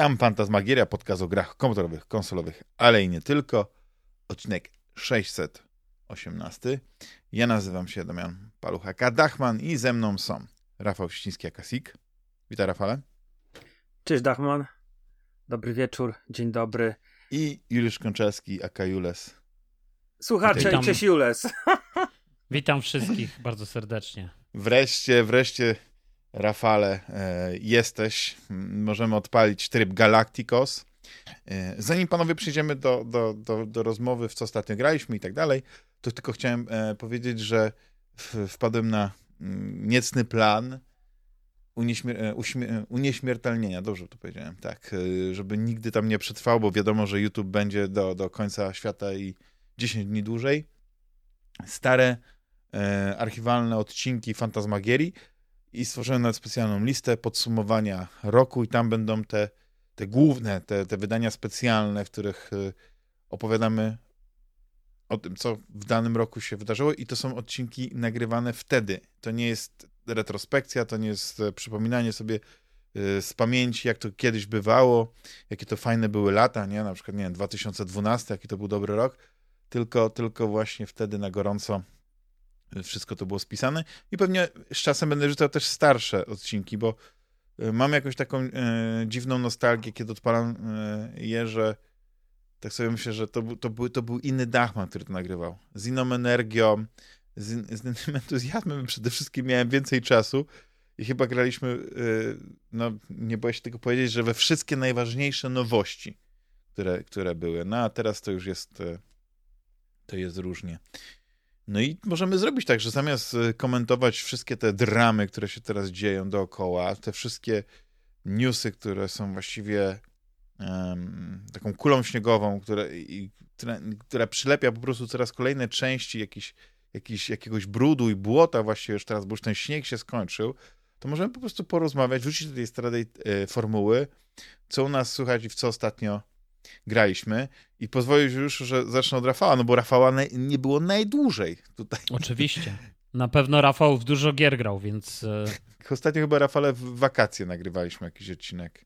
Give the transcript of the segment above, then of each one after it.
Witam, Fantasmagieria, podcast o grach komputerowych, konsolowych, ale i nie tylko. Odcinek 618. Ja nazywam się Damian Paluchaka-Dachman i ze mną są Rafał Ściński-Akasik. Witaj, Rafale. Cześć, Dachman. Dobry wieczór, dzień dobry. I Juliusz Konczewski, aka Jules. Słuchacze, Witam. cześć Jules. Witam wszystkich bardzo serdecznie. Wreszcie, wreszcie Rafale, e, jesteś. Możemy odpalić tryb Galacticos. E, zanim panowie przejdziemy do, do, do, do rozmowy, w co ostatnio graliśmy i tak dalej, to tylko chciałem e, powiedzieć, że wpadłem na mm, niecny plan unieśmier unieśmiertelnienia, dobrze to powiedziałem, tak, żeby nigdy tam nie przetrwał, bo wiadomo, że YouTube będzie do, do końca świata i 10 dni dłużej. Stare archiwalne odcinki Fantasmagierii i stworzyłem nawet specjalną listę podsumowania roku i tam będą te, te główne, te, te wydania specjalne, w których y, opowiadamy o tym, co w danym roku się wydarzyło i to są odcinki nagrywane wtedy. To nie jest retrospekcja, to nie jest e, przypominanie sobie y, z pamięci, jak to kiedyś bywało, jakie to fajne były lata, nie? Na przykład, nie wiem, 2012, jaki to był dobry rok, tylko, tylko właśnie wtedy na gorąco wszystko to było spisane. I pewnie z czasem będę rzucał też starsze odcinki, bo e, mam jakąś taką e, dziwną nostalgię, kiedy odpalam e, je, że tak sobie myślę, że to, to, był, to był inny Dachman, który to nagrywał. Z inną energią, z, z innym entuzjazmem. Przede wszystkim miałem więcej czasu i chyba graliśmy, e, no nie boję się tego powiedzieć, że we wszystkie najważniejsze nowości, które, które były. No a teraz to już jest, to jest różnie. No i możemy zrobić tak, że zamiast y, komentować wszystkie te dramy, które się teraz dzieją dookoła, te wszystkie newsy, które są właściwie um, taką kulą śniegową, które, i, która, która przylepia po prostu coraz kolejne części jakiś, jakiś, jakiegoś brudu i błota właściwie już teraz, bo już ten śnieg się skończył, to możemy po prostu porozmawiać, wrócić do tej starej e, formuły, co u nas słychać i w co ostatnio graliśmy i pozwolić już, że zacznę od Rafała, no bo Rafała nie było najdłużej tutaj. Oczywiście. Na pewno Rafał w dużo gier grał, więc... E, Ostatnio chyba Rafale w wakacje nagrywaliśmy jakiś odcinek.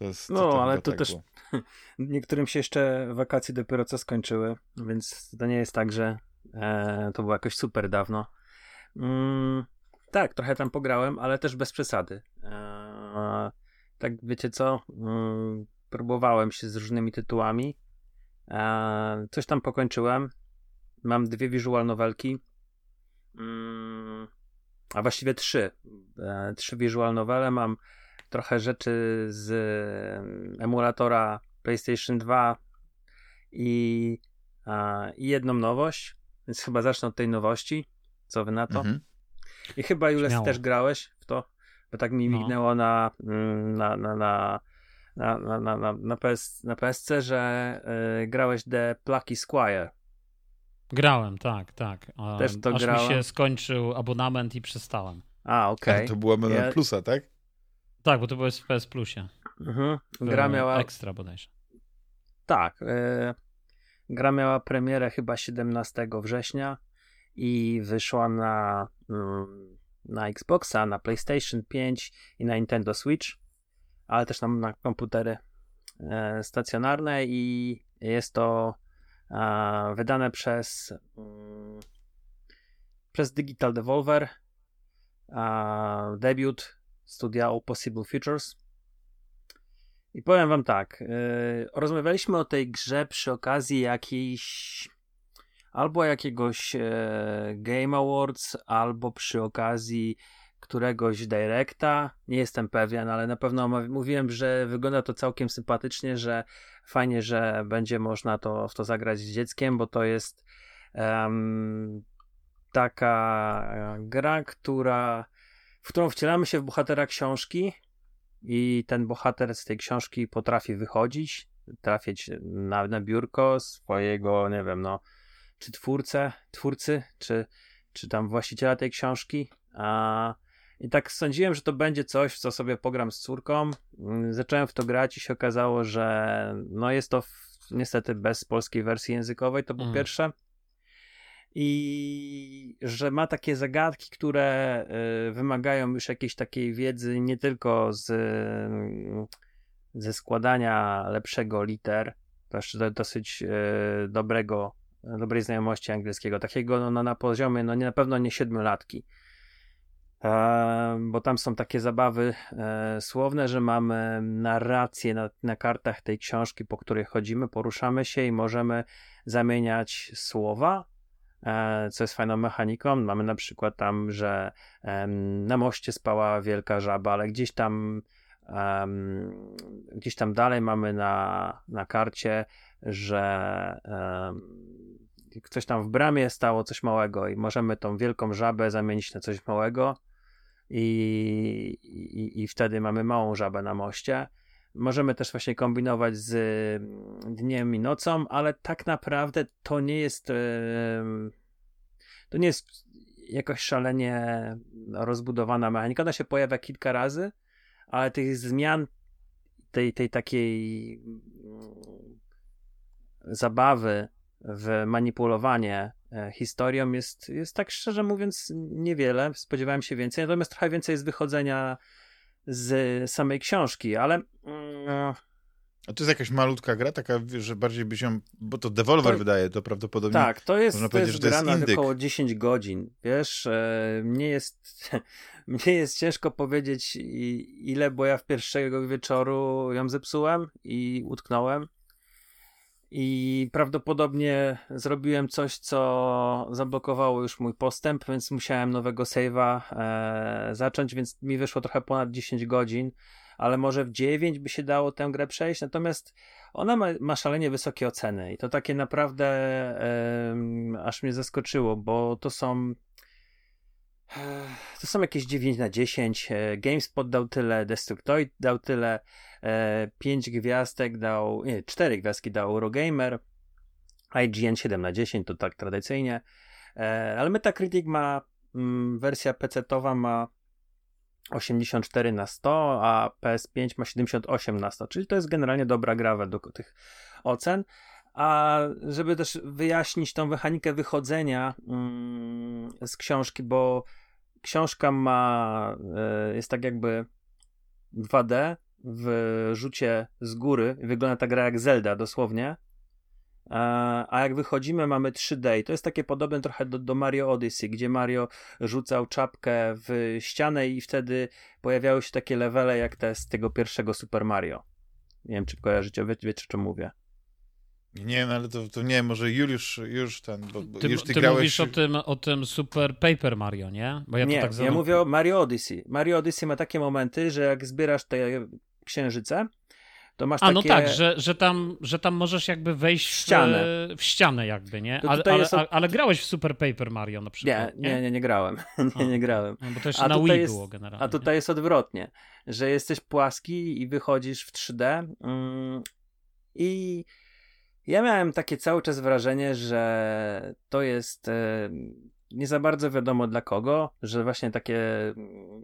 Jest, no, ale to tak też było. niektórym się jeszcze wakacje dopiero co skończyły, więc to nie jest tak, że e, to było jakoś super dawno. Mm, tak, trochę tam pograłem, ale też bez przesady. E, tak, wiecie co? Mm, próbowałem się z różnymi tytułami. E, coś tam pokończyłem. Mam dwie visual novelki. Mm, a właściwie trzy. E, trzy visual novele. Mam trochę rzeczy z emulatora PlayStation 2 i, i jedną nowość. Więc chyba zacznę od tej nowości. Co wy na to? Mhm. I chyba Jules też grałeś w to, bo tak mi no. mignęło na, mm, na, na, na na, na, na, na, na, PS, na PSC, że y, grałeś The Plucky Squire. Grałem, tak, tak. Też to Aż grałem. mi się skończył abonament i przestałem. A, okej. Okay. To było abonament ja... plusa, tak? Tak, bo to było w PS Plusie. Mhm. Gra miała... Ekstra bodajże. Tak. Y... Gra miała premierę chyba 17 września i wyszła na, mm, na Xboxa, na PlayStation 5 i na Nintendo Switch ale też na, na komputery e, stacjonarne i jest to e, wydane przez mm, przez Digital Devolver e, debiut studia All Possible Futures. I powiem wam tak, rozmawialiśmy o tej grze przy okazji jakiejś albo jakiegoś Game Awards, albo przy okazji któregoś directa, nie jestem pewien, ale na pewno mówiłem, że wygląda to całkiem sympatycznie, że fajnie, że będzie można to, w to zagrać z dzieckiem, bo to jest um, taka gra, która, w którą wcielamy się w bohatera książki i ten bohater z tej książki potrafi wychodzić, trafić na, na biurko swojego, nie wiem, no, czy twórcę, twórcy, czy, czy tam właściciela tej książki, a i tak sądziłem, że to będzie coś, co sobie pogram z córką. Mm, zacząłem w to grać i się okazało, że no jest to w, niestety bez polskiej wersji językowej, to po mm. pierwsze. I że ma takie zagadki, które y, wymagają już jakiejś takiej wiedzy nie tylko z y, ze składania lepszego liter, też dosyć e, dobrego, dobrej znajomości angielskiego, takiego no, na poziomie, no nie, na pewno nie siedmiolatki, bo tam są takie zabawy e, słowne, że mamy narrację na, na kartach tej książki, po której chodzimy, poruszamy się i możemy zamieniać słowa E, co jest fajną mechaniką. Mamy na przykład tam, że na moście spała wielka żaba, ale gdzieś tam gdzieś tam dalej mamy na, na karcie, że coś tam w bramie stało coś małego i możemy tą wielką żabę zamienić na coś małego i, i, i wtedy mamy małą żabę na moście. Możemy też właśnie kombinować z mm, dniem i nocą, ale tak naprawdę to nie jest. To nie jest jakoś szalenie rozbudowana mechanika. Ona się pojawia kilka razy, ale tych zmian, tej, tej takiej mm, zabawy w manipulowanie historią jest, jest tak szczerze mówiąc niewiele. Spodziewałem się więcej, natomiast trochę więcej jest wychodzenia z samej książki, ale. Mm, A to jest jakaś malutka gra, taka, że bardziej by się. Bo to deweloper to, wydaje, to prawdopodobnie. Tak, to jest, można to jest, że to gra jest na około 10 godzin. Wiesz, e, mnie jest. mnie jest ciężko powiedzieć ile, bo ja w pierwszego wieczoru ją zepsułem i utknąłem. I prawdopodobnie zrobiłem coś, co zablokowało już mój postęp, więc musiałem nowego save'a e, zacząć, więc mi wyszło trochę ponad 10 godzin, ale może w 9 by się dało tę grę przejść. Natomiast ona ma, ma szalenie wysokie oceny i to takie naprawdę e, aż mnie zaskoczyło, bo to są to są jakieś 9 na 10. E, GameSpot dał tyle, Destructoid dał tyle, 5 e, gwiazdek dał, nie, 4 gwiazdki dał Eurogamer, IGN 7 na 10, to tak tradycyjnie, e, ale Metacritic ma, mm, wersja PC-towa ma 84 na 100, a PS5 ma 78 na 100, czyli to jest generalnie dobra gra według tych ocen. A żeby też wyjaśnić tą mechanikę wychodzenia mm, z książki, bo książka ma, e, jest tak jakby 2D w rzucie z góry. Wygląda ta gra jak Zelda dosłownie. A jak wychodzimy, mamy 3D i to jest takie podobne trochę do, do, Mario Odyssey, gdzie Mario rzucał czapkę w ścianę i wtedy pojawiały się takie levele jak te z tego pierwszego Super Mario. Nie wiem, czy kojarzycie, wie, wiecie, o czym mówię. Nie, no ale to, to nie, może Juliusz już ten, bo, ty, już ty, ty grałeś... mówisz o tym, o tym Super Paper Mario, nie? Bo ja nie, tak ja mówię o Mario Odyssey. Mario Odyssey ma takie momenty, że jak zbierasz te księżyce, to masz A, no takie... no tak, że, że, tam, że tam możesz jakby wejść w ścianę, w, ścianę jakby, nie? Ale, ale, ale, ale, grałeś w Super Paper Mario na przykład, Nie, nie, nie, nie grałem. nie, nie grałem. No, bo to jeszcze a na Wii jest, było generalnie. A tutaj jest odwrotnie, że jesteś płaski i wychodzisz w 3D mm, i ja miałem takie cały czas wrażenie, że to jest e, nie za bardzo wiadomo dla kogo, że właśnie takie,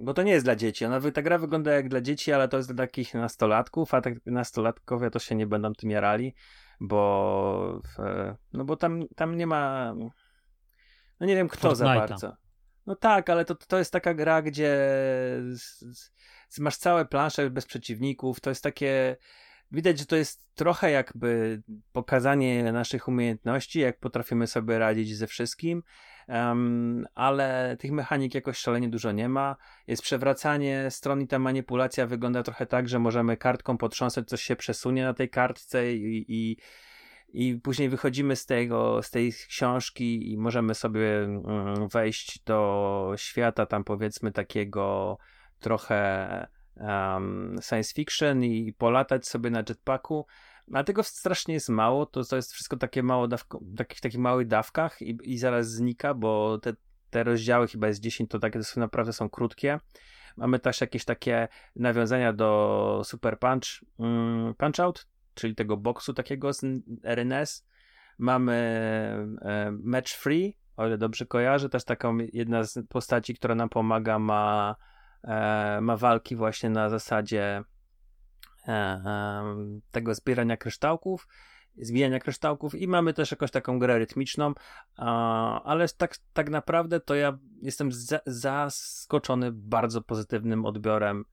bo to nie jest dla dzieci. Ona, ta gra wygląda jak dla dzieci, ale to jest dla takich nastolatków, a tak nastolatkowie to się nie będą tym jarali, bo no bo tam, tam nie ma no nie wiem kto za bardzo. No tak, ale to, to jest taka gra, gdzie z, z, masz całe plansze bez przeciwników, to jest takie widać, że to jest trochę jakby pokazanie naszych umiejętności, jak potrafimy sobie radzić ze wszystkim, um, ale tych mechanik jakoś szalenie dużo nie ma. Jest przewracanie stron i ta manipulacja wygląda trochę tak, że możemy kartką potrząsać, coś się przesunie na tej kartce i, i i później wychodzimy z tego, z tej książki i możemy sobie mm, wejść do świata tam powiedzmy takiego trochę um, science fiction i polatać sobie na jetpacku. Ale tego strasznie jest mało, to, to jest wszystko takie mało dawko, takich, takich małych dawkach i, i zaraz znika, bo te, te rozdziały chyba jest 10, to takie to naprawdę są krótkie. Mamy też jakieś takie nawiązania do Super Punch, um, Punch Out, czyli tego boksu takiego z RNS. Mamy e, Match Free, o ile dobrze kojarzę, też taką jedna z postaci, która nam pomaga ma E, ma walki właśnie na zasadzie tego zbierania kryształków, zbijania kryształków i mamy też jakąś taką grę rytmiczną, ale tak, tak naprawdę to ja jestem za, zaskoczony bardzo pozytywnym odbiorem,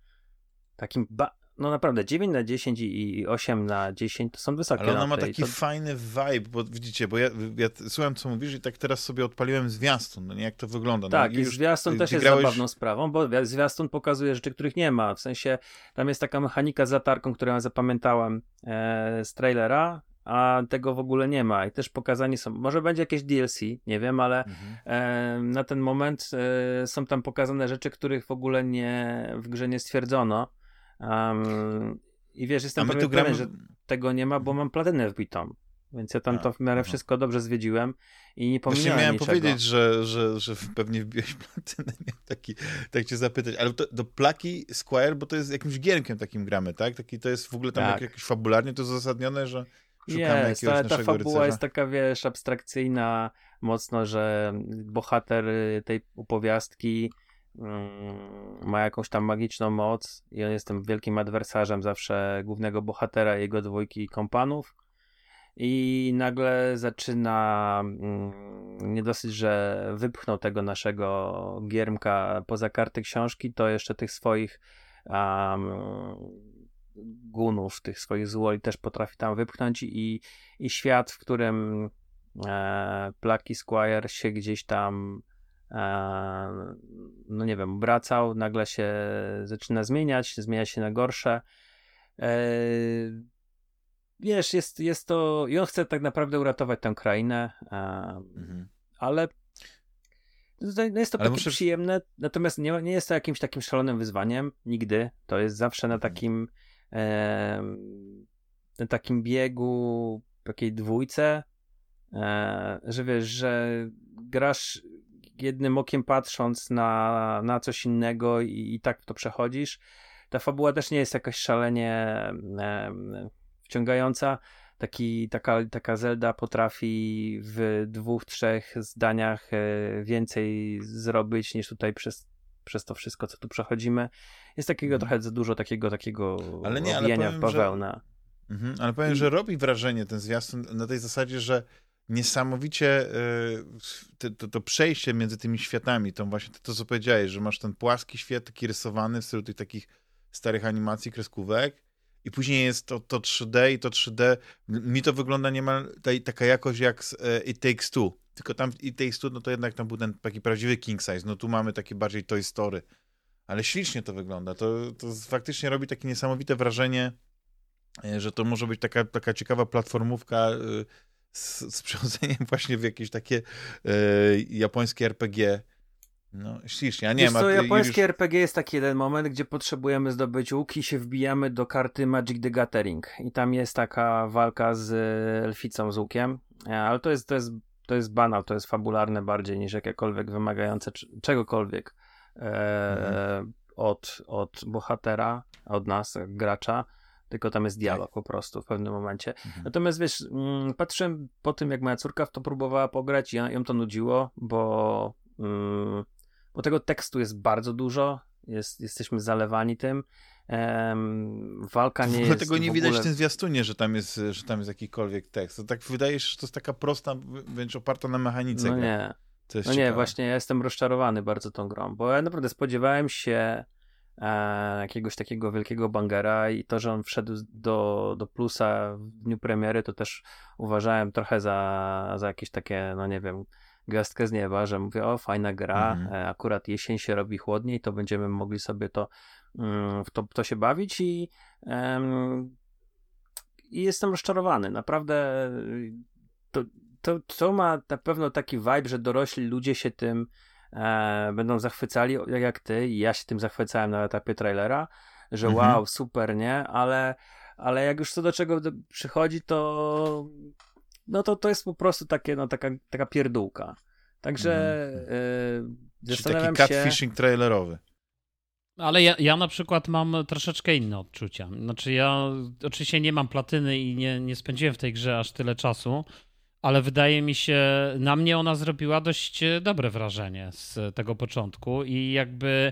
takim ba no naprawdę 9 na 10 i 8 na 10 to są wysokie Ale ona ma taki to... fajny vibe, bo widzicie, bo ja, ja słucham co mówisz i tak teraz sobie odpaliłem zwiastun, no nie jak to wygląda. No tak, no, i zwiastun też jest zabawną sprawą, bo zwiastun pokazuje rzeczy, których nie ma, w sensie tam jest taka mechanika z latarką, którą ja zapamiętałem e, z trailera, a tego w ogóle nie ma. I też pokazani są, może będzie jakieś DLC, nie wiem, ale mhm. e, na ten moment e, są tam pokazane rzeczy, których w ogóle nie w grze nie stwierdzono. Um, I wiesz, jestem pewien, gramy... że tego nie ma, bo mam platynę wbitą. Więc ja tam to w miarę wszystko dobrze zwiedziłem i nie pominąłem Właśnie miałem niczego. powiedzieć, że, że, że pewnie wbiłeś platynę, taki, tak cię zapytać, ale to, do Plaki Squire, bo to jest jakimś gierkiem takim gramy, tak? Taki to jest w ogóle tam tak. jak, jakoś fabularnie to uzasadnione, że Szukamy jest, ale ta fabuła rycerza. jest taka, wiesz, abstrakcyjna mocno, że bohater tej opowiastki ma jakąś tam magiczną moc i on jest tym wielkim adwersarzem zawsze głównego bohatera jego dwójki kompanów. I nagle zaczyna um, nie dosyć, że wypchnął tego naszego giermka poza karty książki, to jeszcze tych swoich um, gunów, tych swoich złoli też potrafi tam wypchnąć i, i świat, w którym e, Plucky Squire się gdzieś tam no nie wiem, obracał, nagle się zaczyna zmieniać, zmienia się na gorsze. E, wiesz, jest, jest to i on chce tak naprawdę uratować tę krainę, mhm. ale no jest to Ale takie muszę... przyjemne, natomiast nie, nie jest to jakimś takim szalonym wyzwaniem, nigdy. To jest zawsze na mhm. takim na takim biegu, takiej dwójce, e, że wiesz, że grasz jednym okiem patrząc na, na coś innego i, i tak to przechodzisz. Ta fabuła też nie jest jakaś szalenie wciągająca. Taki, taka, taka Zelda potrafi w dwóch, trzech zdaniach e, więcej zrobić niż tutaj przez, przez to wszystko, co tu przechodzimy. Jest takiego mhm. trochę za dużo takiego, takiego ale nie, ale powiem, w bawełnę. Że... Mhm, ale powiem, I... że robi wrażenie ten zwiastun na tej zasadzie, że niesamowicie y, to, to, przejście między tymi światami, to właśnie to, to, co powiedziałeś, że masz ten płaski świat taki rysowany w stylu tych takich starych animacji, kreskówek i później jest to, to 3D i to 3D, mi to wygląda niemal taka jakość jak z e, It Takes Two, tylko tam It Takes Two, no to jednak tam był ten taki prawdziwy king size, no tu mamy takie bardziej Toy Story, ale ślicznie to wygląda. To, to faktycznie robi takie niesamowite wrażenie, e, że to może być taka, taka ciekawa platformówka e, z, z właśnie w jakieś takie e, japońskie RPG. No, ślicznie, a nie ma. To japońskie już... RPG jest taki jeden moment, gdzie potrzebujemy zdobyć łuk i się wbijamy do karty Magic the Gathering. I tam jest taka walka z elficą z łukiem, ale to jest, to jest, to jest banal, to jest fabularne bardziej niż jakiekolwiek wymagające czegokolwiek mhm. od, od bohatera, od nas, gracza, tylko tam jest dialog tak. po prostu w pewnym momencie. Mhm. Natomiast wiesz, mm, patrzyłem po tym, jak moja córka w to próbowała pograć i ją to nudziło, bo, mm, bo tego tekstu jest bardzo dużo, jest, jesteśmy zalewani tym. Um, walka nie jest. tego nie widać w tym zwiastunie, że tam jest, że tam jest jakikolwiek tekst. To tak wydaje się, że to jest taka prosta, wręcz oparta na mechanice. No nie no ciekawe. nie, właśnie ja jestem rozczarowany bardzo tą grą, bo ja naprawdę spodziewałem się e, jakiegoś takiego wielkiego bangera i to, że on wszedł do, do plusa w dniu premiery, to też uważałem trochę za, za jakieś takie, no nie wiem, gwiazdkę z nieba, że mówię, o fajna gra, mhm. e, akurat jesień się robi chłodniej, to będziemy mogli sobie to mm, w to, to się bawić i, i jestem rozczarowany. Naprawdę to, to, to ma na pewno taki vibe, że dorośli ludzie się tym e, będą zachwycali, jak ty, i ja się tym zachwycałem na etapie trailera, że mhm. wow, super, nie? Ale, ale jak już co do czego przychodzi, to no to to jest po prostu takie, no, taka, taka pierdółka. Także mhm. e, zastanawiam taki catfishing się... trailerowy. Ale ja, ja na przykład mam troszeczkę inne odczucia. Znaczy ja oczywiście nie mam platyny i nie, nie spędziłem w tej grze aż tyle czasu, ale wydaje mi się, na mnie ona zrobiła dość e, dobre wrażenie z tego początku i jakby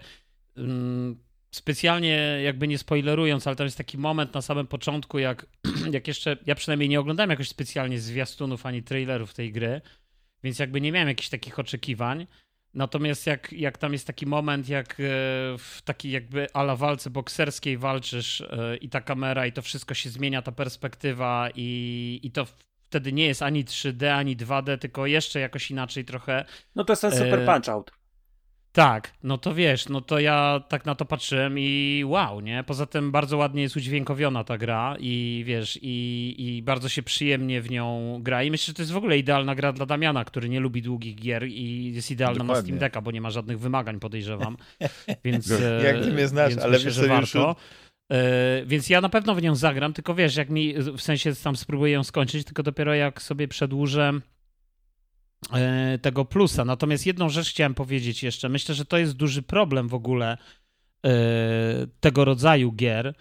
mm, specjalnie jakby nie spoilerując, ale tam jest taki moment na samym początku, jak, jak jeszcze, ja przynajmniej nie oglądałem jakoś specjalnie zwiastunów ani trailerów tej gry, więc jakby nie miałem jakichś takich oczekiwań, Natomiast jak, jak tam jest taki moment, jak e, w takiej jakby ala walce bokserskiej walczysz e, i ta kamera i to wszystko się zmienia, ta perspektywa i, i to wtedy nie jest ani 3D, ani 2D, tylko jeszcze jakoś inaczej trochę. No to jest ten super e, punch out. Tak, no to wiesz, no to ja tak na to patrzyłem i wow, nie? Poza tym bardzo ładnie jest udźwiękowiona ta gra i wiesz, i, i bardzo się przyjemnie w nią gra i myślę, że to jest w ogóle idealna gra dla Damiana, który nie lubi długich gier i jest idealna Dokładnie. na Steam Decka, bo nie ma żadnych wymagań, podejrzewam, więc... Jak ty mnie znasz, ale myślę, że warto. Już... Yy, więc ja na pewno w nią zagram, tylko wiesz, jak mi, w sensie tam spróbuję ją skończyć, tylko dopiero jak sobie przedłużę E, tego plusa. Natomiast jedną rzecz chciałem powiedzieć jeszcze. Myślę, że to jest duży problem w ogóle e, tego rodzaju gier, e,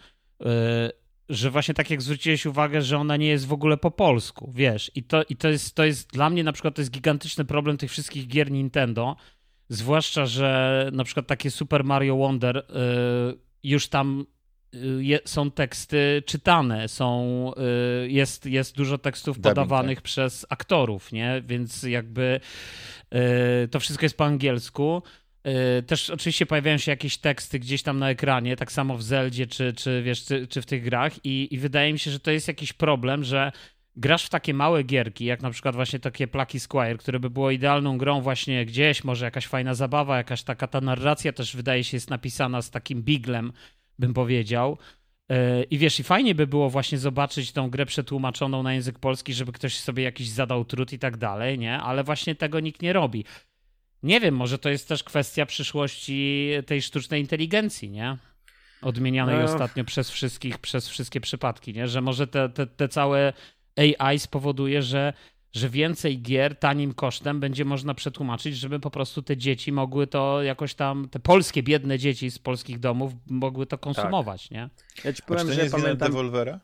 że właśnie tak jak zwróciłeś uwagę, że ona nie jest w ogóle po polsku, wiesz. I to, i to, jest, to jest dla mnie na przykład to jest gigantyczny problem tych wszystkich gier Nintendo, zwłaszcza, że na przykład takie Super Mario Wonder już tam Y, są teksty czytane, są, y, jest, jest dużo tekstów Dubbing, podawanych tak. przez aktorów, nie? Więc jakby y, to wszystko jest po angielsku. Też oczywiście pojawiają się jakieś teksty gdzieś tam na ekranie, tak samo w Zeldzie czy, czy, wiesz, czy, czy w tych grach i, i wydaje mi się, że to jest jakiś problem, że grasz w takie małe gierki, jak na przykład właśnie takie Plucky Squire, które by było idealną grą właśnie gdzieś, może jakaś fajna zabawa, jakaś taka ta narracja też wydaje się jest napisana z takim biglem, bym powiedział. E, I wiesz, i fajnie by było właśnie zobaczyć tą grę przetłumaczoną na język polski, żeby ktoś sobie jakiś zadał trud i tak dalej, nie? Ale właśnie tego nikt nie robi. Nie wiem, może to jest też kwestia przyszłości tej sztucznej inteligencji, nie? Odmienianej no. ostatnio przez wszystkich, przez wszystkie przypadki, nie? Że może te, te, te całe AI spowoduje, że że więcej gier tanim kosztem będzie można przetłumaczyć, żeby po prostu te dzieci mogły to jakoś tam, te polskie biedne dzieci z polskich domów mogły to konsumować, tak. nie? Ja ci powiem, to że nie pamiętam... Devolvera?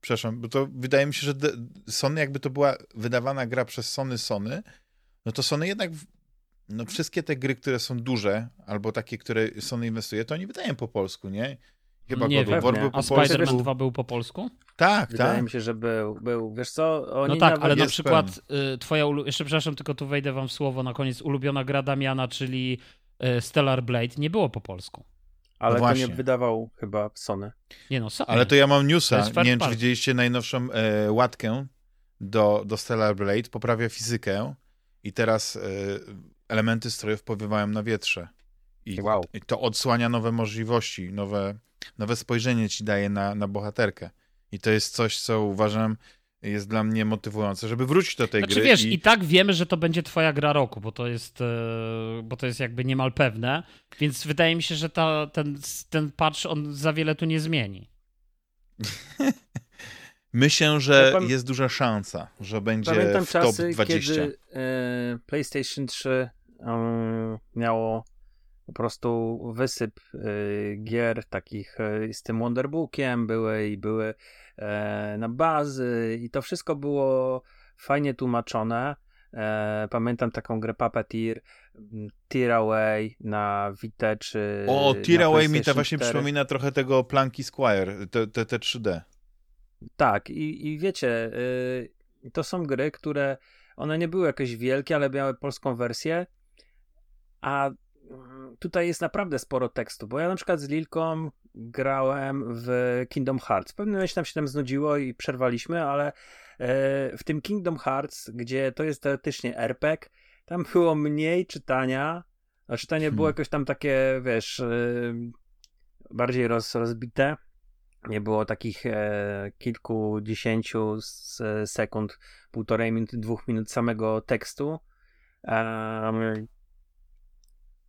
Przepraszam, bo to wydaje mi się, że Sony jakby to była wydawana gra przez Sony Sony, no to Sony jednak no wszystkie te gry, które są duże, albo takie, które Sony inwestuje, to oni wydają po polsku, nie? Chyba nie God of był po A Spider-Man 2 był po polsku? Tak, Wydaje tak. mi się, że był. był. Wiesz co, oni No tak, ale na przykład y, twoja, jeszcze przepraszam, tylko tu wejdę wam w słowo na koniec, ulubiona gra Damiana, czyli y, Stellar Blade, nie było po polsku. Ale no to nie wydawał chyba Sony. Nie no, Sony. Ale to ja mam newsa. Nie wiem, czy widzieliście najnowszą e, łatkę do, do Stellar Blade. Poprawia fizykę i teraz e, elementy strojów powiewają na wietrze. I, wow. I to odsłania nowe możliwości, nowe nowe spojrzenie ci daje na, na bohaterkę. I to jest coś, co uważam jest dla mnie motywujące, żeby wrócić do tej znaczy, gry. wiesz, i... i tak wiemy, że to będzie twoja gra roku, bo to jest, e, bo to jest jakby niemal pewne, więc wydaje mi się, że ta, ten, ten patch on za wiele tu nie zmieni. Myślę, że ja jest duża szansa, że będzie Pamiętam w top czasy, 20. kiedy e, PlayStation 3 e, miało po prostu wysyp y, gier takich y, z tym Wonderbookiem były i były e, na bazy i to wszystko było fajnie tłumaczone. E, pamiętam taką grę Puppeteer, Tearaway na Vita czy O, Tearaway mi to właśnie 4. przypomina trochę tego Planki Squire, te, te, te 3D. Tak, i, i wiecie, y, to są gry, które one nie były jakieś wielkie, ale miały polską wersję, a tutaj jest naprawdę sporo tekstu, bo ja na przykład z Lilką grałem w Kingdom Hearts. W pewnym momencie nam się tam znudziło i przerwaliśmy, ale e, w tym Kingdom Hearts, gdzie to jest teoretycznie RPG, tam było mniej czytania, a czytanie hmm. było jakoś tam takie, wiesz, e, bardziej roz, rozbite. Nie było takich e, kilkudziesięciu sekund, półtorej minuty, dwóch minut samego tekstu. Um,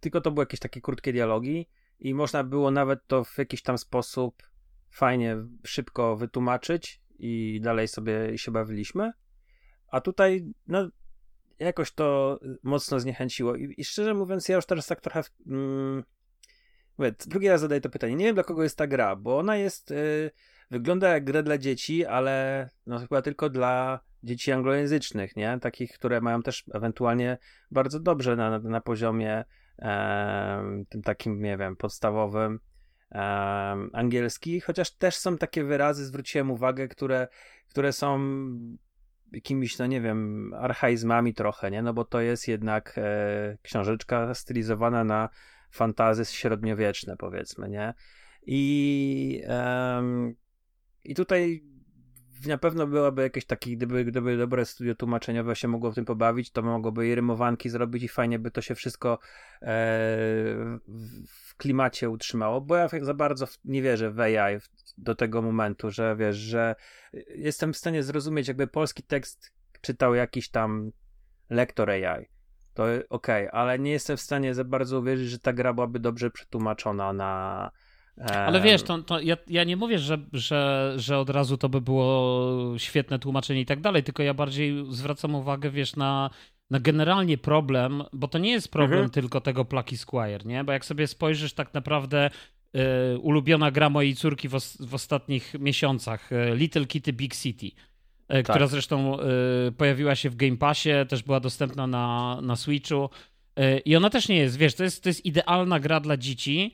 tylko to były jakieś takie krótkie dialogi i można było nawet to w jakiś tam sposób fajnie, szybko wytłumaczyć i dalej sobie się bawiliśmy. A tutaj, no, jakoś to mocno zniechęciło. I, i szczerze mówiąc, ja już teraz tak trochę. Mm, mówię, drugi raz zadaję to pytanie. Nie wiem, dla kogo jest ta gra, bo ona jest. Y, wygląda jak gra dla dzieci, ale no, chyba tylko dla dzieci anglojęzycznych, nie? Takich, które mają też ewentualnie bardzo dobrze na, na poziomie tym takim, nie wiem, podstawowym angielski, chociaż też są takie wyrazy, zwróciłem uwagę, które, które są jakimiś, no nie wiem, archaizmami trochę, nie? No bo to jest jednak e, książeczka stylizowana na fantazy średniowieczne, powiedzmy, nie? I, i tutaj na pewno byłoby jakieś takie, gdyby, gdyby dobre studio tłumaczeniowe się mogło w tym pobawić, to mogłoby i rymowanki zrobić i fajnie by to się wszystko e, w klimacie utrzymało, bo ja za bardzo nie wierzę w AI do tego momentu, że wiesz, że jestem w stanie zrozumieć, jakby polski tekst czytał jakiś tam lektor AI. To okej, okay, ale nie jestem w stanie za bardzo uwierzyć, że ta gra byłaby dobrze przetłumaczona na, ale wiesz, to, to ja, ja, nie mówię, że, że, że od razu to by było świetne tłumaczenie i tak dalej, tylko ja bardziej zwracam uwagę, wiesz, na, na generalnie problem, bo to nie jest problem mhm. tylko tego Plucky Squire, nie? Bo jak sobie spojrzysz tak naprawdę y, ulubiona gra mojej córki w, os, w ostatnich miesiącach, y, Little Kitty Big City, y, tak. która zresztą pojawiła się w Game Passie, też była dostępna na, na Switchu i ona też nie jest, wiesz, to jest, to jest idealna gra dla dzieci,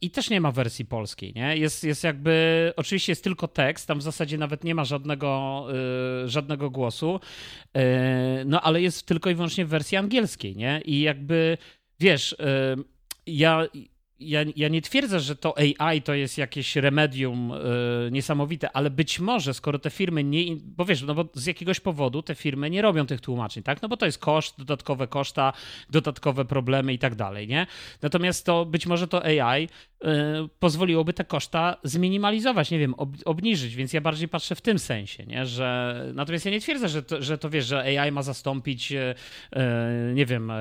i też nie ma wersji polskiej, nie? Jest, jest jakby, oczywiście jest tylko tekst, tam w zasadzie nawet nie ma żadnego, yy, żadnego głosu, yy, no ale jest tylko i wyłącznie w wersji angielskiej, nie? I jakby, wiesz, ja ja, ja nie twierdzę, że to AI to jest jakieś remedium y, niesamowite, ale być może, skoro te firmy nie. Bo wiesz, no bo z jakiegoś powodu te firmy nie robią tych tłumaczeń, tak? No bo to jest koszt, dodatkowe koszta, dodatkowe problemy i tak dalej, nie? Natomiast to być może to AI y, pozwoliłoby te koszta zminimalizować, nie wiem, ob, obniżyć, więc ja bardziej patrzę w tym sensie, nie? Że. Natomiast ja nie twierdzę, że to, że to wiesz, że AI ma zastąpić, y, nie wiem,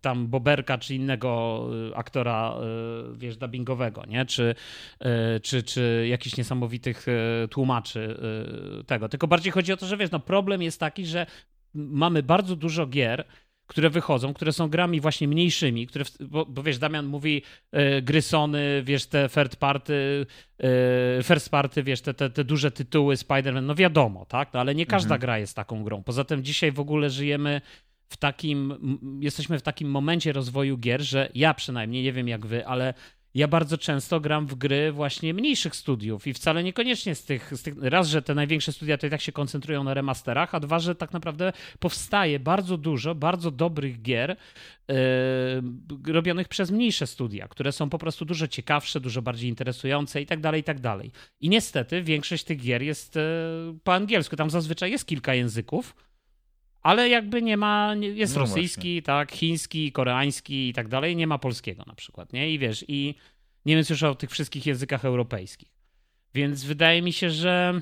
tam Boberka czy innego aktora wiesz, dubbingowego, nie? Czy, e, czy, czy jakichś niesamowitych e, tłumaczy e, tego. Tylko bardziej chodzi o to, że wiesz, no problem jest taki, że mamy bardzo dużo gier, które wychodzą, które są grami właśnie mniejszymi, które, bo, bo wiesz, Damian mówi e, gry Sony, wiesz, te third party, e, first party, wiesz, te, te, te duże tytuły, Spider-Man, no wiadomo, tak, no, ale nie każda mhm. gra jest taką grą. Poza tym dzisiaj w ogóle żyjemy w takim, jesteśmy w takim momencie rozwoju gier, że ja przynajmniej, nie wiem jak wy, ale ja bardzo często gram w gry właśnie mniejszych studiów i wcale niekoniecznie z tych, z tych, raz, że te największe studia to i tak się koncentrują na remasterach, a dwa, że tak naprawdę powstaje bardzo dużo bardzo dobrych gier yy, robionych przez mniejsze studia, które są po prostu dużo ciekawsze, dużo bardziej interesujące i tak dalej, i tak dalej. I niestety większość tych gier jest yy, po angielsku, tam zazwyczaj jest kilka języków, ale jakby nie ma, jest no rosyjski, właśnie. tak, chiński, koreański i tak dalej, nie ma polskiego na przykład, nie? I wiesz, i nie wiem już o tych wszystkich językach europejskich. Więc wydaje mi się, że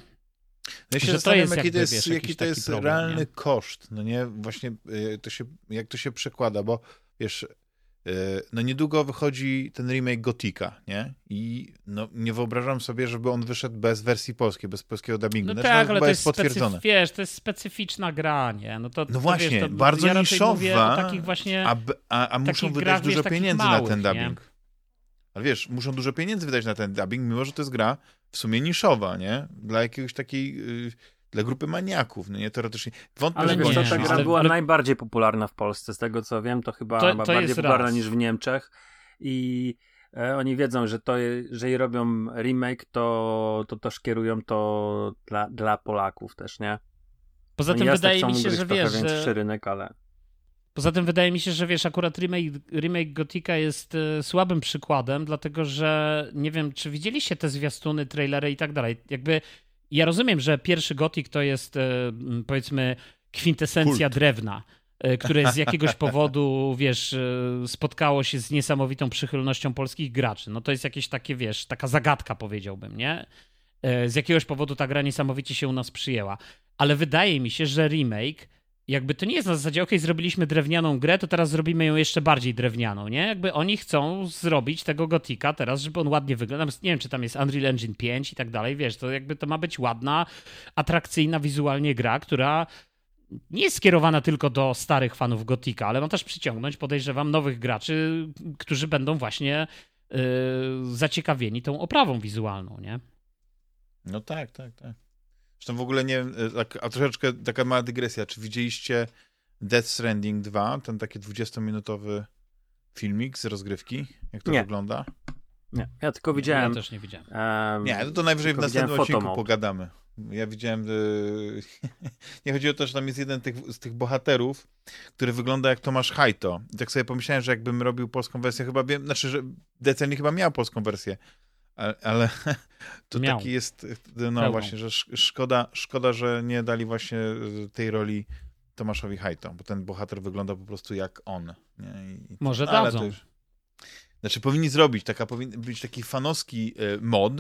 ja się że to jest, jaki to jest, wiesz, jaki to jest problem, realny nie? koszt, no nie, właśnie y, to się, jak to się przekłada, bo wiesz, no niedługo wychodzi ten remake Gotika, nie? I no, nie wyobrażam sobie, żeby on wyszedł bez wersji polskiej, bez polskiego dubbingu. No znaczy, tak, ale to jest potwierdzone. wiesz, to jest specyficzna gra, nie? No, to, no właśnie, wiesz, to, bardzo ja niszowa, takich właśnie, a, a, a muszą wydać grach, dużo wiesz, pieniędzy małych, na ten dubbing. Nie? Ale wiesz, muszą dużo pieniędzy wydać na ten dubbing, mimo że to jest gra w sumie niszowa, nie? Dla jakiegoś takiej... Yy, dla grupy maniaków, no nie teoretycznie. Wątpię, ale wiesz, to ta gra była ale... najbardziej popularna w Polsce, z tego co wiem, to chyba to, to bardziej popularna raz. niż w Niemczech i e, oni wiedzą, że to, jeżeli robią remake, to, to też kierują to dla, dla Polaków też, nie? Poza oni tym wydaje mi się, że wiesz, że... rynek, ale... Poza tym wydaje mi się, że wiesz, akurat remake, remake Gotika jest e, słabym przykładem, dlatego że nie wiem, czy widzieliście te zwiastuny, trailery i tak dalej. Jakby ja rozumiem, że pierwszy gotik to jest e, powiedzmy kwintesencja Kult. drewna, e, które z jakiegoś powodu, wiesz, e, spotkało się z niesamowitą przychylnością polskich graczy. No to jest jakieś takie, wiesz, taka zagadka powiedziałbym, nie? Z jakiegoś powodu ta gra niesamowicie się u nas przyjęła. Ale wydaje mi się, że remake jakby to nie jest na zasadzie, ok, zrobiliśmy drewnianą grę, to teraz zrobimy ją jeszcze bardziej drewnianą, nie? Jakby oni chcą zrobić tego gotika teraz, żeby on ładnie wyglądał. Nie wiem, czy tam jest Unreal Engine 5 i tak dalej, wiesz, to jakby to ma być ładna, atrakcyjna wizualnie gra, która nie jest skierowana tylko do starych fanów gotika, ale ma też przyciągnąć, podejrzewam, nowych graczy, którzy będą właśnie yy, zaciekawieni tą oprawą wizualną, nie? No tak, tak, tak. Zresztą w ogóle nie wiem, e, tak, a troszeczkę taka mała dygresja. Czy widzieliście Death Stranding 2, ten taki 20-minutowy filmik z rozgrywki? Jak to nie. wygląda? Nie, ja tylko widziałem. Ja też nie widziałem. Um, nie, no to najwyżej w następnym odcinku pogadamy. Ja widziałem, yy, nie chodzi o to, że tam jest jeden tych, z tych bohaterów, który wygląda jak Tomasz Hajto. I tak sobie pomyślałem, że jakbym robił polską wersję, chyba wiem, znaczy, że Deceni chyba miał polską wersję, ale, ale to miał. taki jest, no Pełną. właśnie, że szkoda, szkoda, że nie dali właśnie tej roli Tomaszowi Hajto, bo ten bohater wygląda po prostu jak on. I, Może no, dadzą. Już, znaczy powinni zrobić, taka powinien być taki fanowski e, mod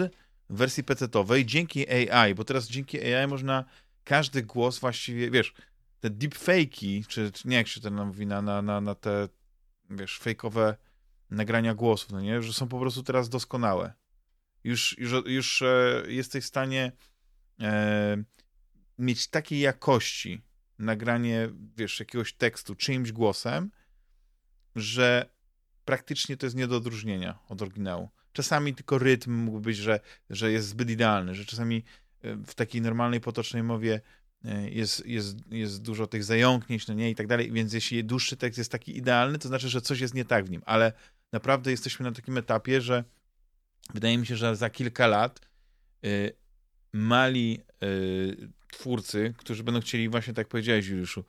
w wersji PC-owej dzięki AI, bo teraz dzięki AI można każdy głos właściwie, wiesz, te deepfake'i, czy, czy nie jak się to mówi, na, na, na, na te, wiesz, fejkowe nagrania głosów, no nie, że są po prostu teraz doskonałe. Już, już, już e, jesteś w stanie e, mieć takiej jakości nagranie, wiesz, jakiegoś tekstu czyimś głosem, że praktycznie to jest nie do odróżnienia od oryginału. Czasami tylko rytm mógł być, że, że jest zbyt idealny, że czasami e, w takiej normalnej, potocznej mowie e, jest, jest, jest dużo tych zająknięć, no nie, i tak dalej, więc jeśli dłuższy tekst jest taki idealny, to znaczy, że coś jest nie tak w nim, ale naprawdę jesteśmy na takim etapie, że wydaje mi się, że za kilka lat y, mali y, twórcy, którzy będą chcieli właśnie, tak powiedziałeś Juliuszu,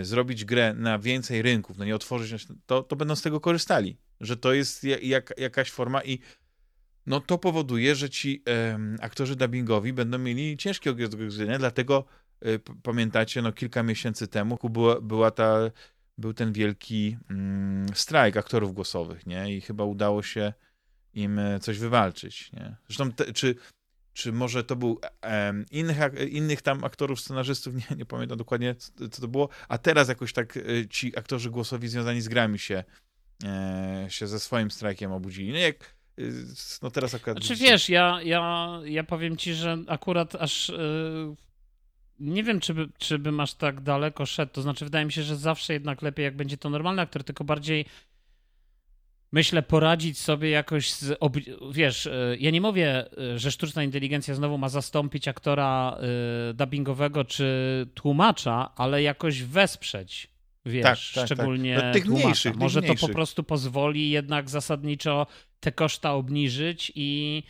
y, zrobić grę na więcej rynków, no nie otworzyć, to, to będą z tego korzystali, że to jest jak, jakaś forma i no to powoduje, że ci aktorzy dubbingowi będą mieli ciężkie ograniczenia, dlatego pamiętacie, no kilka miesięcy temu była, była ta, był ten wielki mm, strajk aktorów głosowych, nie? I chyba udało się im e, coś wywalczyć. Nie? Zresztą, te, czy, czy może to był um, innych, innych tam aktorów, scenarzystów, nie, nie pamiętam dokładnie, co, co, to było, a teraz jakoś tak e, ci aktorzy głosowi związani z grami się, e, się ze swoim strajkiem obudzili. No jak no teraz akurat... Znaczy wiesz, ja, ja, ja powiem ci, że akurat aż nie wiem, czy, by, czy bym aż tak daleko szedł, to znaczy wydaje mi się, że zawsze jednak lepiej, jak będzie to normalny aktor, tylko bardziej myślę, poradzić sobie jakoś z. Wiesz, e, ja nie mówię, e, że sztuczna inteligencja znowu ma zastąpić aktora y, dubbingowego czy tłumacza, ale jakoś wesprzeć. Wiesz, tak, tak, szczególnie tak. Tych tłumacza. Mniejszych, Może to po prostu pozwoli jednak zasadniczo te koszta obniżyć i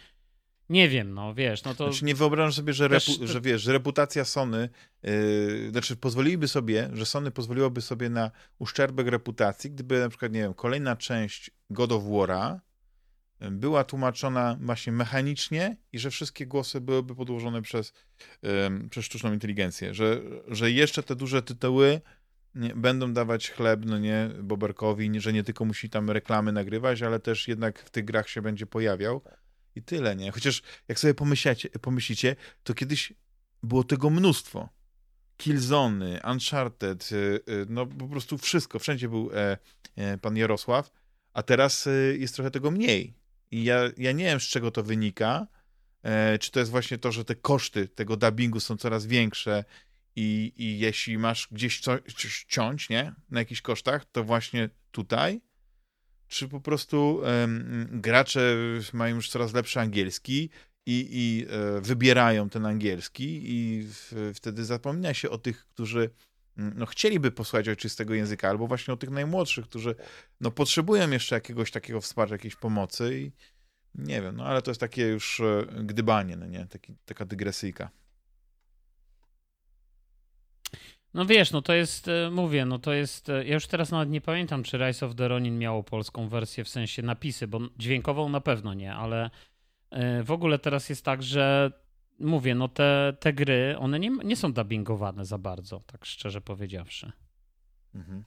nie wiem, no wiesz, no to... Znaczy nie wyobrażam sobie, że, repu, że wiesz, że reputacja Sony, yy, znaczy pozwoliliby sobie, że Sony pozwoliłoby sobie na uszczerbek reputacji, gdyby na przykład, nie wiem, kolejna część God of War'a y, była tłumaczona właśnie mechanicznie i że wszystkie głosy byłyby podłożone przez, yy, przez sztuczną inteligencję, że, że jeszcze te duże tytuły nie, będą dawać chleb, no nie, Boberkowi, że nie tylko musi tam reklamy nagrywać, ale też jednak w tych grach się będzie pojawiał i tyle, nie? Chociaż jak sobie pomyślicie, to kiedyś było tego mnóstwo. Killzony, Uncharted, y, y, no po prostu wszystko, wszędzie był e, e, pan Jarosław, a teraz y, jest trochę tego mniej. I ja, ja nie wiem, z czego to wynika, e, czy to jest właśnie to, że te koszty tego dubbingu są coraz większe i, i jeśli masz gdzieś coś ciąć, nie, na jakichś kosztach, to właśnie tutaj, czy po prostu um, gracze mają już coraz lepszy angielski i, i e, wybierają ten angielski i w, wtedy zapomina się o tych, którzy mm, no, chcieliby posłuchać ojczystego języka, albo właśnie o tych najmłodszych, którzy no, potrzebują jeszcze jakiegoś takiego wsparcia, jakiejś pomocy i nie wiem, no ale to jest takie już e, gdybanie, no nie, Taki, taka dygresyjka. No wiesz, no to jest, e, mówię, no to jest, e, ja już teraz nawet nie pamiętam, czy Rise of the Ronin miało polską wersję, w sensie napisy, bo dźwiękową na pewno nie, ale e, w ogóle teraz jest tak, że mówię, no te, te gry, one nie, nie są dubbingowane za bardzo, tak szczerze powiedziawszy. Mhm.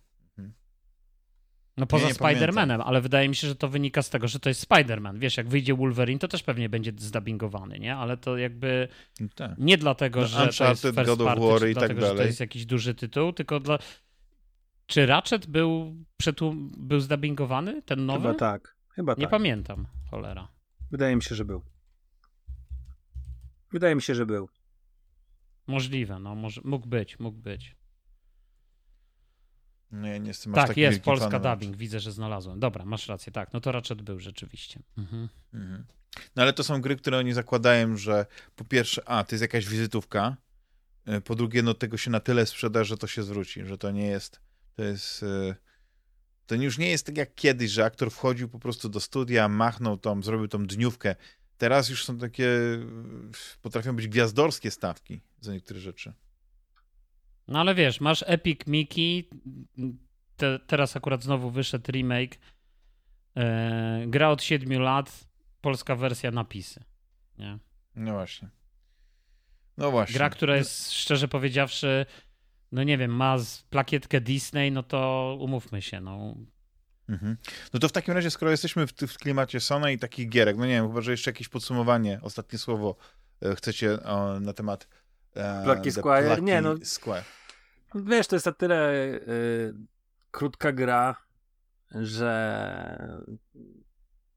No poza Spider-Manem, ale wydaje mi się, że to wynika z tego, że to jest Spider-Man. Wiesz, jak wyjdzie Wolverine, to też pewnie będzie zdubbingowany, nie? Ale to jakby tak. nie dlatego, no, że Uncharted, to jest first party, God of War i dlatego, tak dalej. że to jest jakiś duży tytuł, tylko dla... Czy Ratchet był, przetłum... był zdubbingowany, ten nowy? Chyba tak. Chyba nie tak. pamiętam, cholera. Wydaje mi się, że był. Wydaje mi się, że był. Możliwe, no, może, mógł być, mógł być. No ja nie jestem Tak, jest polska dubbing, widzę, że znalazłem. Dobra, masz rację, tak, no to Ratchet był rzeczywiście. Mhm. Mhm. No ale to są gry, które oni zakładają, że po pierwsze, a, to jest jakaś wizytówka, y, po drugie, no tego się na tyle sprzeda, że to się zwróci, że to nie jest, to jest, y, to już nie jest tak jak kiedyś, że aktor wchodził po prostu do studia, machnął tą, zrobił tą dniówkę, teraz już są takie, potrafią być gwiazdorskie stawki za niektóre rzeczy. No ale wiesz, masz Epic Mickey, te, teraz akurat znowu wyszedł remake, e, gra od 7 lat, polska wersja napisy. Nie? No właśnie. No właśnie. Gra, która jest szczerze powiedziawszy, no nie wiem, ma plakietkę Disney, no to umówmy się, no. Mhm. No to w takim razie, skoro jesteśmy w, w klimacie Sony i takich gierek, no nie wiem, chyba, że jeszcze jakieś podsumowanie, ostatnie słowo e, chcecie o, na temat e, Plucky Squire? Plucky nie, no. Squire. Wiesz, to jest na tyle y, krótka gra, że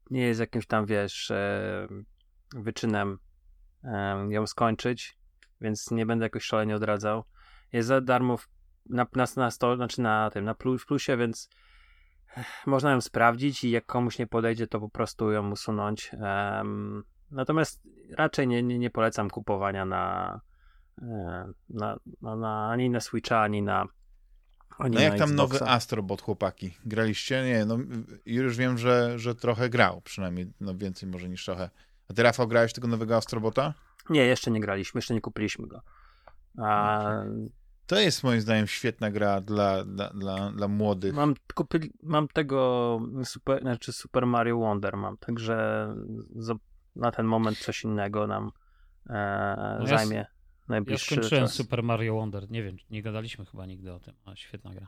nie jest jakimś tam, wiesz, y, wyczynem y, ją skończyć, więc nie będę jakoś szalenie odradzał. Jest za darmo w, na, na, na, sto, znaczy na tym, na plus, plusie, więc można ją sprawdzić i jak komuś nie podejdzie, to po prostu ją usunąć. Um, natomiast raczej nie, nie, nie polecam kupowania na, na, na, na, ani na Switcha, ani na. Ani no jak tam nowy Astrobot, chłopaki? Graliście? Nie, no już wiem, że, że trochę grał, przynajmniej no więcej może niż trochę. A ty, Rafał, grałeś tego nowego Astrobota? Nie, jeszcze nie graliśmy, jeszcze nie kupiliśmy go. A, to jest moim zdaniem świetna gra dla, dla, dla, dla młodych. Mam, kupy, mam tego super, znaczy Super Mario Wonder mam, także na ten moment coś innego nam e, zajmie najbliższy Ja skończyłem czas. Super Mario Wonder, nie wiem, nie gadaliśmy chyba nigdy o tym, a świetna gra.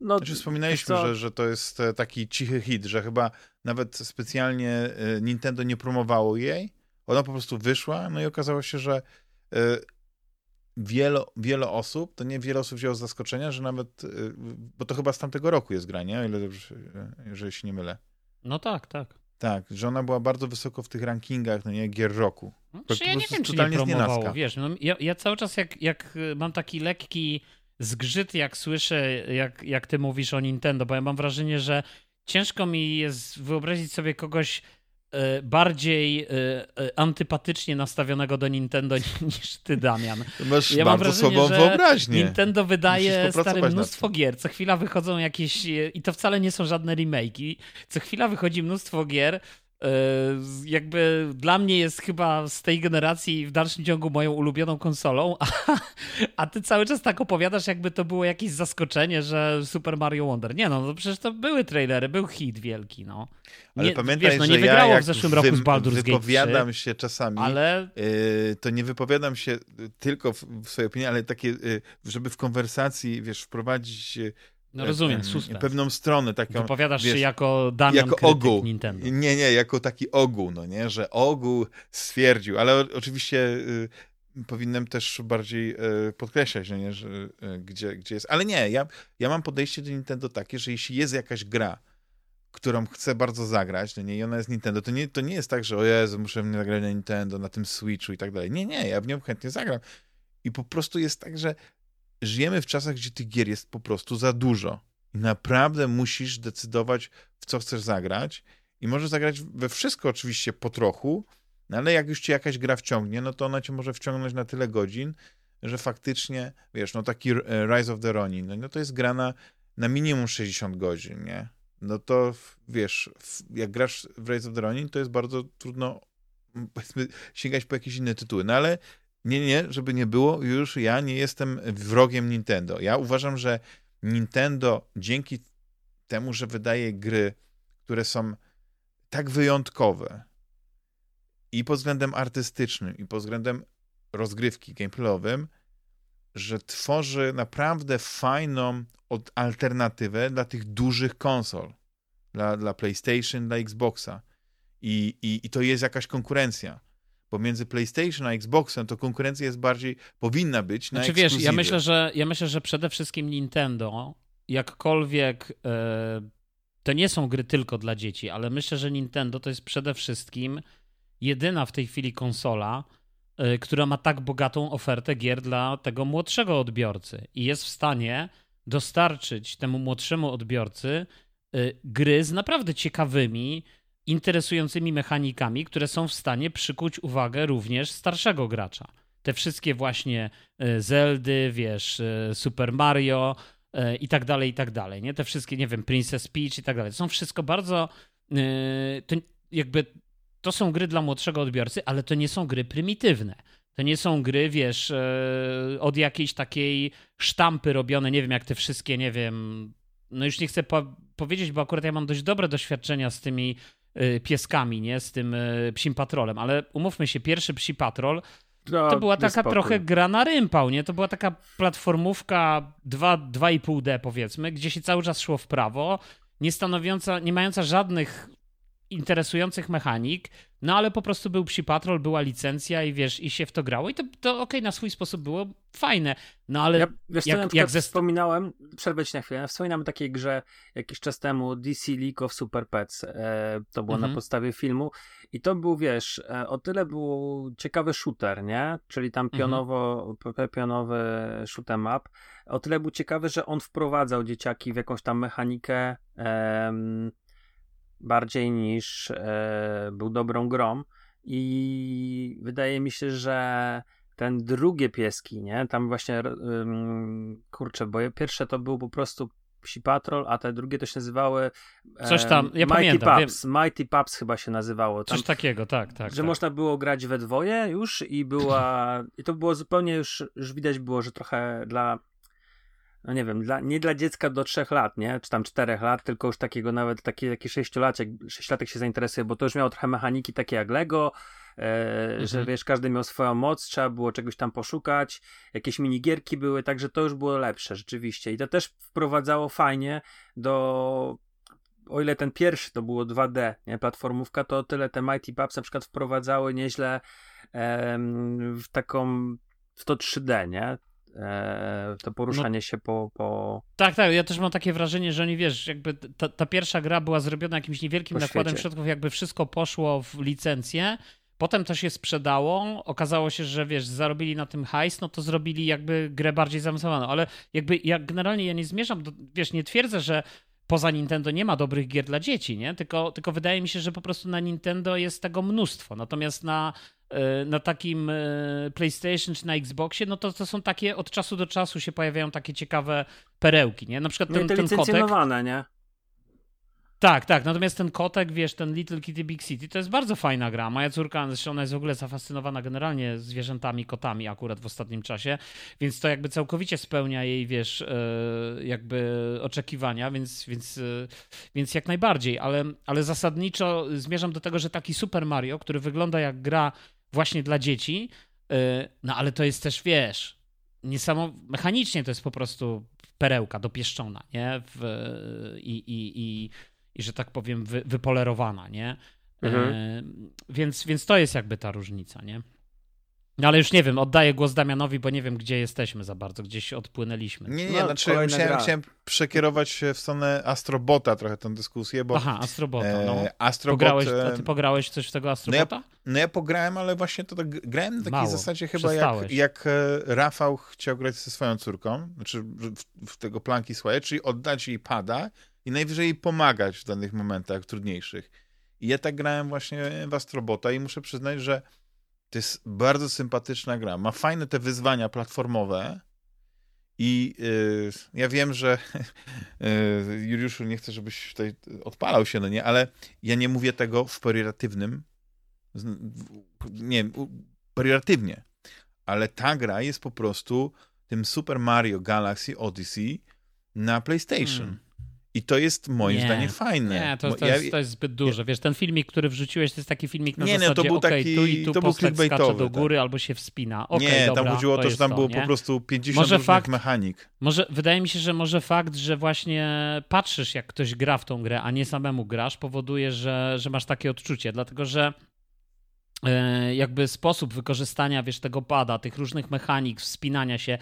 No, znaczy wspominaliśmy, że, że to jest e, taki cichy hit, że chyba nawet specjalnie e, Nintendo nie promowało jej. Ona po prostu wyszła, no i okazało się, że e, wiele, wiele osób, to nie wiele osób wzięło z zaskoczenia, że nawet, bo to chyba z tamtego roku jest gra, nie? O ile dobrze, jeżeli się nie mylę. No tak, tak. Tak, że ona była bardzo wysoko w tych rankingach, no nie, gier roku. No, czy ja nie wiem, czy nie promowało, wiesz, no, ja, ja, cały czas jak, jak mam taki lekki zgrzyt, jak słyszę, jak, jak ty mówisz o Nintendo, bo ja mam wrażenie, że ciężko mi jest wyobrazić sobie kogoś, bardziej e, e, antypatycznie nastawionego do Nintendo niż ty, Damian. Masz ja mam wrażenie, że wyobraźnię. Nintendo wydaje stare mnóstwo gier. Co chwila wychodzą jakieś, i to wcale nie są żadne remake'i, co chwila wychodzi mnóstwo gier, E, jakby dla mnie jest chyba z tej generacji w dalszym ciągu moją ulubioną konsolą, a, a ty cały czas tak opowiadasz, jakby to było jakieś zaskoczenie, że Super Mario Wonder. Nie no, no przecież to były trailery, był hit wielki, no. Nie, ale pamiętaj, wiesz, no, nie że wygrało ja w zeszłym roku z Baldur's Gate wypowiadam się czasami, ale... Yy, to nie wypowiadam się tylko w, w swojej opinii, ale takie, yy, żeby w konwersacji, wiesz, wprowadzić no rozumiem, e, pewną stronę taką. Wypowiadasz wiesz, się jako Damian jako ogół. Nintendo. Nie, nie, jako taki ogół, no nie, że ogół stwierdził, ale o, oczywiście y, powinienem też bardziej y, podkreślać, no nie, że, y, gdzie, gdzie jest. Ale nie, ja, ja mam podejście do Nintendo takie, że jeśli jest jakaś gra, którą chcę bardzo zagrać, no nie, i ona jest Nintendo, to nie, to nie jest tak, że o Jezu, muszę mnie zagrać na Nintendo, na tym Switchu i tak dalej. Nie, nie, ja w nią chętnie zagram. I po prostu jest tak, że żyjemy w czasach, gdzie tych gier jest po prostu za dużo. I naprawdę musisz decydować, w co chcesz zagrać. I możesz zagrać we wszystko oczywiście po trochu, no ale jak już cię jakaś gra wciągnie, no to ona cię może wciągnąć na tyle godzin, że faktycznie, wiesz, no taki e, Rise of the Ronin, no, no to jest gra na, na minimum 60 godzin, nie? No to, wiesz, jak grasz w Rise of the Ronin, to jest bardzo trudno, powiedzmy, sięgać po jakieś inne tytuły. No ale nie, nie, żeby nie było, już ja nie jestem wrogiem Nintendo. Ja uważam, że Nintendo dzięki temu, że wydaje gry, które są tak wyjątkowe i pod względem artystycznym, i pod względem rozgrywki gameplayowym, że tworzy naprawdę fajną alternatywę dla tych dużych konsol. Dla, dla PlayStation, dla Xboxa. I, i, I to jest jakaś konkurencja pomiędzy PlayStation a Xboxem, to konkurencja jest bardziej, powinna być na znaczy, wiesz, ja myślę, że ja myślę, że przede wszystkim Nintendo, jakkolwiek e, to nie są gry tylko dla dzieci, ale myślę, że Nintendo to jest przede wszystkim jedyna w tej chwili konsola, e, która ma tak bogatą ofertę gier dla tego młodszego odbiorcy i jest w stanie dostarczyć temu młodszemu odbiorcy e, gry z naprawdę ciekawymi, interesującymi mechanikami, które są w stanie przykuć uwagę również starszego gracza. Te wszystkie właśnie e, Zeldy, wiesz, e, Super Mario e, i tak dalej, i tak dalej, nie? Te wszystkie, nie wiem, Princess Peach i tak dalej. To są wszystko bardzo to jakby to są gry dla młodszego odbiorcy, ale to nie są gry prymitywne. To nie są gry, wiesz, od jakiejś takiej sztampy robione, nie wiem, jak te wszystkie, nie wiem, no już nie chcę po powiedzieć, bo akurat ja mam dość dobre doświadczenia z tymi pieskami, nie, z tym e, psim patrolem, ale umówmy się, pierwszy psi patrol no, to była taka trochę gra na rympał, nie? To była taka platformówka 2,5D powiedzmy, gdzie się cały czas szło w prawo, nie stanowiąca, nie mająca żadnych interesujących mechanik, no ale po prostu był psi patrol, była licencja i wiesz, i się w to grało i to, to okej, okay, na swój sposób było fajne, no ale ja, wiesz, jak, co, jak ze... wspominałem, przerwę ci na chwilę, wspominam o takiej grze jakiś czas temu DC League of Super Pets, e, to było mhm. na podstawie filmu i to był, wiesz, e, o tyle był ciekawy shooter, nie? Czyli tam mhm. pionowo, mhm. pionowy shoot'em up, o tyle był ciekawy, że on wprowadzał dzieciaki w jakąś tam mechanikę bardziej niż e, był dobrą grą. I wydaje mi się, że ten drugie pieski, nie? Tam właśnie kurczę, bo pierwsze to był po prostu Psi Patrol, a te drugie to się nazywały e, Coś tam, ja Mighty pamiętam. Pups, wiem. Mighty Pups chyba się nazywało. Tam, Coś takiego, tak, tak. Że tak. można było grać we dwoje już i była i to było zupełnie już, już widać było, że trochę dla no nie wiem, dla, nie dla dziecka do trzech lat, nie? Czy tam czterech lat, tylko już takiego nawet taki, taki sześciolatek, sześciolatek się zainteresuje, bo to już miało trochę mechaniki takie jak Lego, e, mhm. że wiesz, każdy miał swoją moc, trzeba było czegoś tam poszukać, jakieś minigierki były, także to już było lepsze rzeczywiście i to też wprowadzało fajnie do o ile ten pierwszy to było 2D, nie, platformówka, to tyle te Mighty Pups na przykład wprowadzały nieźle em, w taką w to 3D, nie? E, to poruszanie no, się po, po. Tak, tak. Ja też mam takie wrażenie, że oni wiesz, jakby ta, ta pierwsza gra była zrobiona jakimś niewielkim nakładem środków, jakby wszystko poszło w licencję. Potem to się sprzedało, okazało się, że wiesz, zarobili na tym hajs, no to zrobili jakby grę bardziej zaawansowaną, ale jakby ja generalnie ja nie zmierzam, do, wiesz, nie twierdzę, że poza Nintendo nie ma dobrych gier dla dzieci, nie? Tylko, tylko wydaje mi się, że po prostu na Nintendo jest tego mnóstwo. Natomiast na, na takim e, PlayStation czy na Xboxie, no to, to są takie od czasu do czasu się pojawiają takie ciekawe perełki, nie? Na przykład ten, nie, ten kotek. nie? Tak, tak. Natomiast ten kotek, wiesz, ten Little Kitty Big City, to jest bardzo fajna gra. Moja córka, zresztą ona jest w ogóle zafascynowana generalnie zwierzętami, kotami akurat w ostatnim czasie, więc to jakby całkowicie spełnia jej, wiesz, e, jakby oczekiwania, więc, więc, e, więc jak najbardziej. Ale, ale zasadniczo zmierzam do tego, że taki Super Mario, który wygląda jak gra właśnie dla dzieci, e, no ale to jest też, wiesz, niesamowite, mechanicznie to jest po prostu perełka dopieszczona, nie? W, i, i, i i że tak powiem wy, wypolerowana, nie? Mhm. E, więc, więc to jest jakby ta różnica, nie? No ale już nie wiem, oddaję głos Damianowi, bo nie wiem, gdzie jesteśmy za bardzo, gdzieś odpłynęliśmy. Nie, nie, no, znaczy chciałem, chciałem, przekierować się w stronę Astrobota trochę tę dyskusję, bo... Aha, Astrobota, no. E, Astrobot, pograłeś, a ty pograłeś coś w tego Astrobota? No ja, no ja pograłem, ale właśnie to tak, grałem na takiej Mało. zasadzie chyba jak, jak e, Rafał chciał grać ze swoją córką, znaczy w, w tego planki swoje, czyli oddać jej pada i najwyżej pomagać w danych momentach trudniejszych. I ja tak grałem właśnie w Astrobota i muszę przyznać, że to jest bardzo sympatyczna gra. Ma fajne te wyzwania platformowe i yy, ja wiem, że yy, Juliuszu, nie chcę, żebyś tutaj odpalał się, no nie, ale ja nie mówię tego w pejoratywnym, nie, pejoratywnie, ale ta gra jest po prostu tym Super Mario Galaxy Odyssey na PlayStation. Hmm. I to jest moim nie, zdaniem fajne. Nie, to, to, ja, jest, to jest zbyt dużo. Wiesz, ten filmik, który wrzuciłeś, to jest taki filmik na nie, zasadzie, nie, to był okay, taki, tu i tu to skacze do góry tak. albo się wspina. Okay, nie, dobra, tam chodziło o to, że tam było nie? po prostu 50 może różnych fakt, mechanik. Może, wydaje mi się, że może fakt, że właśnie patrzysz, jak ktoś gra w tą grę, a nie samemu grasz, powoduje, że, że masz takie odczucie, dlatego że e, jakby sposób wykorzystania, wiesz, tego pada, tych różnych mechanik, wspinania się,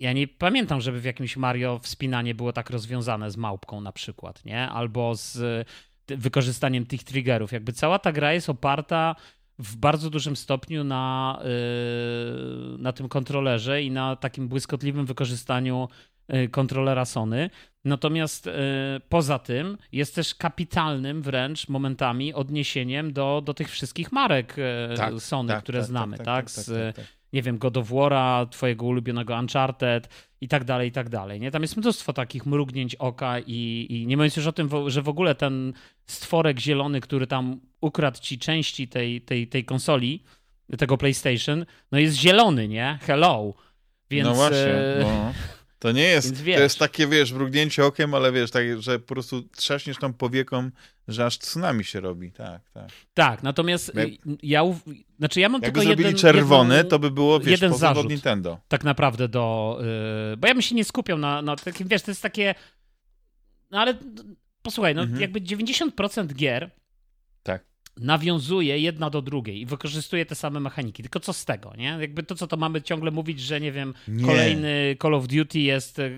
ja nie pamiętam, żeby w jakimś Mario wspinanie było tak rozwiązane z małpką na przykład, nie? Albo z wykorzystaniem tych triggerów. Jakby cała ta gra jest oparta w bardzo dużym stopniu na, yy, na tym kontrolerze i na takim błyskotliwym wykorzystaniu yy, kontrolera Sony. Natomiast yy, poza tym jest też kapitalnym wręcz momentami odniesieniem do, do tych wszystkich marek tak, Sony, tak, które tak, znamy, tak? tak, tak, z, tak nie wiem, God of War'a, twojego ulubionego Uncharted i tak dalej, i tak dalej. Nie? Tam jest mnóstwo takich mrugnięć oka i, i nie mówiąc już o tym, że w ogóle ten stworek zielony, który tam ukradł ci części tej, tej, tej konsoli, tego PlayStation, no jest zielony, nie? Hello. Więc, no właśnie, no. To nie jest, to jest takie, wiesz, mrugnięcie okiem, ale wiesz, tak, że po prostu trzaśniesz tam powieką, że aż tsunami się robi, tak, tak. Tak, natomiast Jak, ja, znaczy ja mam jakby tylko zrobili czerwony, to by było, wiesz, jeden zarzut od Nintendo. Tak naprawdę do, yy, bo ja bym się nie skupiał na, na takim, wiesz, to jest takie, no ale posłuchaj, no mhm. jakby 90% gier nawiązuje jedna do drugiej i wykorzystuje te same mechaniki. Tylko co z tego, nie? Jakby to, co to mamy ciągle mówić, że nie wiem, nie. kolejny Call of Duty jest, e,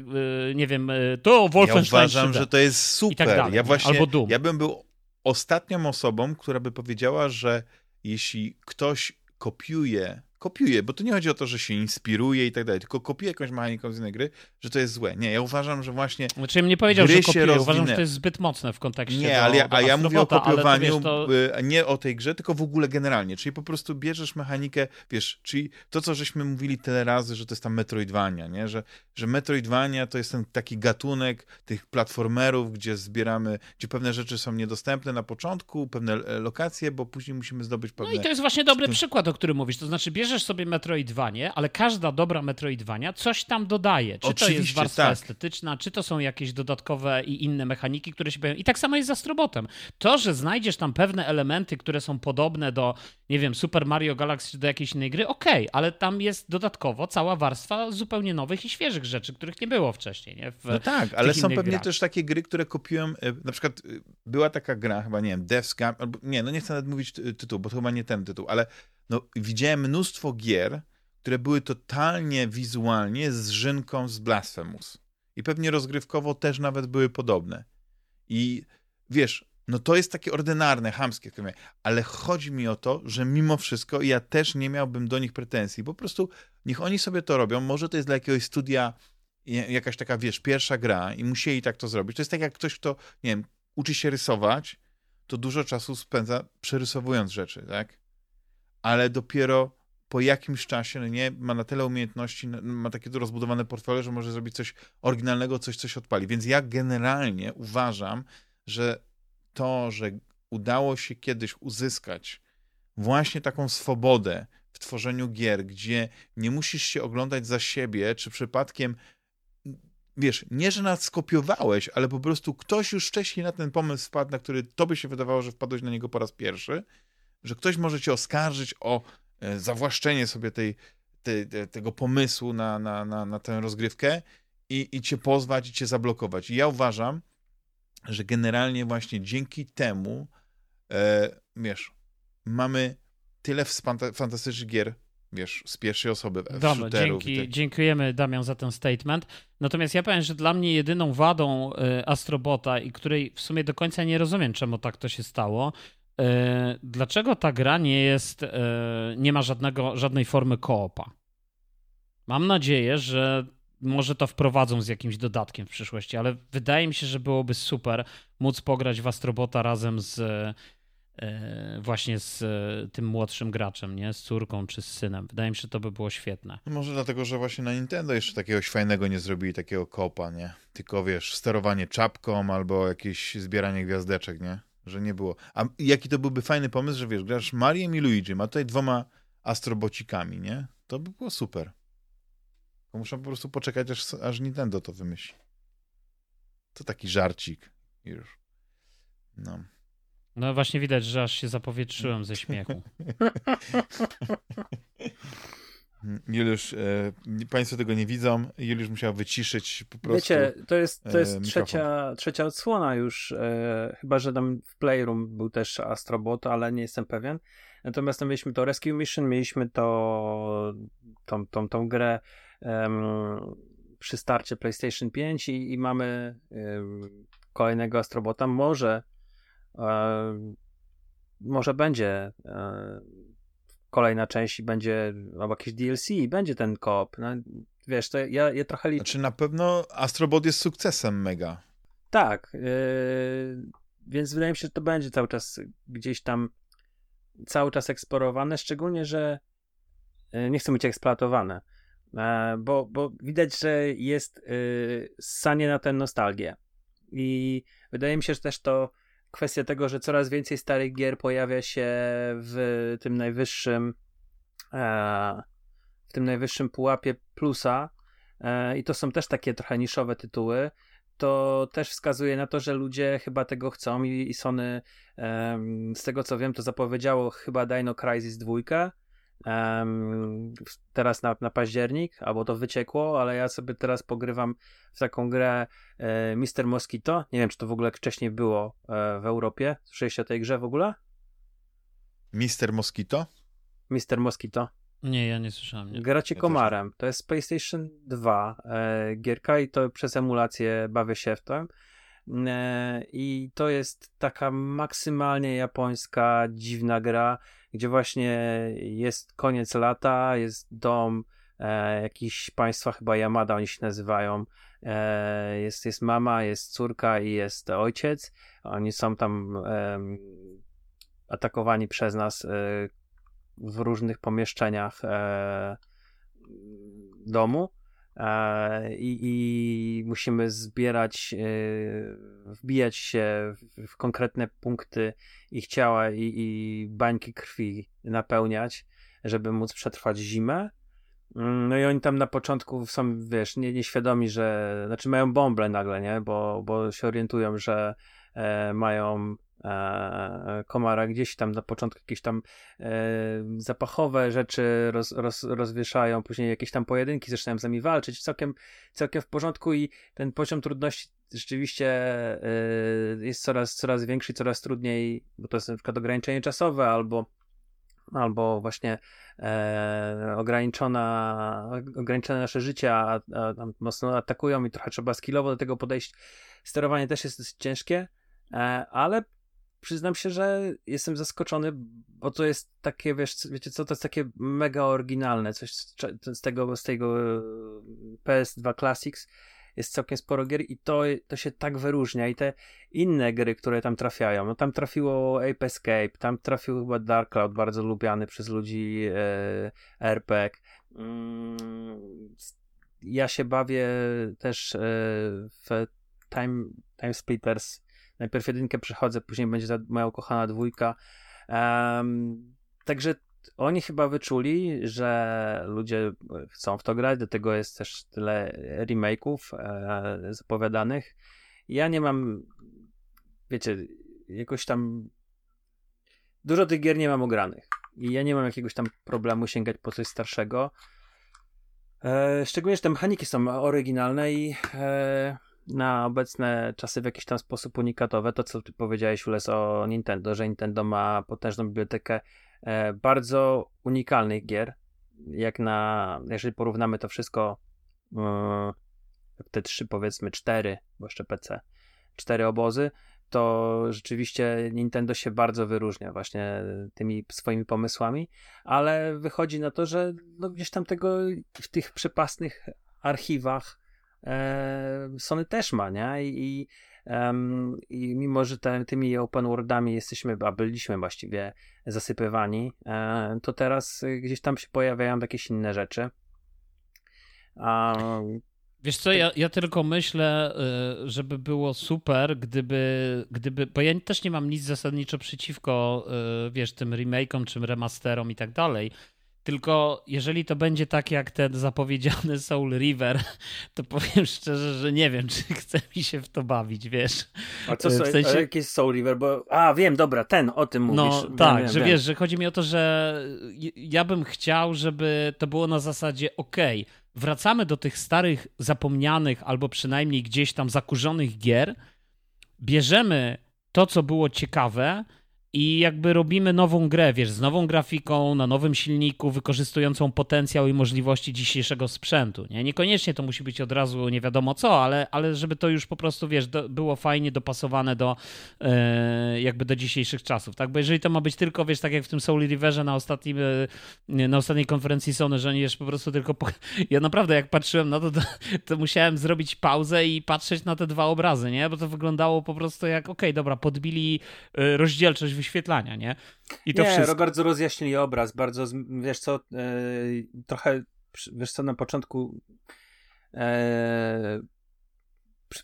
nie wiem, e, to Wolfenstein Ja uważam, 3D. że to jest super. Tak dalej, ja właśnie, Albo Doom. ja bym był ostatnią osobą, która by powiedziała, że jeśli ktoś kopiuje kopiuje, bo to nie chodzi o to, że się inspiruje i tak dalej, tylko kopiuje jakąś mechaniką z innej gry, że to jest złe. Nie, ja uważam, że właśnie Znaczy ja nie powiedział, że kopiuje, rozwinę... uważam, że to jest zbyt mocne w kontekście Nie, do, ale ja, a ja mówię o kopiowaniu, to... Y, nie o tej grze, tylko w ogóle generalnie, czyli po prostu bierzesz mechanikę, wiesz, czyli to, co żeśmy mówili tyle razy, że to jest tam Metroidvania, nie, że, że Metroidvania to jest ten taki gatunek tych platformerów, gdzie zbieramy, gdzie pewne rzeczy są niedostępne na początku, pewne lokacje, bo później musimy zdobyć pewne... No i to jest właśnie dobry przykład, o którym mówisz, to znaczy bierzesz bierzesz sobie Metroidvanie, ale każda dobra Metroidvania coś tam dodaje. Czy Oczywiście, to jest warstwa tak. estetyczna, czy to są jakieś dodatkowe i inne mechaniki, które się pojawiają. I tak samo jest z Astrobotem. To, że znajdziesz tam pewne elementy, które są podobne do, nie wiem, Super Mario Galaxy czy do jakiejś innej gry, okej, okay, ale tam jest dodatkowo cała warstwa zupełnie nowych i świeżych rzeczy, których nie było wcześniej. Nie? W no tak, ale są pewnie grach. też takie gry, które kopiują, e, na przykład e, była taka gra, chyba nie wiem, Death's Gap, albo nie, no nie chcę nawet mówić tytułu, bo to chyba nie ten tytuł, ale no, widziałem mnóstwo gier, które były totalnie wizualnie z Rzynką z Blasphemous. I pewnie rozgrywkowo też nawet były podobne. I wiesz, no to jest takie ordynarne, hamskie, ale chodzi mi o to, że mimo wszystko ja też nie miałbym do nich pretensji. Po prostu niech oni sobie to robią. Może to jest dla jakiegoś studia jakaś taka, wiesz, pierwsza gra i musieli tak to zrobić. To jest tak jak ktoś, kto, nie wiem, uczy się rysować, to dużo czasu spędza przerysowując rzeczy, tak? Ale dopiero po jakimś czasie, no nie, ma na tyle umiejętności, ma takie rozbudowane portfolio, że może zrobić coś oryginalnego, coś, coś odpali. Więc ja generalnie uważam, że to, że udało się kiedyś uzyskać właśnie taką swobodę w tworzeniu gier, gdzie nie musisz się oglądać za siebie, czy przypadkiem wiesz, nie, że nas skopiowałeś, ale po prostu ktoś już wcześniej na ten pomysł wpadł, na który tobie się wydawało, że wpadłeś na niego po raz pierwszy, że ktoś może cię oskarżyć o e, zawłaszczenie sobie tej, tej, tego pomysłu na, na, na, na tę rozgrywkę i, i cię pozwać i cię zablokować. I ja uważam, że generalnie właśnie dzięki temu, e, wiesz, mamy tyle fantastycznych gier, wiesz, z pierwszej osoby. Dobra, dzięki, tak. dziękujemy Damian za ten statement. Natomiast ja powiem, że dla mnie jedyną wadą y, Astrobota i której w sumie do końca nie rozumiem, czemu tak to się stało, E, dlaczego ta gra nie jest, e, nie ma żadnego, żadnej formy koopa? Mam nadzieję, że może to wprowadzą z jakimś dodatkiem w przyszłości, ale wydaje mi się, że byłoby super móc pograć w Astrobota razem z e, właśnie z tym młodszym graczem, nie? Z córką czy z synem. Wydaje mi się, że to by było świetne. No może dlatego, że właśnie na Nintendo jeszcze takiego fajnego nie zrobili, takiego kopa, nie? Tylko wiesz, sterowanie czapką albo jakieś zbieranie gwiazdeczek, nie? Że nie było. A jaki to byłby fajny pomysł, że wiesz, grasz Mariem i Luigi, a tutaj dwoma astrobocikami, nie? To by było super. To muszę po prostu poczekać, aż, aż Nintendo to wymyśli. To taki żarcik już. No. No właśnie widać, że aż się zapowietrzyłem ze śmiechu. Juliusz, e, Państwo tego nie widzą. Juliusz musiał wyciszyć po prostu. Wiecie, to jest, to jest e, trzecia, trzecia odsłona już. E, chyba, że tam w Playroom był też Astrobot, ale nie jestem pewien. Natomiast mieliśmy to Rescue Mission, mieliśmy to tą, tą, tą grę przy starcie PlayStation 5 i, i mamy kolejnego Astrobota. Może może będzie kolejna część i będzie albo jakieś DLC i będzie ten koop. No, wiesz, to ja, ja trochę liczę. Znaczy na pewno Astrobot jest sukcesem mega. Tak, yy, więc wydaje mi się, że to będzie cały czas gdzieś tam cały czas eksplorowane, szczególnie, że nie chcą być eksploatowane. Bo, bo widać, że jest sanie na tę nostalgię. I wydaje mi się, że też to kwestia tego, że coraz więcej starych gier pojawia się w tym najwyższym w tym najwyższym pułapie plusa i to są też takie trochę niszowe tytuły, to też wskazuje na to, że ludzie chyba tego chcą i, Sony z tego co wiem to zapowiedziało chyba Dino Crisis 2 um, teraz na, na październik, albo to wyciekło, ale ja sobie teraz pogrywam w taką grę e, Mister Mosquito. Nie wiem, czy to w ogóle wcześniej było e, w Europie. Słyszeliście o tej grze w ogóle? Mister Mosquito? Mister Mosquito. Nie, ja nie słyszałem. Nie. Gracie ja komarem. To jest PlayStation 2 e, gierka i to przez emulację bawię się w tym. E, I to jest taka maksymalnie japońska, dziwna gra, gdzie właśnie jest koniec lata, jest dom e, jakiś państwa, chyba Yamada oni się nazywają. E, jest, jest mama, jest córka i jest ojciec. Oni są tam atakowani przez nas e, w różnych pomieszczeniach e, domu e, i, i, musimy zbierać, e, wbijać się w, konkretne punkty ich ciała i, i bańki krwi napełniać, żeby móc przetrwać zimę. Mm, no i oni tam na początku są, wiesz, nie, nieświadomi, że, znaczy mają bąble nagle, nie, bo, bo się orientują, że e, mają E, komara gdzieś tam na początku jakieś tam e, zapachowe rzeczy roz, roz, rozwieszają, później jakieś tam pojedynki zaczynają z nami walczyć, całkiem, całkiem w porządku i ten poziom trudności rzeczywiście e, jest coraz, coraz większy, coraz trudniej, bo to jest na przykład ograniczenie czasowe albo albo właśnie e, ograniczona, ograniczone nasze życie, a, a, a, mocno atakują i trochę trzeba skillowo do tego podejść. Sterowanie też jest dosyć ciężkie, e, ale przyznam się, że jestem zaskoczony, bo to jest takie, wiesz, wiecie co, to jest takie mega oryginalne, coś z tego, z tego e, PS2 Classics. Jest całkiem sporo gier i to, to się tak wyróżnia i te inne gry, które tam trafiają, no tam trafiło Ape Escape, tam trafił chyba Dark Cloud, bardzo lubiany przez ludzi e, RPG. Mm, ja się bawię też e, w Time, Time Splitters Najpierw jedynkę przechodzę, później będzie ta moja ukochana dwójka. Um, także oni chyba wyczuli, że ludzie chcą w to grać, do tego jest też tyle remake'ów e, zapowiadanych. Ja nie mam, wiecie, jakoś tam dużo tych gier nie mam ogranych i ja nie mam jakiegoś tam problemu sięgać po coś starszego. E, szczególnie, że te mechaniki są oryginalne i e, na obecne czasy w jakiś tam sposób unikatowe. To, co ty powiedziałeś, Ules, o Nintendo, że Nintendo ma potężną bibliotekę e, bardzo unikalnych gier. Jak na, jeżeli porównamy to wszystko, e, te trzy, powiedzmy cztery, bo jeszcze PC, cztery obozy, to rzeczywiście Nintendo się bardzo wyróżnia właśnie tymi swoimi pomysłami, ale wychodzi na to, że no gdzieś tam tego w tych przepasnych archiwach Sony też ma, nie? I, um, i mimo, że te, tymi open worldami jesteśmy, a byliśmy właściwie zasypywani, e, to teraz gdzieś tam się pojawiają jakieś inne rzeczy. Um, Wiesz co, ja, ja tylko myślę, e, żeby było super, gdyby, gdyby, bo ja też nie mam nic zasadniczo przeciwko, wiesz, tym remake'om, czy remasterom i tak dalej, tylko jeżeli to będzie tak jak ten zapowiedziany Soul River, to powiem szczerze, że nie wiem, czy chce mi się w to bawić, wiesz. A co w sensie... jaki jest Soul River? Bo... A, wiem, dobra, ten, o tym no, mówisz. No tak, wiem, że wiem. wiesz, że chodzi mi o to, że ja bym chciał, żeby to było na zasadzie okej, okay, wracamy do tych starych, zapomnianych albo przynajmniej gdzieś tam zakurzonych gier, bierzemy to, co było ciekawe, i jakby robimy nową grę, wiesz, z nową grafiką, na nowym silniku, wykorzystującą potencjał i możliwości dzisiejszego sprzętu. Nie? Niekoniecznie to musi być od razu nie wiadomo co, ale, ale żeby to już po prostu, wiesz, do, było fajnie dopasowane do e, jakby do dzisiejszych czasów, tak? Bo jeżeli to ma być tylko, wiesz, tak jak w tym Soul Riverze na ostatnim, e, na ostatniej konferencji Sony, że oni już po prostu tylko... Po... Ja naprawdę jak patrzyłem na to, to, to, musiałem zrobić pauzę i patrzeć na te dwa obrazy, nie? Bo to wyglądało po prostu jak, okej, okay, dobra, podbili e, rozdzielczość wyświetlania, nie? I to nie, wszystko. bardzo rozjaśnili obraz, bardzo, wiesz co, yy, trochę, wiesz co, na początku yy,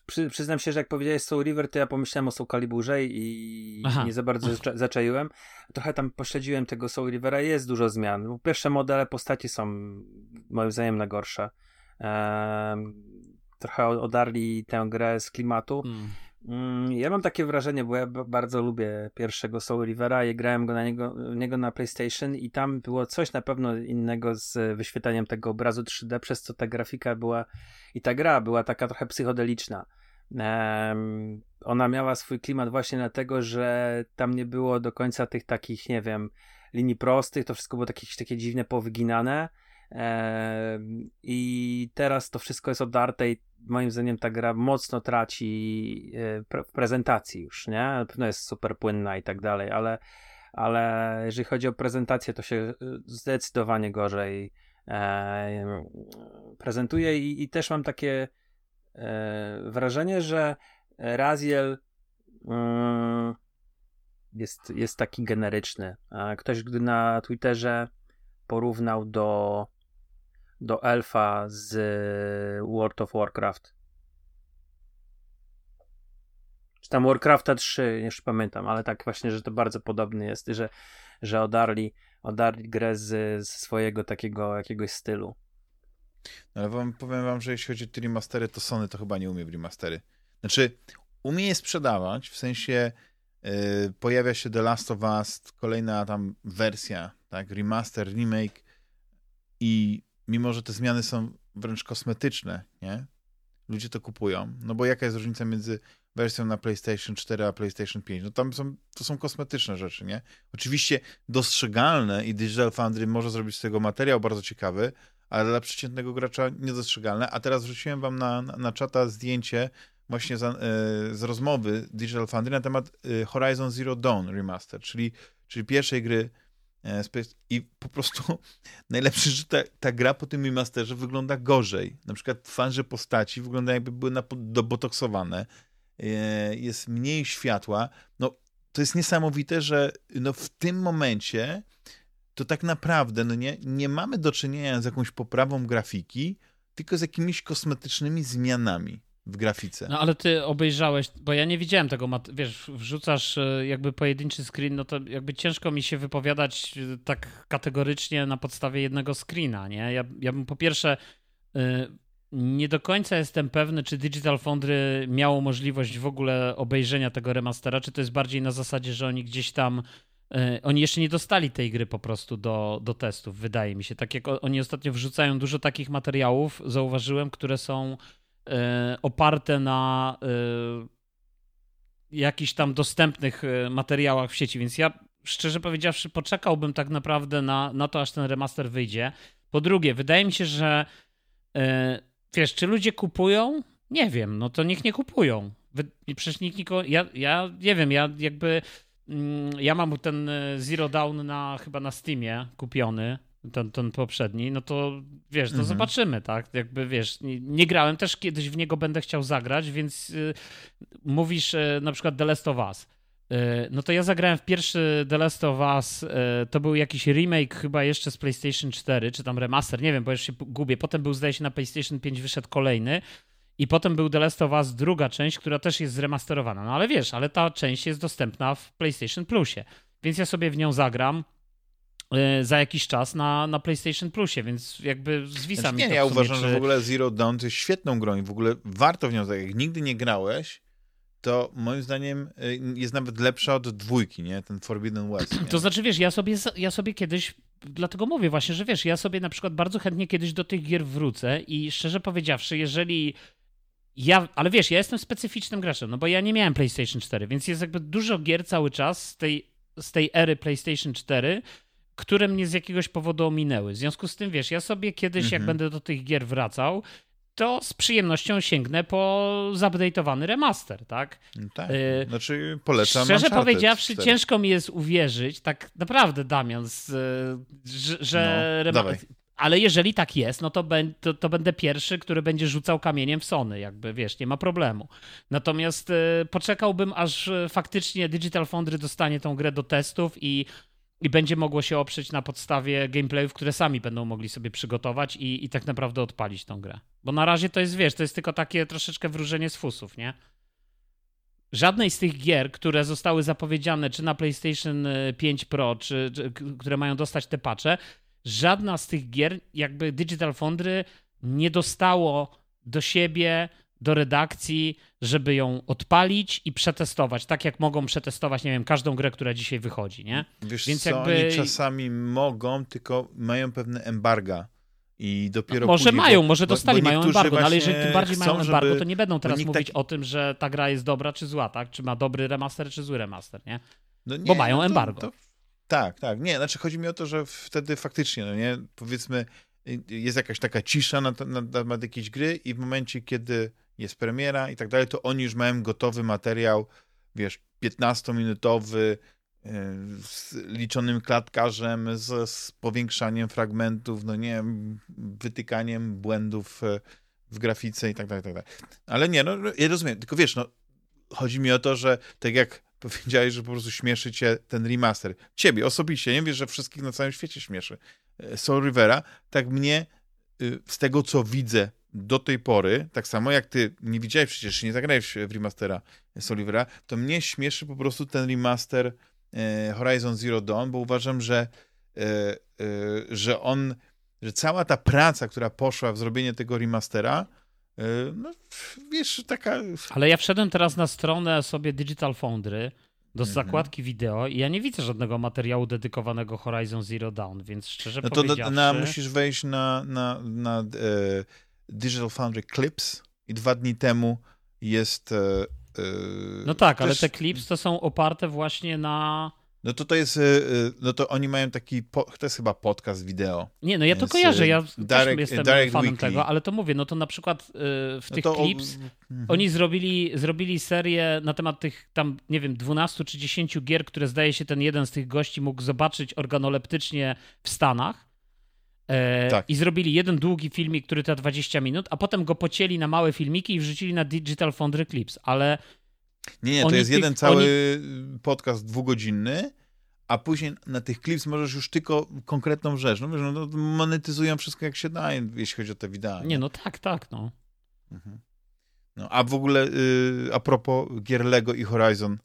przy, przyznam się, że jak powiedziałeś Soul River, to ja pomyślałem o Soul Caliburze i Aha. nie za bardzo zaczaiłem. Trochę tam pośledziłem tego Soul Rivera, jest dużo zmian. Pierwsze modele postaci są moim zdaniem na gorsze. Ehm, trochę odarli tę grę z klimatu. Mm, ja mam takie wrażenie, bo ja bardzo lubię pierwszego Soul Rivera i grałem go na niego, niego na PlayStation i tam było coś na pewno innego z wyświetlaniem tego obrazu 3D, przez co ta grafika była i ta gra była taka trochę psychodeliczna. Um, ona miała swój klimat właśnie dlatego, że tam nie było do końca tych takich, nie wiem, linii prostych, to wszystko było takie, takie dziwne, powyginane. I teraz to wszystko jest odarte i moim zdaniem ta gra mocno traci e, w prezentacji już, nie? Na pewno jest super płynna i tak dalej, ale, ale jeżeli chodzi o prezentację, to się e, zdecydowanie gorzej e, prezentuje i, i, też mam takie wrażenie, że Raziel mm, jest, jest taki generyczny. Ktoś, gdy na Twitterze porównał do do elfa z World of Warcraft. Czy tam Warcrafta 3, jeszcze pamiętam, ale tak właśnie, że to bardzo podobny jest, że, że odarli, odarli grę z swojego takiego jakiegoś stylu. No, ale wam, powiem wam, że jeśli chodzi o te remastery, to Sony to chyba nie umie w remastery. Znaczy, umie je sprzedawać, w sensie yy, pojawia się The Last of Us, kolejna tam wersja, tak, remaster, remake i mimo że te zmiany są wręcz kosmetyczne, nie? Ludzie to kupują. No bo jaka jest różnica między wersją na PlayStation 4 a PlayStation 5? No tam są, to są kosmetyczne rzeczy, nie? Oczywiście dostrzegalne i Digital Foundry może zrobić z tego materiał bardzo ciekawy, ale dla przeciętnego gracza niedostrzegalne. A teraz wrzuciłem wam na, na, na czata zdjęcie właśnie e, z rozmowy Digital Foundry na temat e, Horizon Zero Dawn Remaster, czyli, czyli pierwszej gry I po prostu najlepsze, że ta, ta gra po tym remasterze wygląda gorzej. Na przykład twarze postaci wyglądają jakby były dobotoksowane. E, jest mniej światła. No, to jest niesamowite, że no, w tym momencie to tak naprawdę no nie, nie mamy do czynienia z jakąś poprawą grafiki, tylko z jakimiś kosmetycznymi zmianami w grafice. No ale ty obejrzałeś, bo ja nie widziałem tego, wiesz, wrzucasz e, jakby pojedynczy screen, no to jakby ciężko mi się wypowiadać e, tak kategorycznie na podstawie jednego screena, nie? Ja, ja bym po pierwsze e, nie do końca jestem pewny, czy Digital Foundry miało możliwość w ogóle obejrzenia tego remastera, czy to jest bardziej na zasadzie, że oni gdzieś tam oni jeszcze nie dostali tej gry po prostu do, do testów, wydaje mi się. Tak jak oni ostatnio wrzucają dużo takich materiałów, zauważyłem, które są oparte na e, jakichś tam dostępnych e, materiałach w sieci, więc ja szczerze powiedziawszy poczekałbym tak naprawdę na, na to, aż ten remaster wyjdzie. Po drugie, wydaje mi się, że wiesz, czy ludzie kupują? Nie wiem, no to niech nie kupują. Przecież nikt nikogo, ja, ja nie wiem, ja jakby mm, ja mam ten Zero Down na, chyba na Steamie kupiony ten, ten poprzedni, no to wiesz, to mhm. zobaczymy, tak? Jakby wiesz, nie, nie, grałem, też kiedyś w niego będę chciał zagrać, więc y, mówisz y, na przykład The Last of Us. Y, no to ja zagrałem w pierwszy The Last of Us, y, to był jakiś remake chyba jeszcze z PlayStation 4, czy tam remaster, nie wiem, bo już się gubię. Potem był, zdaje się, na PlayStation 5 wyszedł kolejny i potem był The Last of Us druga część, która też jest zremasterowana. No ale wiesz, ale ta część jest dostępna w PlayStation Plusie, więc ja sobie w nią zagram za jakiś czas na, na PlayStation Plusie, więc jakby zwisa znaczy, mi nie, to ja uważam, czy... że w ogóle Zero Dawn to jest świetną grą i w ogóle warto w nią zagrać. Jak nigdy nie grałeś, to moim zdaniem y, jest nawet lepsza od dwójki, nie? Ten Forbidden West. Nie? To znaczy, wiesz, ja sobie, ja sobie kiedyś, dlatego mówię właśnie, że wiesz, ja sobie na przykład bardzo chętnie kiedyś do tych gier wrócę i szczerze powiedziawszy, jeżeli ja, ale wiesz, ja jestem specyficznym graczem, no bo ja nie miałem PlayStation 4, więc jest jakby dużo gier cały czas z tej, z tej ery PlayStation 4, które mnie z jakiegoś powodu ominęły. W związku z tym, wiesz, ja sobie kiedyś, mhm. jak będę do tych gier wracał, to z przyjemnością sięgnę po zupdate'owany remaster, tak? No tak, y znaczy polecam Szczerze powiedziawszy, 4. ciężko mi jest uwierzyć, tak naprawdę, Damian, z, że, no, rema- ale jeżeli tak jest, no to, to, to, będę pierwszy, który będzie rzucał kamieniem w Sony, jakby wiesz, nie ma problemu. Natomiast e, poczekałbym, aż e, faktycznie Digital Foundry dostanie tą grę do testów i, i będzie mogło się oprzeć na podstawie gameplayów, które sami będą mogli sobie przygotować i, i tak naprawdę odpalić tą grę. Bo na razie to jest, wiesz, to jest tylko takie troszeczkę wróżenie z fusów, nie? żadnej z tych gier, które zostały zapowiedziane, czy na PlayStation 5 e, Pro, czy, czy, które mają dostać te patche, żadna z tych gier, jakby Digital Foundry, nie dostało do siebie, do redakcji, żeby ją odpalić i przetestować, tak jak mogą przetestować, nie wiem, każdą grę, która dzisiaj wychodzi, nie? Wiesz Więc co, jakby... oni czasami mogą, tylko mają pewne embarga. I dopiero no, może później, mają, może dostali, bo mają embargo, no ale jeżeli tym bardziej chcą, mają embargo, żeby... to nie będą teraz mówić tak... o tym, że ta gra jest dobra czy zła, tak? Czy ma dobry remaster, czy zły remaster, nie? No nie bo mają no to, embargo. To tak, tak. Nie, znaczy chodzi mi o to, że wtedy faktycznie, no nie, powiedzmy, jest jakaś taka cisza na, na, na temat jakiejś gry i w momencie, kiedy jest premiera i tak dalej, to oni już mają gotowy materiał, wiesz, 15-minutowy, e, z liczonym klatkarzem, z, z, powiększaniem fragmentów, no nie, wytykaniem błędów e, w grafice i tak dalej, tak dalej. Ale nie, no ja rozumiem, tylko wiesz, no chodzi mi o to, że tak jak powiedziałeś, że po prostu śmieszy cię ten remaster. Ciebie osobiście, nie wiesz, że wszystkich na całym świecie śmieszy. E, Soul Rivera, tak mnie y, z tego, co widzę do tej pory, tak samo jak ty nie widziałeś przecież, nie zagrałeś w remastera Soul Rivera, to mnie śmieszy po prostu ten remaster e, Horizon Zero Dawn, bo uważam, że, e, że on, że cała ta praca, która poszła w zrobienie tego remastera, E, no, wiesz, taka... Ale ja wszedłem teraz na stronę sobie Digital Foundry, do mhm. zakładki wideo i ja nie widzę żadnego materiału dedykowanego Horizon Zero Dawn, więc szczerze no to powiedziawszy... Na, musisz wejść na, na, na e, Digital Foundry Clips i dwa dni temu jest... E, e no tak, też... ale te clips to są oparte właśnie na no to to jest, y, no to oni mają taki, to jest chyba podcast wideo. Nie, no ja to kojarzę, ja direct, też jestem fanem weekly. tego, ale to mówię, no to na przykład w no tych no clips mhm. oni zrobili, zrobili serię na temat tych tam, nie wiem, 12 czy 10 gier, które zdaje się ten jeden z tych gości mógł zobaczyć organoleptycznie w Stanach. E, tak. I zrobili jeden długi filmik, który trwa 20 minut, a potem go pocięli na małe filmiki i wrzucili na Digital Foundry Clips, ale nie, nie, to jest jeden cały oni... podcast dwugodzinny, a później na tych clips możesz już tylko konkretną rzecz. No wiesz, no, monetyzują wszystko jak się da, jeśli chodzi o te wideo. Nie, no tak, tak, no. Mhm. No, a w ogóle y, a propos gier Lego i Horizon,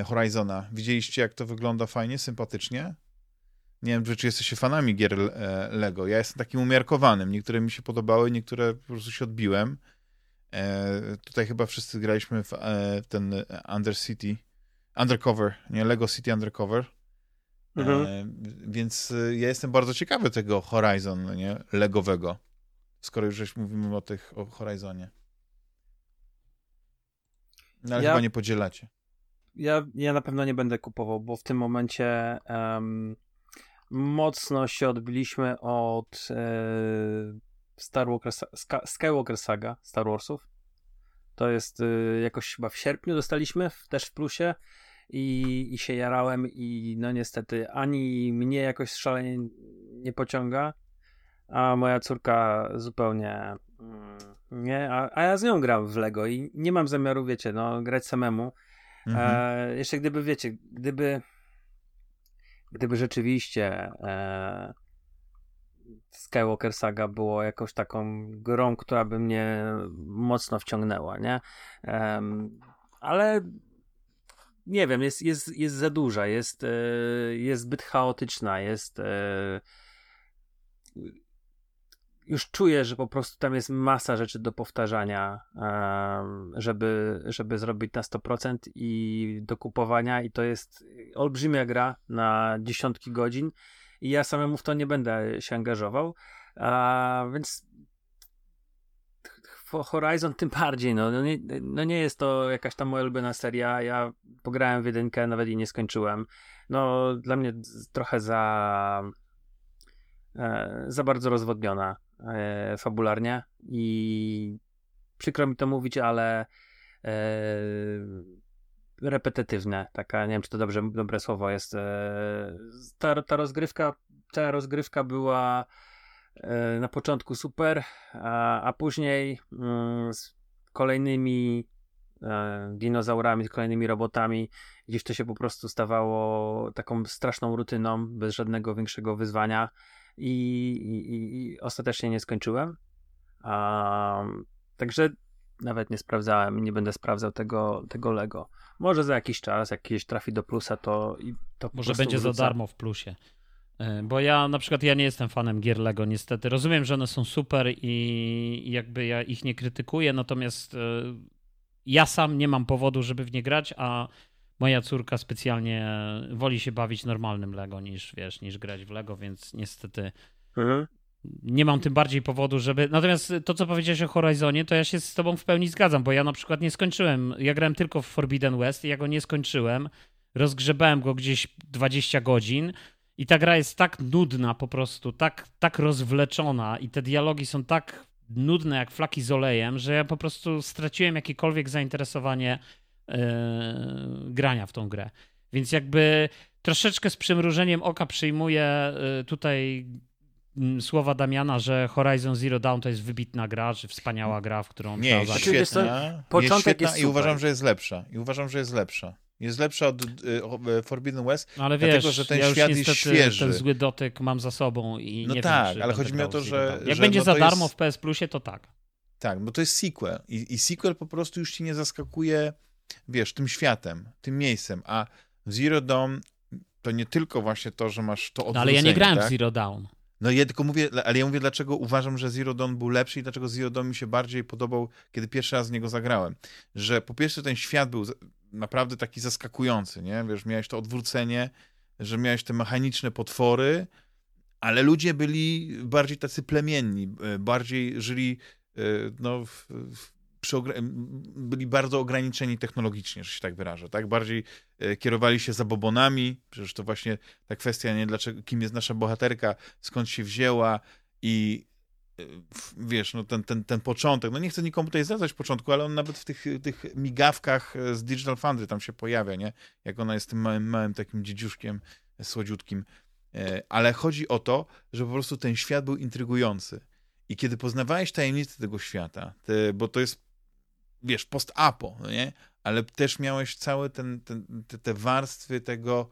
y, Horizona, widzieliście jak to wygląda fajnie, sympatycznie? Nie wiem, czy jesteście fanami gier e, Lego. Ja jestem takim umiarkowanym. Niektóre mi się podobały, niektóre po prostu się odbiłem. E, tutaj chyba wszyscy graliśmy w e, ten Undercity, Undercover, nie? Lego City Undercover. E, mhm. Więc ja jestem bardzo ciekawy tego Horizon, nie? Legowego. Skoro już mówimy o tych, o Horizonie. No ale ja, chyba nie podzielacie. Ja, ja na pewno nie będę kupował, bo w tym momencie um, mocno się odbiliśmy od Star Wars, Skywalker Saga Star Warsów. To jest y, jakoś chyba w sierpniu dostaliśmy, też w plusie i, i się jarałem i no niestety ani mnie jakoś szalenie nie pociąga, a moja córka zupełnie mm, nie, a, a ja z nią gram w Lego i nie mam zamiaru, wiecie, no grać samemu. Mhm. E, jeszcze gdyby, wiecie, gdyby gdyby rzeczywiście e, Skywalker Saga było jakąś taką grą, która by mnie mocno wciągnęła, nie? Um, ale nie wiem, jest, jest, jest za duża, jest, e, jest zbyt chaotyczna, jest e, już czuję, że po prostu tam jest masa rzeczy do powtarzania, żeby, żeby zrobić na 100% i do kupowania i to jest olbrzymia gra na dziesiątki godzin i ja samemu w to nie będę się angażował. Więc Horizon tym bardziej, no, no, nie, no nie jest to jakaś tam moja ulubiona seria, ja pograłem w jedynkę, nawet jej nie skończyłem. No dla mnie trochę za e, za bardzo rozwodniona e, fabularnie i przykro mi to mówić, ale e, repetytywne, taka, nie wiem czy to dobrze, dobre słowo jest. E, ta, ta rozgrywka, ta rozgrywka była e, na początku super, a, a później mm, z kolejnymi e, dinozaurami, z kolejnymi robotami, gdzieś to się po prostu stawało taką straszną rutyną, bez żadnego większego wyzwania i, i, i ostatecznie nie skończyłem. A, także nawet nie sprawdzałem, nie będę sprawdzał tego, tego Lego. Może za jakiś czas, jak kiedyś trafi do plusa, to, to Może będzie wrócę. za darmo w plusie. E, bo ja na przykład ja nie jestem fanem gier Lego, niestety. Rozumiem, że one są super i jakby ja ich nie krytykuję, natomiast e, ja sam nie mam powodu, żeby w nie grać, a moja córka specjalnie woli się bawić normalnym Lego niż, wiesz, niż grać w Lego, więc niestety mhm nie mam tym bardziej powodu, żeby. Natomiast to, co powiedziałeś o Horizonie, to ja się z Tobą w pełni zgadzam, bo ja na przykład nie skończyłem. Ja grałem tylko w Forbidden West i ja go nie skończyłem. Rozgrzebałem go gdzieś 20 godzin. I ta gra jest tak nudna po prostu, tak, tak rozwleczona i te dialogi są tak nudne jak flaki z olejem, że ja po prostu straciłem jakiekolwiek zainteresowanie grania w tą grę. Więc jakby troszeczkę z przymrużeniem oka przyjmuję yy, tutaj Mm, słowa Damiana, że Horizon Zero Dawn to jest wybitna gra, czy wspaniała gra, w którą Nie, jest świetna, jest, początek jest świetna jest i uważam, że jest lepsza. I uważam, że jest lepsza. Jest lepsza od y, Forbidden West, no, ale wiesz, dlatego, że ten ja świat jest świeży. ten zły dotyk mam za sobą i no nie tak, wiem, ale chodzi mi o to, że... Jak że, będzie no za darmo jest... w PS Plusie, to tak. Tak, bo to jest sequel I, i sequel po prostu już ci nie zaskakuje, wiesz, tym światem, tym miejscem, a w Zero Dawn to nie tylko właśnie to, że masz to odwrócenie, no, ale ja nie grałem tak? w Zero Dawn. No ja tylko mówię, ale ja mówię, dlaczego uważam, że Zero Dawn był lepszy i dlaczego Zero Dawn mi się bardziej podobał, kiedy pierwszy raz z niego zagrałem. Że po pierwsze ten świat był naprawdę taki zaskakujący, nie? Wiesz, miałeś to odwrócenie, że miałeś te mechaniczne potwory, ale ludzie byli bardziej tacy plemienni, e, bardziej żyli e, no, w, w byli bardzo ograniczeni technologicznie, że się tak wyrażę, tak? Bardziej e, kierowali się zabobonami, przecież to właśnie ta kwestia, nie, dlaczego, kim jest nasza bohaterka, skąd się wzięła i e, wiesz, no ten, ten, ten początek, no nie chcę nikomu tutaj zdradzać początku, ale on nawet w tych, tych migawkach e, z Digital Foundry tam się pojawia, nie? Jak ona jest tym małym, małym takim dziedziuszkiem słodziutkim. Ale chodzi o to, że po prostu ten świat był intrygujący. I kiedy poznawałeś tajemnice tego świata, bo to jest wiesz, post-apo, no nie? Ale też miałeś całe ten, ten, te, te warstwy tego,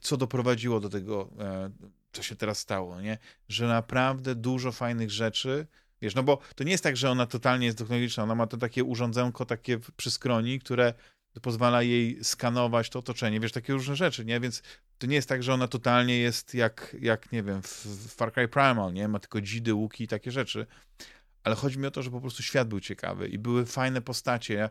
co doprowadziło do tego, e, co się teraz stało, no nie? Że naprawdę dużo fajnych rzeczy, wiesz, no bo to nie jest tak, że ona totalnie jest technologiczna, ona ma to takie urządzenko, takie przy skroni, które pozwala jej skanować to otoczenie, wiesz, takie różne rzeczy, nie? Więc to nie jest tak, że ona totalnie jest jak, jak nie wiem, w Far Cry Primal, nie? Ma tylko dzidy, łuki i takie rzeczy ale chodzi mi o to, że po prostu świat był ciekawy i były fajne postacie.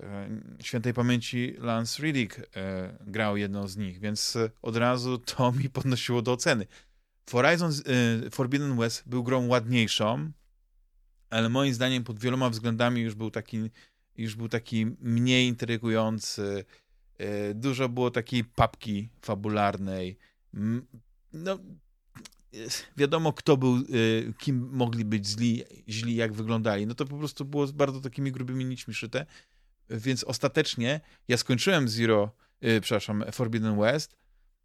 E, świętej pamięci Lance Riddick e, grał jedną z nich, więc od razu to mi podnosiło do oceny. Horizon e, Forbidden West był grą ładniejszą, ale moim zdaniem pod wieloma względami już był taki, już był taki mniej intrygujący. Dużo było takiej papki fabularnej. No, wiadomo, kto był, y, kim mogli być źli, źli, jak wyglądali. No to po prostu było z bardzo takimi grubymi nićmi szyte. Więc ostatecznie ja skończyłem Zero, yy, przepraszam, Forbidden West,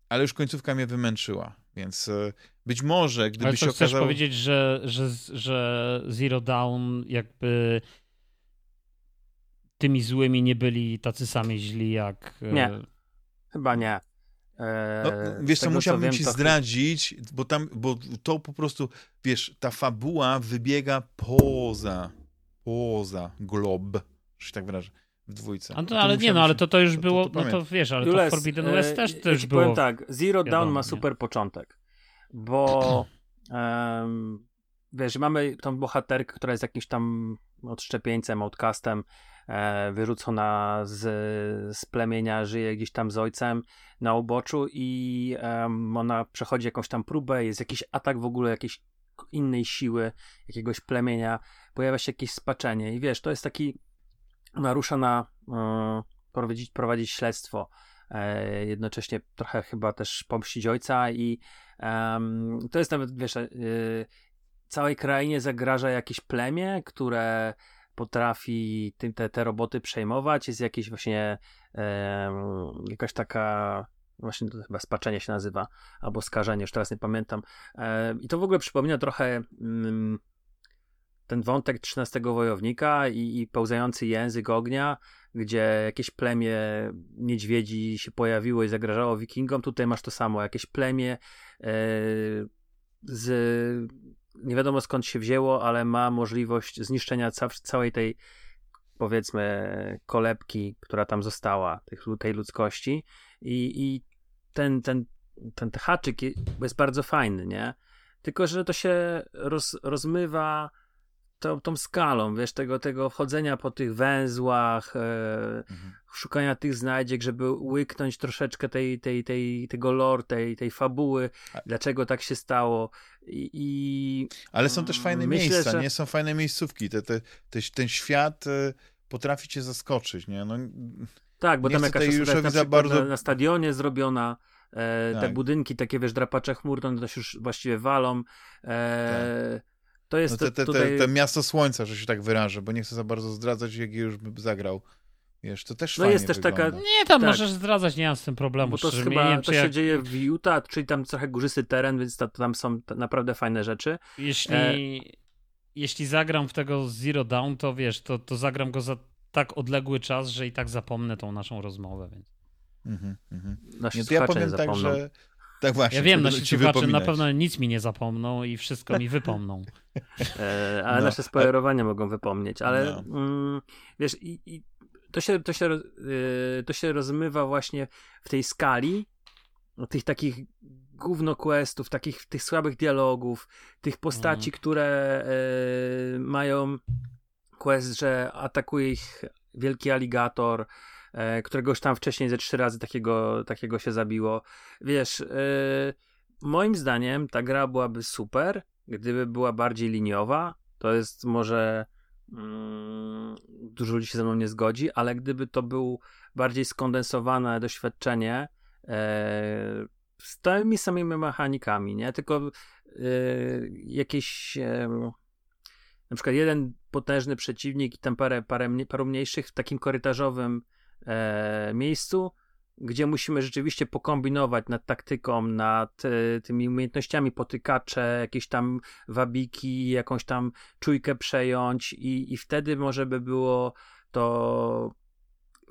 ale już końcówka mnie wymęczyła. Więc yy, być może, gdyby ale się okazało... chcesz powiedzieć, że, że, że Zero Dawn jakby tymi złymi nie byli tacy sami źli jak... Y, nie, chyba nie. No, wiesz co, musiałbym ci zdradzić, bo tam, bo to po prostu, wiesz, ta fabuła wybiega poza, poza glob, że się tak wyrażę, w dwójce. No to, ale nie, no ale to to już było, to, to, no to wiesz, ale Jules, to Forbidden West e, też, też było. Powiem tak, Zero Dawn ma super nie? początek, bo um, wiesz, mamy tą bohaterkę, która jest jakimś tam odszczepieńcem, outcastem, wyrzucona z, z plemienia, żyje gdzieś tam z ojcem na uboczu i ona przechodzi jakąś tam próbę, jest jakiś atak w ogóle jakiejś innej siły, jakiegoś plemienia, pojawia się jakieś spaczenie i wiesz, to jest taki, narusza na e, prowadzić, prowadzić śledztwo, e, jednocześnie trochę chyba też pomścić ojca i um, to jest nawet, wiesz, e, całej krainie zagraża jakieś plemię, które potrafi te, te roboty przejmować, jest jakieś właśnie e, jakaś taka właśnie to chyba spaczenie się nazywa, albo skażenie, już teraz nie pamiętam. E, I to w ogóle przypomina trochę mm, ten wątek 13 wojownika i, i pełzający język ognia, gdzie jakieś plemię niedźwiedzi się pojawiło i zagrażało wikingom. Tutaj masz to samo, jakieś plemię e, z nie wiadomo skąd się wzięło, ale ma możliwość zniszczenia ca całej tej powiedzmy kolebki, która tam została, tych, tej ludzkości i, i ten, ten, ten haczyk jest bardzo fajny, nie? Tylko, że to się roz, rozmywa tą, tą skalą, wiesz, tego, tego chodzenia po tych węzłach, e, mhm. szukania tych znajdziek, żeby łyknąć troszeczkę tej, tej, tej, tego lore, tej, tej fabuły, dlaczego tak się stało. I, i Ale są też fajne myślę, miejsca, że... nie? Są fajne miejscówki. Te, te, te, ten świat e, potrafi cię zaskoczyć, nie? No, tak, bo tam jakaś już na, bardzo... na, na stadionie zrobiona, e, tak. te budynki takie, wiesz, drapacze chmur, to też już właściwie walą. E, tak to jest no te, te, tutaj... te, miasto słońca, że się tak wyrażę, bo nie chcę za bardzo zdradzać, jak już by zagrał. Wiesz, to też no jest też wygląda. taka. Nie, tam tak. możesz zdradzać, nie mam z tym problemu. Bo to chyba wiem, to się dzieje w Utah, czyli tam trochę górzysty teren, więc to, tam są naprawdę fajne rzeczy. Jeśli, e... jeśli zagram w tego Zero Down, to wiesz, to, to zagram go za tak odległy czas, że i tak zapomnę tą naszą rozmowę, więc. Mhm, mhm. Nie, to ja powiem tak, że tak właśnie. Ja wiem, nasi słuchacze na pewno nic mi nie zapomną i wszystko mi wypomną. E, ale no. nasze spoilerowania mogą wypomnieć, ale no. mm, wiesz, i, i, to, się, to, się, y, to się rozmywa właśnie w tej skali tych takich gówno questów, takich tych słabych dialogów, tych postaci, mm. które y, mają quest, że atakuje ich wielki aligator, E, którego już tam wcześniej ze trzy razy takiego, takiego się zabiło. Wiesz, e, moim zdaniem ta gra byłaby super, gdyby była bardziej liniowa. To jest może mm, dużo ludzi się ze mną nie zgodzi, ale gdyby to był bardziej skondensowane doświadczenie e, z tymi samymi mechanikami, nie? Tylko e, jakieś e, na przykład jeden potężny przeciwnik i tam parę, parę paru mniejszych w takim korytarzowym e, miejscu, gdzie musimy rzeczywiście pokombinować nad taktyką, nad e, tymi umiejętnościami potykacze, jakieś tam wabiki, jakąś tam czujkę przejąć i, i wtedy może by było to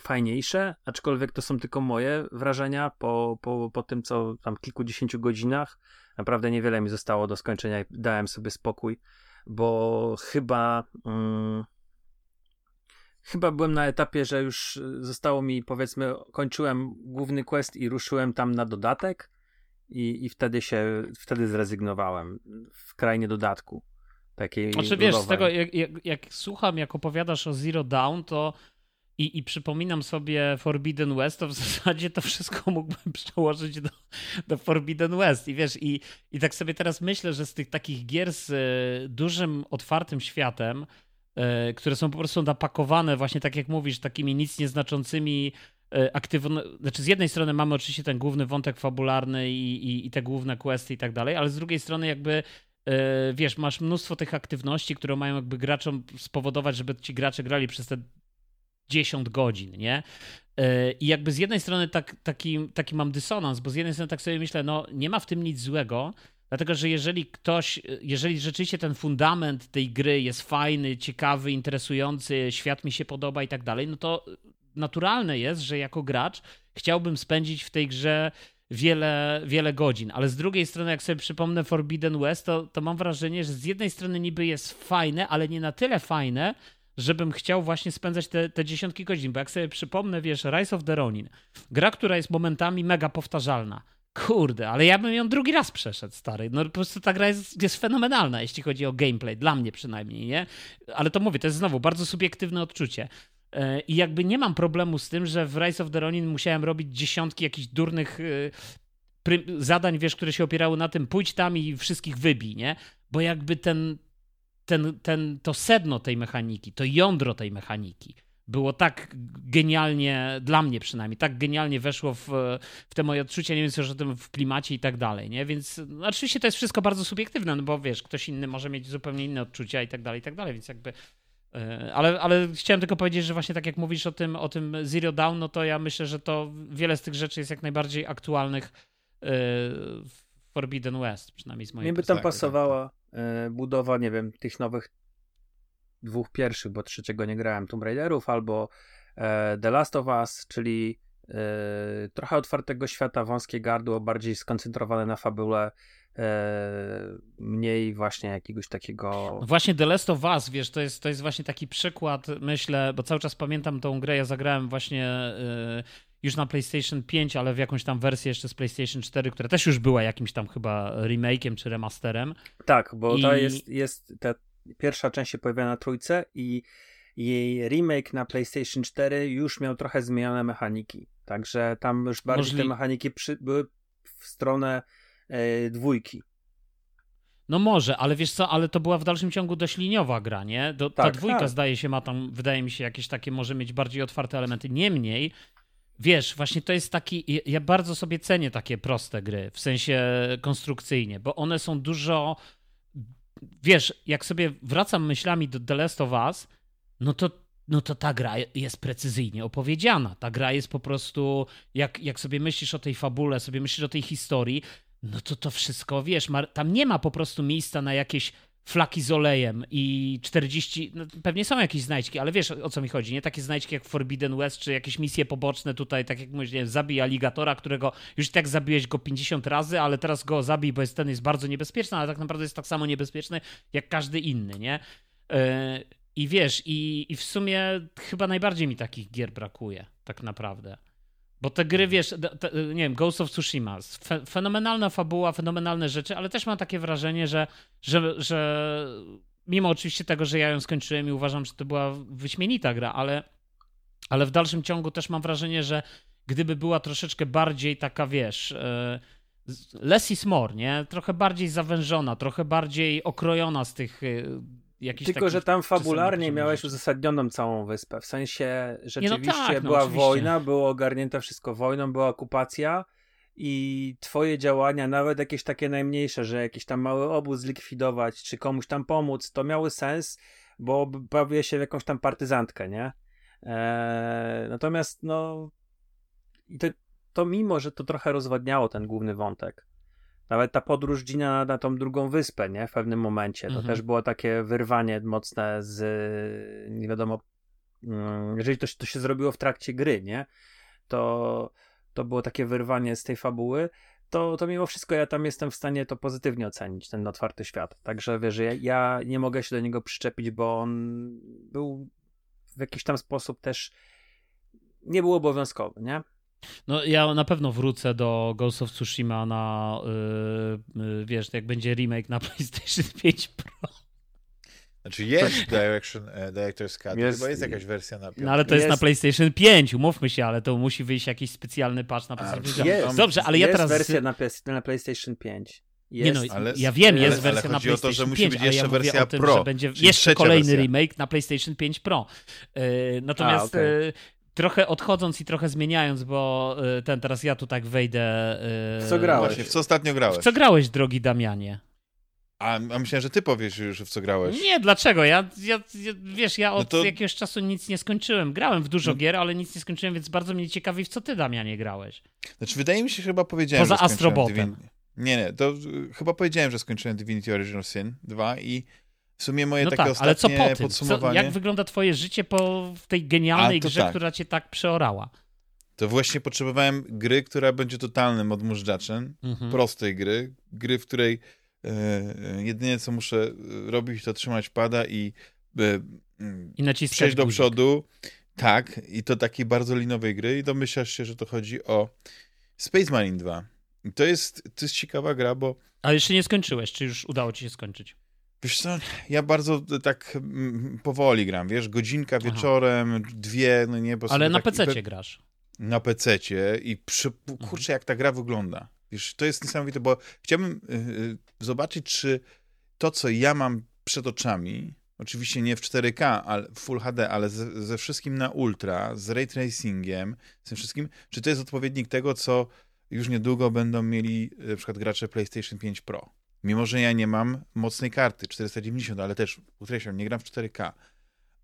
fajniejsze, aczkolwiek to są tylko moje wrażenia po, po, po tym, co tam kilkudziesięciu godzinach. Naprawdę niewiele mi zostało do skończenia i dałem sobie spokój, bo chyba... Mm, chyba byłem na etapie, że już y, zostało mi, powiedzmy, kończyłem główny quest i ruszyłem tam na dodatek i, i wtedy się, wtedy zrezygnowałem w krainie dodatku. Takiej znaczy wiesz, z tego jak, jak, jak, słucham, jak opowiadasz o Zero Dawn, to i, i przypominam sobie Forbidden West, to w zasadzie to wszystko mógłbym przełożyć do, do Forbidden West. I wiesz, i, i tak sobie teraz myślę, że z tych takich gier z y, dużym, otwartym światem, które są po prostu napakowane właśnie tak jak mówisz, takimi nic nieznaczącymi e, aktywno... Znaczy z jednej strony mamy oczywiście ten główny wątek fabularny i, i, i te główne questy i tak dalej, ale z drugiej strony jakby e, wiesz, masz mnóstwo tych aktywności, które mają jakby graczom spowodować, żeby ci gracze grali przez te 10 godzin, nie? I jakby z jednej strony tak, taki, taki mam dysonans, bo z jednej strony tak sobie myślę, no nie ma w tym nic złego, Dlatego, że jeżeli ktoś, jeżeli rzeczywiście ten fundament tej gry jest fajny, ciekawy, interesujący, świat mi się podoba i tak dalej, no to naturalne jest, że jako gracz chciałbym spędzić w tej grze wiele, wiele godzin. Ale z drugiej strony, jak sobie przypomnę Forbidden West, to, to mam wrażenie, że z jednej strony niby jest fajne, ale nie na tyle fajne, żebym chciał właśnie spędzać te, te dziesiątki godzin. Bo jak sobie przypomnę, wiesz, Rise of the Ronin, gra, która jest momentami mega powtarzalna Kurde, ale ja bym ją drugi raz przeszedł, stary. No po prostu ta gra jest, jest fenomenalna, jeśli chodzi o gameplay, dla mnie przynajmniej, nie? Ale to mówię, to jest znowu bardzo subiektywne odczucie. E, I jakby nie mam problemu z tym, że w Rise of the Ronin musiałem robić dziesiątki jakichś durnych e, zadań, wiesz, które się opierały na tym, pójdź tam i wszystkich wybij, nie? Bo jakby ten, ten, ten, to sedno tej mechaniki, to jądro tej mechaniki było tak genialnie, dla mnie przynajmniej, tak genialnie weszło w, w te moje odczucia, nie wiem co o tym w klimacie i tak dalej, nie? Więc no, oczywiście to jest wszystko bardzo subiektywne, no bo wiesz, ktoś inny może mieć zupełnie inne odczucia i tak dalej, i tak dalej, więc jakby E, ale, ale chciałem tylko powiedzieć, że właśnie tak jak mówisz o tym, o tym Zero Down, no to ja myślę, że to wiele z tych rzeczy jest jak najbardziej aktualnych w Forbidden West, przynajmniej z mojej Mnie by tam pasowała budowa, nie wiem, tych nowych dwóch pierwszych, bo trzeciego nie grałem, Tomb Raiderów albo The Last of Us, czyli E, trochę otwartego świata, wąskie gardło, bardziej skoncentrowane na fabule, e, mniej właśnie jakiegoś takiego... No właśnie The Last of Us, wiesz, to jest, to jest właśnie taki przykład, myślę, bo cały czas pamiętam tą grę, ja zagrałem właśnie e, już na PlayStation 5, ale w jakąś tam wersję jeszcze z PlayStation 4, która też już była jakimś tam chyba remake'iem czy remasterem. Tak, bo I... to jest, jest ta pierwsza część się pojawia na trójce i jej remake na PlayStation 4 już miał trochę zmienione mechaniki. Także tam już bardziej Możli... te mechaniki przy... były w stronę e, dwójki. No może, ale wiesz co, ale to była w dalszym ciągu dość liniowa gra, nie? Do, tak, ta dwójka tak. zdaje się ma tam, wydaje mi się, jakieś takie może mieć bardziej otwarte elementy. Niemniej, wiesz, właśnie to jest taki, ja bardzo sobie cenię takie proste gry, w sensie konstrukcyjnie, bo one są dużo, wiesz, jak sobie wracam myślami do The Last of Us, no to, no to ta gra jest precyzyjnie opowiedziana. Ta gra jest po prostu, jak, jak sobie myślisz o tej fabule, sobie myślisz o tej historii, no to to wszystko, wiesz, tam nie ma po prostu miejsca na jakieś flaki z olejem i 40, no pewnie są jakieś znajdźki, ale wiesz o co mi chodzi, nie? Takie znajdźki jak Forbidden West, czy jakieś misje poboczne tutaj, tak jak mówisz, zabij aligatora, którego już tak zabiłeś go 50 razy, ale teraz go zabij, bo jest, ten jest bardzo niebezpieczny, ale tak naprawdę jest tak samo niebezpieczny jak każdy inny, nie? Yy, i wiesz, i, i w sumie chyba najbardziej mi takich gier brakuje, tak naprawdę. Bo te gry, wiesz, te, nie wiem, Ghost of Tsushima, fe, fenomenalna fabuła, fenomenalne rzeczy, ale też mam takie wrażenie, że, że, że mimo oczywiście tego, że ja ją skończyłem i uważam, że to była wyśmienita gra, ale, ale w dalszym ciągu też mam wrażenie, że gdyby była troszeczkę bardziej taka, wiesz, e, less is more, nie? Trochę bardziej zawężona, trochę bardziej okrojona z tych e, tylko, że tam fabularnie miałeś uzasadnioną całą wyspę. W sensie rzeczywiście no tak, no była wojna, było ogarnięte wszystko wojną, była okupacja i twoje działania, nawet jakieś takie najmniejsze, że jakiś tam mały obóz zlikwidować, czy komuś tam pomóc, to miały sens, bo bawię się w jakąś tam partyzantkę, nie? Eee, natomiast no to, to mimo, że to trochę rozwadniało ten główny wątek, nawet ta podróż Gina na, na tą drugą wyspę, nie? W pewnym momencie. To mhm. też było takie wyrwanie mocne z nie wiadomo, mm, jeżeli to, to się zrobiło w trakcie gry, nie? To, to było takie wyrwanie z tej fabuły. To, to mimo wszystko ja tam jestem w stanie to pozytywnie ocenić, ten otwarty świat. Także wiesz, ja, ja nie mogę się do niego przyczepić, bo on był w jakiś tam sposób też nie był obowiązkowy, nie? No ja na pewno wrócę do Ghost of Tsushima na, yy, yy, wiesz, jak będzie remake na PlayStation 5 Pro. Znaczy jest Direction, e, Director's Cut, jest, chyba jest jakaś wersja na No ale to jest, jest, na PlayStation 5, umówmy się, ale to musi wyjść jakiś specjalny patch na PlayStation 5. Dobrze, ale ja teraz... Jest wersja na, na PlayStation 5. Jest, nie no, ale, ja wiem, jest wersja na PlayStation to, że musi 5, być jeszcze ja wersja tym, Pro, że będzie jeszcze kolejny wersja. remake na PlayStation 5 Pro. Yy, natomiast A, okay. yy, trochę odchodząc i trochę zmieniając, bo y, ten teraz ja tu tak wejdę. W co grałeś? Właśnie, w co ostatnio grałeś? W co grałeś, drogi Damianie? A, a myślałem, że ty powiesz już, w co grałeś. Nie, dlaczego? Ja, ja, ja wiesz, ja no od no to... jakiegoś czasu nic nie skończyłem. Grałem w dużo no. gier, ale nic nie skończyłem, więc bardzo mnie ciekawi, w co ty, Damianie, grałeś. Znaczy, wydaje mi się, chyba powiedziałem, Poza że Astrobotem. Divin... Nie, nie, to chyba powiedziałem, że skończyłem Divinity Original Sin 2 i w sumie moje no takie tak, ostatnie ale co po tym? podsumowanie... Co, jak wygląda twoje życie po tej genialnej grze, tak. która cię tak przeorała? To właśnie potrzebowałem gry, która będzie totalnym odmurzaczaczem, mhm. prostej gry, gry, w której e, e, jedynie co muszę robić, to trzymać pada i, e, I przejść do guzik. przodu. Tak, i to takiej bardzo linowej gry i domyślasz się, że to chodzi o Space Marine 2. I to jest, to jest ciekawa gra, bo... Ale jeszcze nie skończyłeś, czy już udało ci się skończyć? Wiesz co, ja bardzo tak mm, powoli gram, wiesz, godzinka wieczorem, Aha. dwie, no nie, bo Ale na tak, PC grasz. Na PC i przy, mhm. kurczę, jak ta gra wygląda. Wiesz, to jest niesamowite, bo chciałbym yy, zobaczyć, czy to, co ja mam przed oczami, oczywiście nie w 4K, ale w Full HD, ale ze, ze wszystkim na ultra, z ray tracingiem, z tym wszystkim, czy to jest odpowiednik tego, co już niedługo będą mieli y, na przykład gracze PlayStation 5 Pro. Mimo, że ja nie mam mocnej karty 490, ale też podkreślam, nie gram w 4K.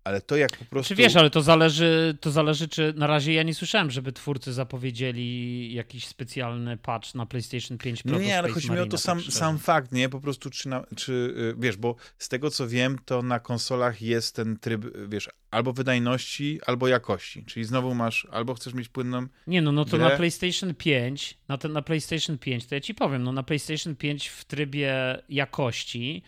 Ale to jak po prostu... Czy wiesz, ale to zależy, to zależy, czy na razie ja nie słyszałem, żeby twórcy zapowiedzieli jakiś specjalny patch na PlayStation 5 Pro. No nie, ale chodzi mi o to sam, tak sam fakt, nie? Po prostu czy, na, czy, y, wiesz, bo z tego co wiem, to na konsolach jest ten tryb, wiesz, albo wydajności, albo jakości, czyli znowu masz, albo chcesz mieć płynną... Nie, no, no to grę. na PlayStation 5, na, ten, na PlayStation 5, to ja ci powiem, no na PlayStation 5 w trybie jakości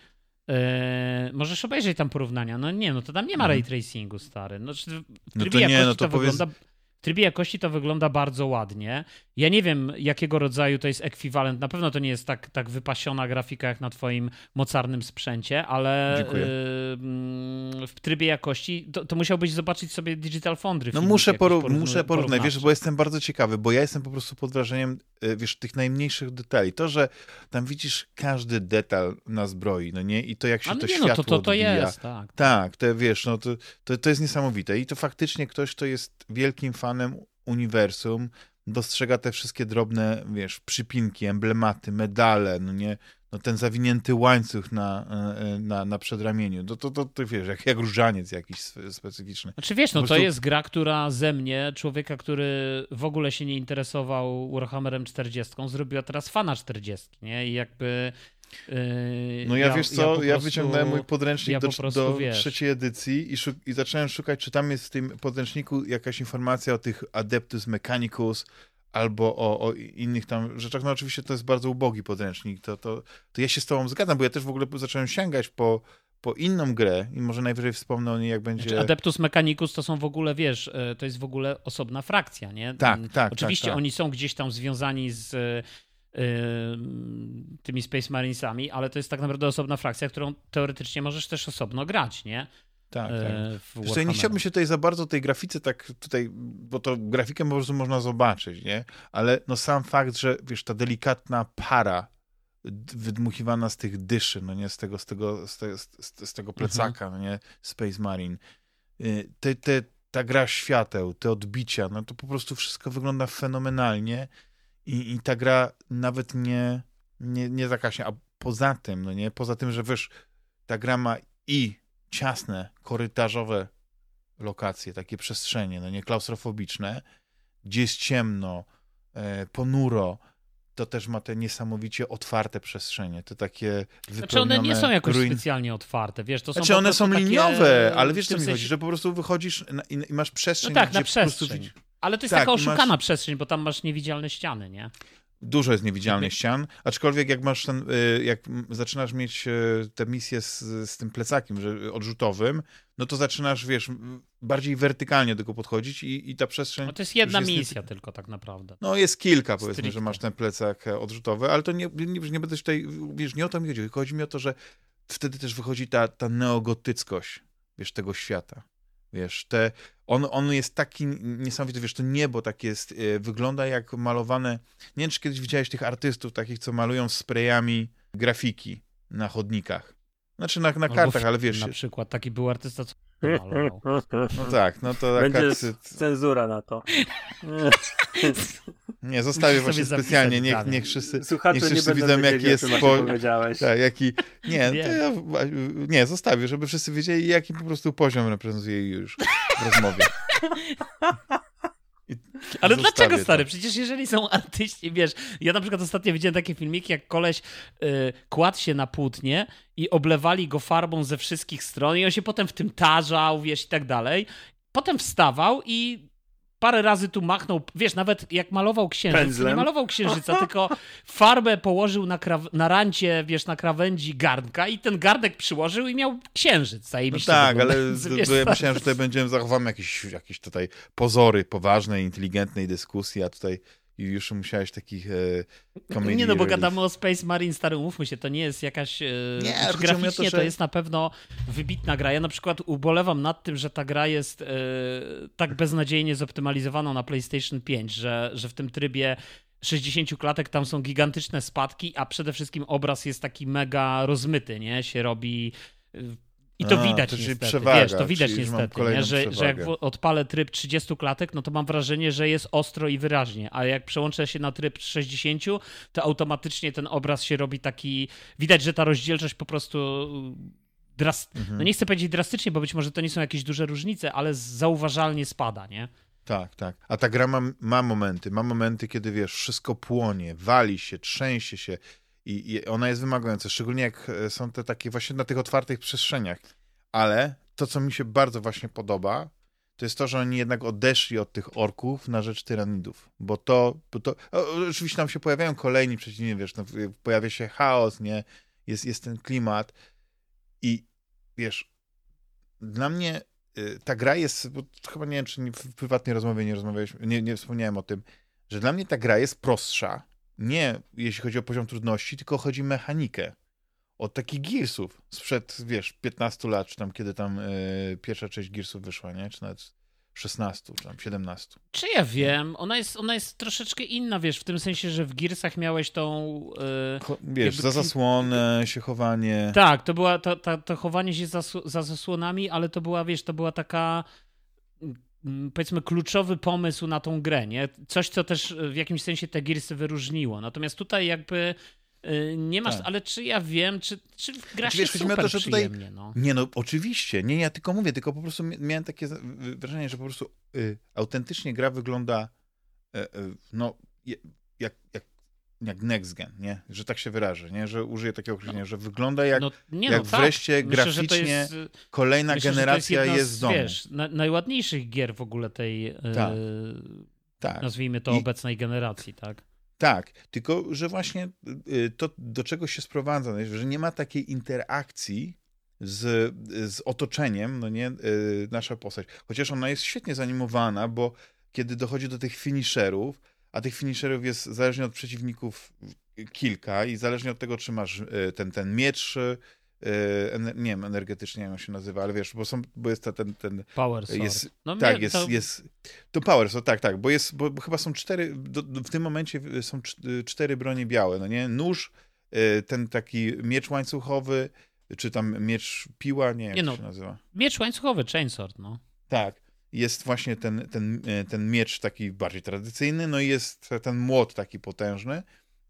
yy, możesz obejrzeć tam porównania. No nie, no to tam nie ma Mhm. ray tracingu, stary. No, w No trybie to nie, jakości no to to powiedz- wygląda... W trybie jakości to wygląda bardzo ładnie. Ja nie wiem, jakiego rodzaju to jest ekwiwalent. Na pewno to nie jest tak, tak wypasiona grafika jak na twoim mocarnym sprzęcie, ale Dziękuję. mm, w trybie jakości to, to musiałbyś zobaczyć sobie Digital Foundry. No muszę, poró- muszę porównać, wiesz, bo jestem bardzo ciekawy, bo ja jestem po prostu pod wrażeniem, y, wiesz, tych najmniejszych detali. To, że tam widzisz każdy detal na zbroi, no nie? I to jak się to nie, światło no to, to, to odbija. jest, tak. Tak, to wiesz, no to, to, to jest niesamowite. I to faktycznie ktoś, kto jest wielkim fanem uniwersum, dostrzega te wszystkie drobne, wiesz, przypinki, emblematy, medale, no nie, no ten zawinięty łańcuch na, e, na, na przedramieniu. To, to, to, to wiesz, jak, jak różaniec jakiś spe- specyficzny. Znaczy wiesz, no Po to prostu- jest gra, która ze mnie, człowieka, który w ogóle się nie interesował Warhammerem 40, zrobiła teraz fana 40, nie? I jakby... No ja, wiesz co, ja prostu- wyciągnąłem mój podręcznik ja do, do trzeciej edycji i, i zacząłem szukać, czy tam jest w tym podręczniku jakaś informacja o tych Adeptus Mechanicus albo o, o innych tam rzeczach. No oczywiście to jest bardzo ubogi podręcznik, to, to, to ja się z tobą zgadzam, bo ja też w ogóle zacząłem sięgać po, po inną grę i może najwyżej wspomnę o niej, jak będzie... Znaczy, Adeptus Mechanicus to są w ogóle, wiesz, e, to jest w ogóle osobna frakcja, nie? Tak, Mm, tak, Oczywiście tak, tak. oni są gdzieś tam związani z tymi Space Marinesami, ale to jest tak naprawdę osobna frakcja, którą teoretycznie możesz też osobno grać, nie? Tak, tak. E, co, ja nie chciałbym się tutaj za bardzo tej grafice tak tutaj, bo to grafikę po prostu można zobaczyć, nie? Ale no sam fakt, że wiesz, ta delikatna para wydmuchiwana z tych dyszy, no nie, z tego, z tego, z, te, z, z tego plecaka, no nie, Space Marine, y, te, te, ta gra świateł, te odbicia, no to po prostu wszystko wygląda fenomenalnie i, i ta gra nawet nie, nie, nie zakaśnie, a poza tym, no nie, poza tym, że wiesz, ta gra ma i ciasne, korytarzowe lokacje, takie przestrzenie, no nie klaustrofobiczne, gdzie jest ciemno, e, ponuro, to też ma te niesamowicie otwarte przestrzenie, te takie Znaczy one nie są jakoś ruin... specjalnie otwarte, wiesz, to są Znaczy one są takie, liniowe, ale wiesz co mi chodzi, sensie- że po prostu wychodzisz na, i, i masz przestrzeń, No tak, na po prostu przestrzeń. Ale to jest Tak, taka i masz- oszukana przestrzeń, bo tam masz niewidzialne ściany, nie? Dużo jest niewidzialnych ścian, aczkolwiek jak masz ten, y, jak zaczynasz mieć y, tę misję z, z tym plecakiem że, odrzutowym, no to zaczynasz, wiesz, bardziej wertykalnie do tego podchodzić i, i ta przestrzeń... No to jest jedna jest nie- misja tylko tak naprawdę. No jest kilka, powiedzmy, Stricte. że masz ten plecak e, odrzutowy, ale to nie, nie, nie będę tutaj, wiesz, nie o to mi chodzi. Chodzi mi o to, że wtedy też wychodzi ta, ta neogotyckość, wiesz, tego świata. Wiesz, te, on, on jest taki niesamowity, wiesz, to niebo takie jest, e, wygląda jak malowane, nie wiem, czy kiedyś widziałeś tych artystów takich, co malują sprayami grafiki na chodnikach. Znaczy na, na kartach, ale wiesz, Na przykład taki był artysta, co malował. no tak, no to taka, Będzie cenzura na to. nie, zostawię Musisz właśnie specjalnie, niech, niech wszyscy, Słuchacze niech nie wszyscy widzą, wiedzieli, jaki jest po-. Tak, jaki. Nie, to Wiem. ja, nie, zostawię, żeby wszyscy wiedzieli, jaki po prostu poziom reprezentuje już w rozmowie. I Ale dlaczego, to. stary? Przecież jeżeli są artyści, wiesz, ja na przykład ostatnio widziałem takie filmiki, jak koleś y, kładł się na płótnie i oblewali go farbą ze wszystkich stron i on się potem w tym tarzał, wiesz, i tak dalej. Potem wstawał i parę razy tu machnął, wiesz, nawet jak malował księżyc, to nie Pędzlem. malował księżyca, tylko farbę położył na, kraw- na rancie, wiesz, na krawędzi garnka i ten garnek przyłożył i miał księżyc No zajebiście tak, ale wiesz, ja myślałem, że tutaj będziemy zachowamy jakieś, jakieś tutaj pozory poważnej, inteligentnej dyskusji, a tutaj już musiałeś takich e, comedy Nie no, bo gadamy o Space Marine, stary, umówmy się, to nie jest jakaś... E, Nie, znaczy, to, graficznie to, że- jest na pewno wybitna gra. Ja na przykład ubolewam nad tym, że ta gra jest e, tak beznadziejnie zoptymalizowana na PlayStation 5, że, że w tym trybie 60 klatek tam są gigantyczne spadki, a przede wszystkim obraz jest taki mega rozmyty, nie? Się robi... I to A, widać to niestety, przewaga, wiesz, to widać niestety, nie? Że, że jak odpalę tryb 30 klatek, no to mam wrażenie, że jest ostro i wyraźnie, a jak przełączę się na tryb 60, to automatycznie ten obraz się robi taki, widać, że ta rozdzielczość po prostu dras... mhm. no nie chcę powiedzieć drastycznie, bo być może to nie są jakieś duże różnice, ale zauważalnie spada, nie? Tak, tak. A ta gra ma, ma momenty, ma momenty, kiedy wiesz, wszystko płonie, wali się, trzęsie się i, i ona jest wymagająca, szczególnie jak e, są te takie właśnie na tych otwartych przestrzeniach. Ale to, co mi się bardzo właśnie podoba, to jest to, że oni jednak odeszli od tych orków na rzecz tyranidów. Bo to, bo to oczywiście tam się pojawiają kolejni przeciwni, wiesz, no, pojawia się chaos, nie? Jest, jest ten klimat i wiesz, dla mnie y, ta gra jest, bo chyba nie wiem, czy w prywatnej rozmowie nie rozmawialiśmy, nie, nie wspomniałem o tym, że dla mnie ta gra jest prostsza, nie jeśli chodzi o poziom trudności, tylko chodzi o mechanikę. Od takich Gearsów sprzed, wiesz, 15 lat, czy tam kiedy tam y, pierwsza część Gearsów wyszła, nie? Czy nawet 16, czy tam 17. Czy ja wiem? Ona jest, ona jest troszeczkę inna, wiesz, w tym sensie, że w Gearsach miałeś tą... Yy, wiesz, jakby... za zasłonę się chowanie. Tak, to była to, to, to chowanie się za, za zasłonami, ale to była, wiesz, to była taka powiedzmy kluczowy pomysł na tą grę, nie? Coś, co też w jakimś sensie te Gearsy wyróżniło. Natomiast tutaj jakby Y, nie masz, tak. ale czy ja wiem, czy, czy gra znaczy, się wiesz, super to, że tutaj... no. Nie no, oczywiście. Nie, nie, ja tylko mówię, tylko po prostu miałem takie wrażenie, że po prostu y, autentycznie gra wygląda y, y, no, jak, jak, jak next gen, nie? Że tak się wyrażę, nie? Że użyję takiego określenia, no. że wygląda jak, no, nie, jak no, tak. wreszcie myślę, graficznie jest, kolejna myślę, generacja jest, jest z domu. Wiesz, na, najładniejszych gier w ogóle tej, y, tak. tak. nazwijmy to, I... obecnej generacji, tak? Tak, tylko że właśnie y, to, do czego się sprowadza, że nie ma takiej interakcji z, z otoczeniem, no nie, y, nasza postać. Chociaż ona jest świetnie zanimowana, bo kiedy dochodzi do tych finisherów, a tych finisherów jest zależnie od przeciwników kilka i zależnie od tego, czy masz y, ten, ten miecz E, nie wiem, energetycznie jak on się nazywa, ale wiesz, bo, są, bo jest ten, ten Power Sword. Jest, no tak, jest, to... jest, to Power Sword, tak, tak, bo jest, bo, bo chyba są cztery, do, w tym momencie są cztery bronie białe, no nie, nóż, ten taki miecz łańcuchowy, czy tam miecz piła, nie, jak nie no, się nazywa. Miecz łańcuchowy, Chainsword, no. Tak, jest właśnie ten, ten, e, ten miecz taki bardziej tradycyjny, no i jest ten młot taki potężny.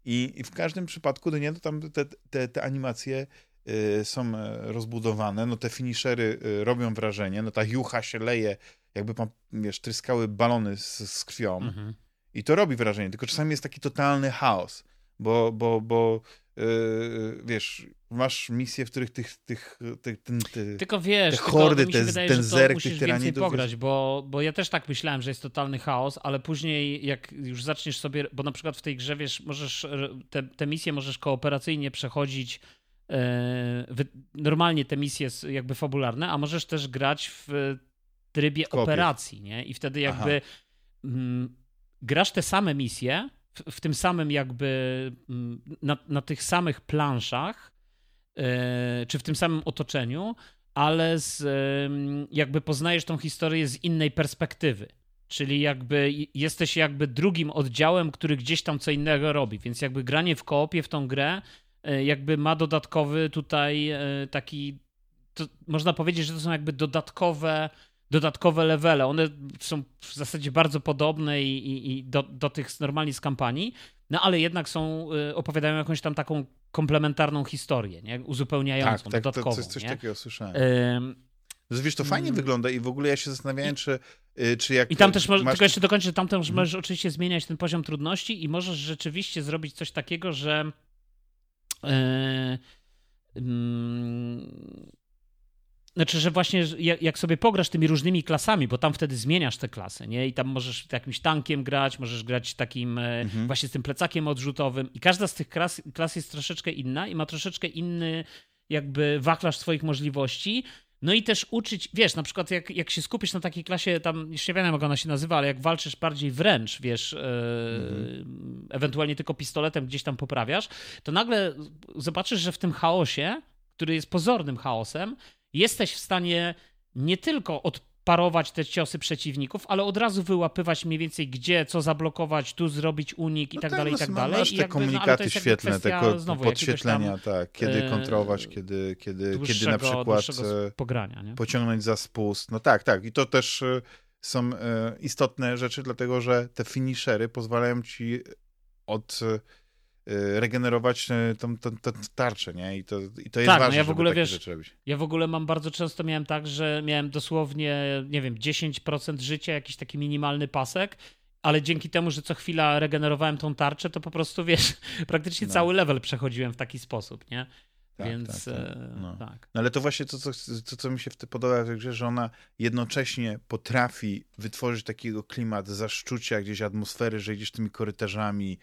I, i w każdym przypadku, no nie, to tam te, te, te animacje Y, są e, rozbudowane, no te finishery robią wrażenie, no ta jucha się leje, jakby pan, wiesz, tryskały balony z, z krwią. Mhm. i to robi wrażenie, tylko czasami jest taki totalny chaos, bo, bo, bo wiesz, masz misje, w których tych, tych, tych, ten, ty, tylko wiesz, te hordy, te, wydaje, ten zerk tych tyranidów. pograć, bo, bo ja też tak myślałem, że jest totalny chaos, ale później jak już zaczniesz sobie, bo na przykład w tej grze, wiesz, możesz, te, te misje możesz kooperacyjnie przechodzić E, normalnie te misje jakby fabularne, a możesz też grać w trybie Kopie. operacji, nie? I wtedy jakby m, grasz te same misje w, w tym samym jakby m, na, na, tych samych planszach, e, czy w tym samym otoczeniu, ale z, jakby poznajesz tą historię z innej perspektywy. Czyli jakby jesteś jakby drugim oddziałem, który gdzieś tam co innego robi. Więc jakby granie w koopie w tą grę E, jakby ma dodatkowy tutaj e, taki, można powiedzieć, że to są jakby dodatkowe dodatkowe levele. One są w zasadzie bardzo podobne i, i, i do, do, tych normalnie z kampanii, no ale jednak są, e, opowiadają jakąś tam taką komplementarną historię, nie? uzupełniającą, tak, tak, dodatkową. To, coś, coś takiego słyszałem. Ym... Wiesz, to fajnie mm. wygląda i w ogóle ja się zastanawiałem, czy, czy jak... I tam też, masz... tylko jeszcze dokończę, że tam też mhm. możesz oczywiście zmieniać ten poziom trudności i możesz rzeczywiście zrobić coś takiego, że E, mm, znaczy, że właśnie jak sobie pograsz tymi różnymi klasami, bo tam wtedy zmieniasz te klasy, nie? I tam możesz jakimś tankiem grać, możesz grać takim e, mhm. właśnie z tym plecakiem odrzutowym i każda z tych klas, klas jest troszeczkę inna i ma troszeczkę inny jakby wachlarz swoich możliwości, no i też uczyć, wiesz, na przykład jak, jak się skupisz na takiej klasie, tam jeszcze nie wiem jak ona się nazywa, ale jak walczysz bardziej wręcz, wiesz, mhm. ewentualnie tylko pistoletem gdzieś tam poprawiasz, to nagle zobaczysz, że w tym chaosie, który jest pozornym chaosem, jesteś w stanie nie tylko od parować te ciosy przeciwników, ale od razu wyłapywać mniej więcej gdzie, co zablokować, tu zrobić unik i no tak, tak dalej, i tak dalej. Masz te jakby, no, komunikaty no, świetlne, te znowu, podświetlenia, tak, kiedy e, kontrolować, kiedy, kiedy, kiedy na przykład e, pogrania, nie? pociągnąć za spust. No tak, tak. I to też e, są istotne rzeczy, dlatego że te finishery pozwalają ci od regenerować y, tą, tą, tą tarczę, nie? I to, i to jest tak, ważne, no ja w ogóle, wiesz. Ja w ogóle mam bardzo często miałem tak, że miałem dosłownie, nie wiem, 10% życia, jakiś taki minimalny pasek, ale dzięki temu, że co chwila regenerowałem tą tarczę, to po prostu, wiesz, praktycznie No. cały level przechodziłem w taki sposób, nie? Tak, Więc tak, tak. e, No. tak. No ale to właśnie to, co, to, co mi się w tym podoba w tej grze, że ona jednocześnie potrafi wytworzyć takiego klimat zaszczucia, gdzieś atmosfery, że idziesz tymi korytarzami,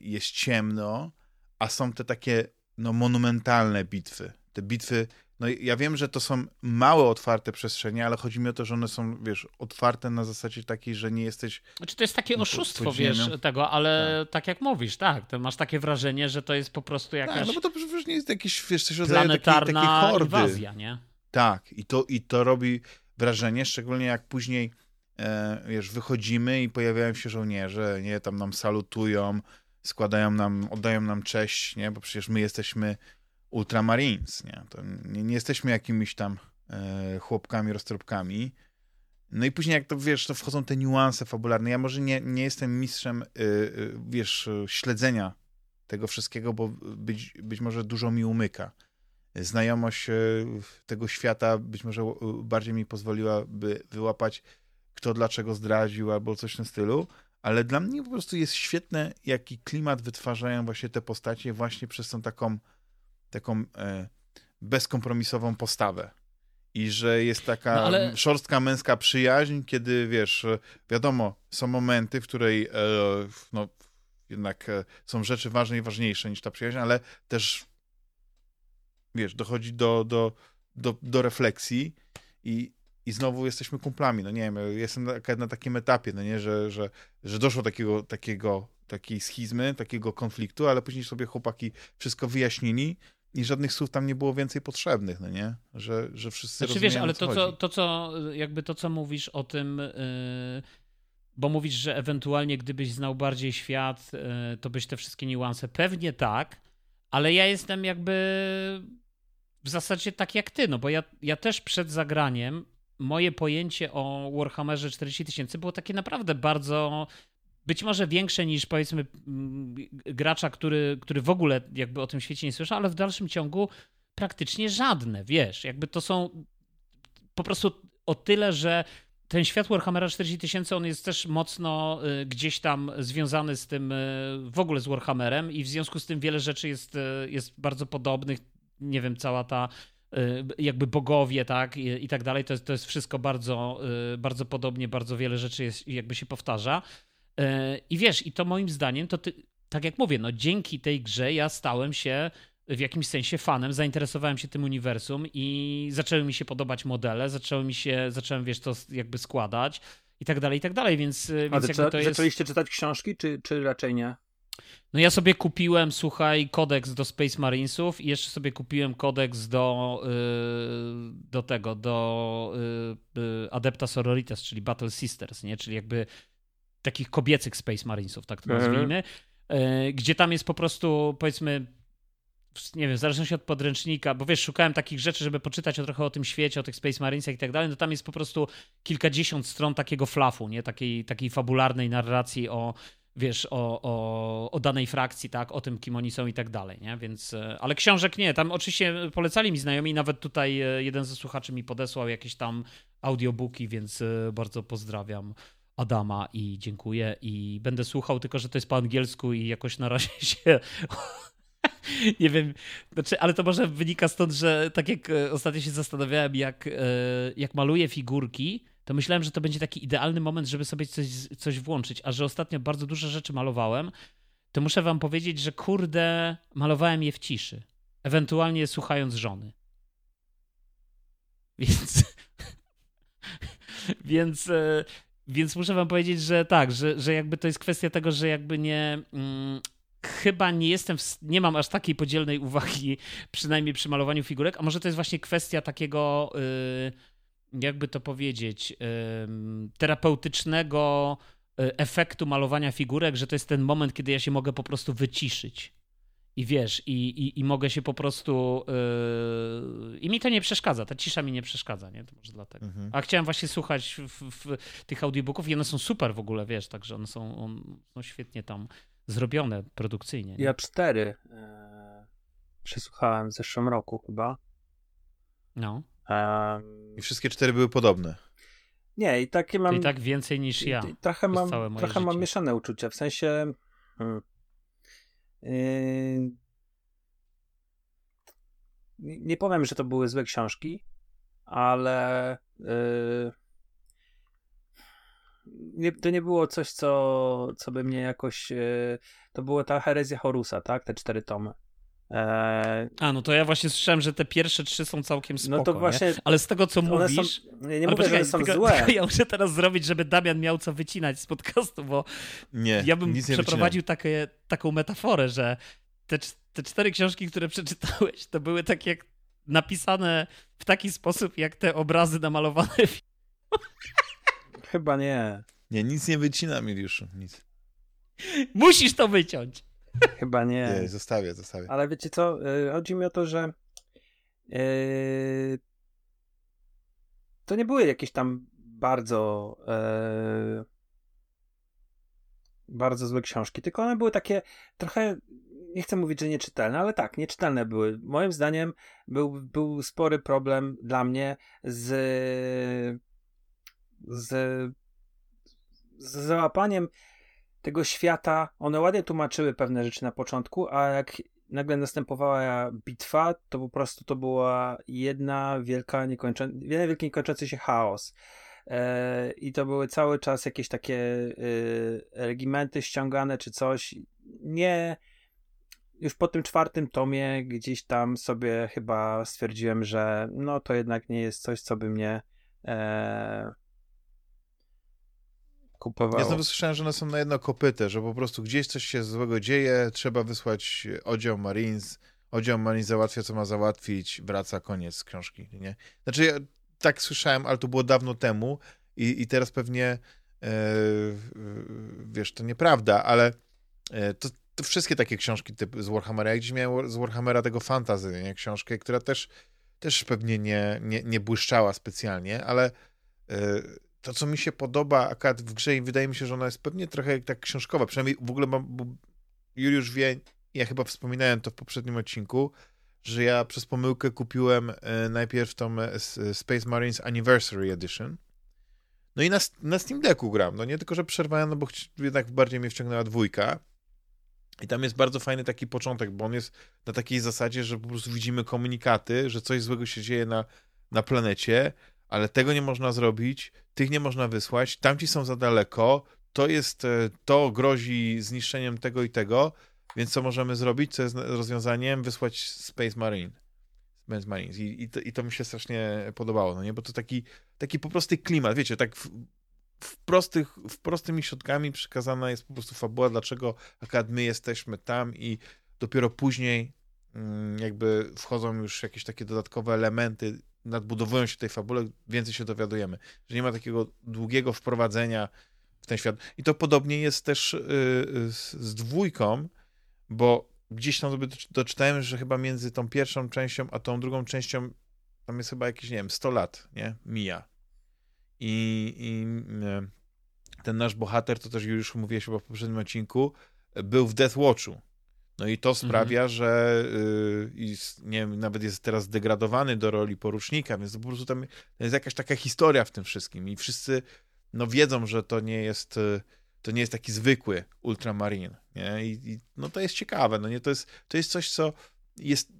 jest ciemno, a są te takie no, monumentalne bitwy. Te bitwy, no ja wiem, że to są małe, otwarte przestrzenie, ale chodzi mi o to, że one są, wiesz, otwarte na zasadzie takiej, że nie jesteś Znaczy to jest takie oszustwo, pod wiesz, tego, ale tak. jak mówisz, tak, to masz takie wrażenie, że to jest po prostu jakaś Tak, no bo to przecież nie jest jakiś, wiesz, coś rodzaju takiej, takiej hordy. inwazja, nie? Tak, i to, i to robi wrażenie, szczególnie jak później e, wiesz, wychodzimy i pojawiają się żołnierze, nie, tam nam salutują, składają nam, oddają nam cześć, nie, bo przecież my jesteśmy ultramarines, nie, to nie, nie jesteśmy jakimiś tam e, chłopkami, roztropkami. No i później jak to, wiesz, to wchodzą te niuanse fabularne. Ja może nie, nie jestem mistrzem, y, y, wiesz, śledzenia tego wszystkiego, bo być, być może dużo mi umyka znajomość e, tego świata być może e, bardziej mi pozwoliła, by wyłapać, kto dlaczego zdradził albo coś w tym stylu, ale dla mnie po prostu jest świetne, jaki klimat wytwarzają właśnie te postacie właśnie przez tą taką, taką e, bezkompromisową postawę. I że jest taka No, ale- szorstka męska przyjaźń, kiedy wiesz, wiadomo, są momenty, w której e, no, jednak e, są rzeczy ważne i ważniejsze niż ta przyjaźń, ale też wiesz, dochodzi do, do, do, do refleksji i, i znowu jesteśmy kumplami. No nie wiem, jestem na, na takim etapie, no nie, że, że, że doszło takiego, takiego, takiej schizmy, takiego konfliktu, ale później sobie chłopaki wszystko wyjaśnili i żadnych słów tam nie było więcej potrzebnych, no nie? Że, że wszyscy Znaczy rozumieją, wiesz, ale co to co, to, co, jakby to, co mówisz o tym, yy, bo mówisz, że ewentualnie gdybyś znał bardziej świat, yy, to byś te wszystkie niuanse, pewnie tak, ale ja jestem jakby w zasadzie tak jak ty, no bo ja, ja też przed zagraniem moje pojęcie o Warhammerze 40 tysięcy było takie naprawdę bardzo być może większe niż powiedzmy mm, gracza, który, który w ogóle jakby o tym świecie nie słyszał, ale w dalszym ciągu praktycznie żadne, wiesz, jakby to są po prostu o tyle, że ten świat Warhammera 40 tysięcy, on jest też mocno y, gdzieś tam związany z tym, y, w ogóle z Warhammerem i w związku z tym wiele rzeczy jest, y, jest bardzo podobnych, nie wiem, cała ta jakby bogowie, tak, i, i tak dalej, to jest, to jest wszystko bardzo, y, bardzo podobnie, bardzo wiele rzeczy jest, jakby się powtarza. Y, I wiesz, i to moim zdaniem, to ty, tak jak mówię, no dzięki tej grze ja stałem się w jakimś sensie fanem, zainteresowałem się tym uniwersum i zaczęły mi się podobać modele, zaczęły mi się, zacząłem, wiesz, to jakby składać i tak dalej, i tak dalej, więc, A więc jakby to jest... zaczęliście czytać książki, czy, czy raczej nie? No ja sobie kupiłem, słuchaj, kodeks do Space Marinesów i jeszcze sobie kupiłem kodeks do, yy, do tego, do yy, Adepta Sororitas, czyli Battle Sisters, nie? Czyli jakby takich kobiecych Space Marinesów, tak to Mhm. nazwijmy, yy, gdzie tam jest po prostu, powiedzmy, nie wiem, w zależności od podręcznika, bo wiesz, szukałem takich rzeczy, żeby poczytać o trochę o tym świecie, o tych Space Marinesach i tak dalej, no tam jest po prostu kilkadziesiąt stron takiego flafu, nie? Takiej, takiej fabularnej narracji o, wiesz, o, o, o danej frakcji, tak, o tym, kim oni są i tak dalej, nie? Więc, e, ale książek nie, tam oczywiście polecali mi znajomi, nawet tutaj e, jeden ze słuchaczy mi podesłał jakieś tam audiobooki, więc e, bardzo pozdrawiam Adama i dziękuję i będę słuchał, tylko że to jest po angielsku i jakoś na razie się nie wiem, znaczy, ale to może wynika stąd, że tak jak ostatnio się zastanawiałem, jak, jak maluję figurki, to myślałem, że to będzie taki idealny moment, żeby sobie coś, coś włączyć, a że ostatnio bardzo dużo rzeczy malowałem, to muszę wam powiedzieć, że kurde, malowałem je w ciszy, ewentualnie słuchając żony. Więc... więc... e, Więc muszę wam powiedzieć, że tak, że, że jakby to jest kwestia tego, że jakby nie... Mm, chyba nie jestem, w, nie mam aż takiej podzielnej uwagi, przynajmniej przy malowaniu figurek, a może to jest właśnie kwestia takiego, y, jakby to powiedzieć, terapeutycznego y, efektu malowania figurek, że to jest ten moment, kiedy ja się mogę po prostu wyciszyć. I wiesz, i, i, i mogę się po prostu. Yy... I mi to nie przeszkadza, ta cisza mi nie przeszkadza, nie? To może dlatego. Mhm. A chciałem właśnie słuchać w, w, tych audiobooków i one są super w ogóle, wiesz, także one są, on, są świetnie tam zrobione produkcyjnie. Nie? Ja cztery e, przesłuchałem w zeszłym roku chyba. No. I wszystkie cztery były podobne. Nie, i takie mam. I tak więcej niż ja. I, trochę mam, trochę mam mieszane uczucia. W sensie. Hmm, yy, nie powiem, że to były złe książki, ale yy, nie, to nie było coś, co, co by mnie jakoś. Yy, to była ta herezja Horusa, tak? Te cztery tomy. Eee... A, no to ja właśnie słyszałem, że te pierwsze trzy są całkiem spoko, no to właśnie, nie? Ale z tego, co mówisz... Są, nie nie mówię, poczekaj, że są tylko, złe. ja muszę teraz zrobić, żeby Damian miał co wycinać z podcastu, bo nie, ja bym przeprowadził takie, taką metaforę, że te, te cztery książki, które przeczytałeś, to były tak jak napisane w taki sposób, jak te obrazy namalowane w... Chyba nie. Nie, nic nie wycina, Miliuszu, nic. Musisz to wyciąć. Chyba nie. Nie, zostawię, zostawię. Ale wiecie co, y, chodzi mi o to, że yy, to nie były jakieś tam bardzo yy, bardzo złe książki, tylko one były takie trochę nie chcę mówić, że nieczytelne, ale tak, nieczytelne były. Moim zdaniem był, był spory problem dla mnie z, z, z załapaniem tego świata. One ładnie tłumaczyły pewne rzeczy na początku, a jak nagle następowała bitwa, to po prostu to była jedna wielka, niekończąca, jeden wielki niekończący się chaos. E, I to były cały czas jakieś takie e, regimenty ściągane czy coś. Nie, już po tym czwartym tomie gdzieś tam sobie chyba stwierdziłem, że no to jednak nie jest coś, co by mnie e, kupowało. Ja znowu słyszałem, że one są na jedno kopyte, że po prostu gdzieś coś się złego dzieje, trzeba wysłać oddział Marines, oddział Marines załatwia, co ma załatwić, wraca, koniec książki, nie? Znaczy, ja tak słyszałem, ale to było dawno temu i, i teraz pewnie e, wiesz, to nieprawda, ale e, to, to wszystkie takie książki typu z Warhammera, ja gdzieś miałem z Warhammera tego fantazy, nie? książkę, która też, też pewnie nie, nie, nie błyszczała specjalnie, ale e, to, co mi się podoba akurat w grze i wydaje mi się, że ona jest pewnie trochę tak książkowa, przynajmniej w ogóle mam, bo Juliusz wie, ja chyba wspominałem to w poprzednim odcinku, że ja przez pomyłkę kupiłem e, najpierw tą e, Space Marines Anniversary Edition, no i na, na Steam Decku gram, no nie tylko, że przerwałem, no bo jednak bardziej mnie wciągnęła dwójka, i tam jest bardzo fajny taki początek, bo on jest na takiej zasadzie, że po prostu widzimy komunikaty, że coś złego się dzieje na, na planecie, ale tego nie można zrobić, tych nie można wysłać, tamci są za daleko, to jest, e, to grozi zniszczeniem tego i tego, więc co możemy zrobić, co jest rozwiązaniem? Wysłać Space Marine. Space Marines. I, i, to, I to mi się strasznie podobało, no nie? Bo to taki, taki po prosty klimat, wiecie, tak w, w, prostych, w prostymi środkami przekazana jest po prostu fabuła, dlaczego akurat my jesteśmy tam i dopiero później mm, jakby wchodzą już jakieś takie dodatkowe elementy, nadbudowują się tej fabule, więcej się dowiadujemy. Że nie ma takiego długiego wprowadzenia w ten świat. I to podobnie jest też yy, z, z, dwójką, bo gdzieś tam sobie doczytałem, że chyba między tą pierwszą częścią a tą drugą częścią tam jest chyba jakieś, nie wiem, 100 lat, nie? Mija. I, i yy, ten nasz bohater, to też już mówiłeś chyba w poprzednim odcinku, był w Death Watchu. No i to mhm. sprawia, mhm. że yy, nie wiem, nawet jest teraz zdegradowany do roli porucznika, więc po prostu tam jest jakaś taka historia w tym wszystkim i wszyscy no wiedzą, że to nie jest y, to nie jest taki zwykły ultramarine, nie? I, i no to jest ciekawe, no nie? To jest, to jest coś, co jest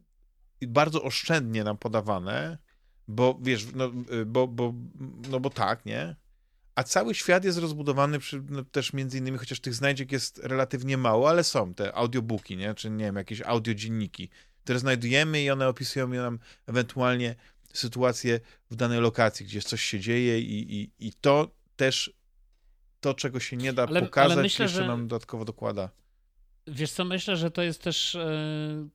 bardzo oszczędnie nam podawane, bo wiesz, no, y, bo, bo, no bo tak, nie? A cały świat jest rozbudowany przy, no, też między innymi, chociaż tych znajdziek jest relatywnie mało, ale są te audiobooki, nie? czy nie wiem, jakieś audiodzienniki, które znajdujemy i one opisują nam ewentualnie sytuację w danej lokacji, gdzie coś się dzieje i, i, i to też to, czego się nie da ale, pokazać, ale myślę, jeszcze że... nam dodatkowo dokłada. Wiesz co, myślę, że to jest też e,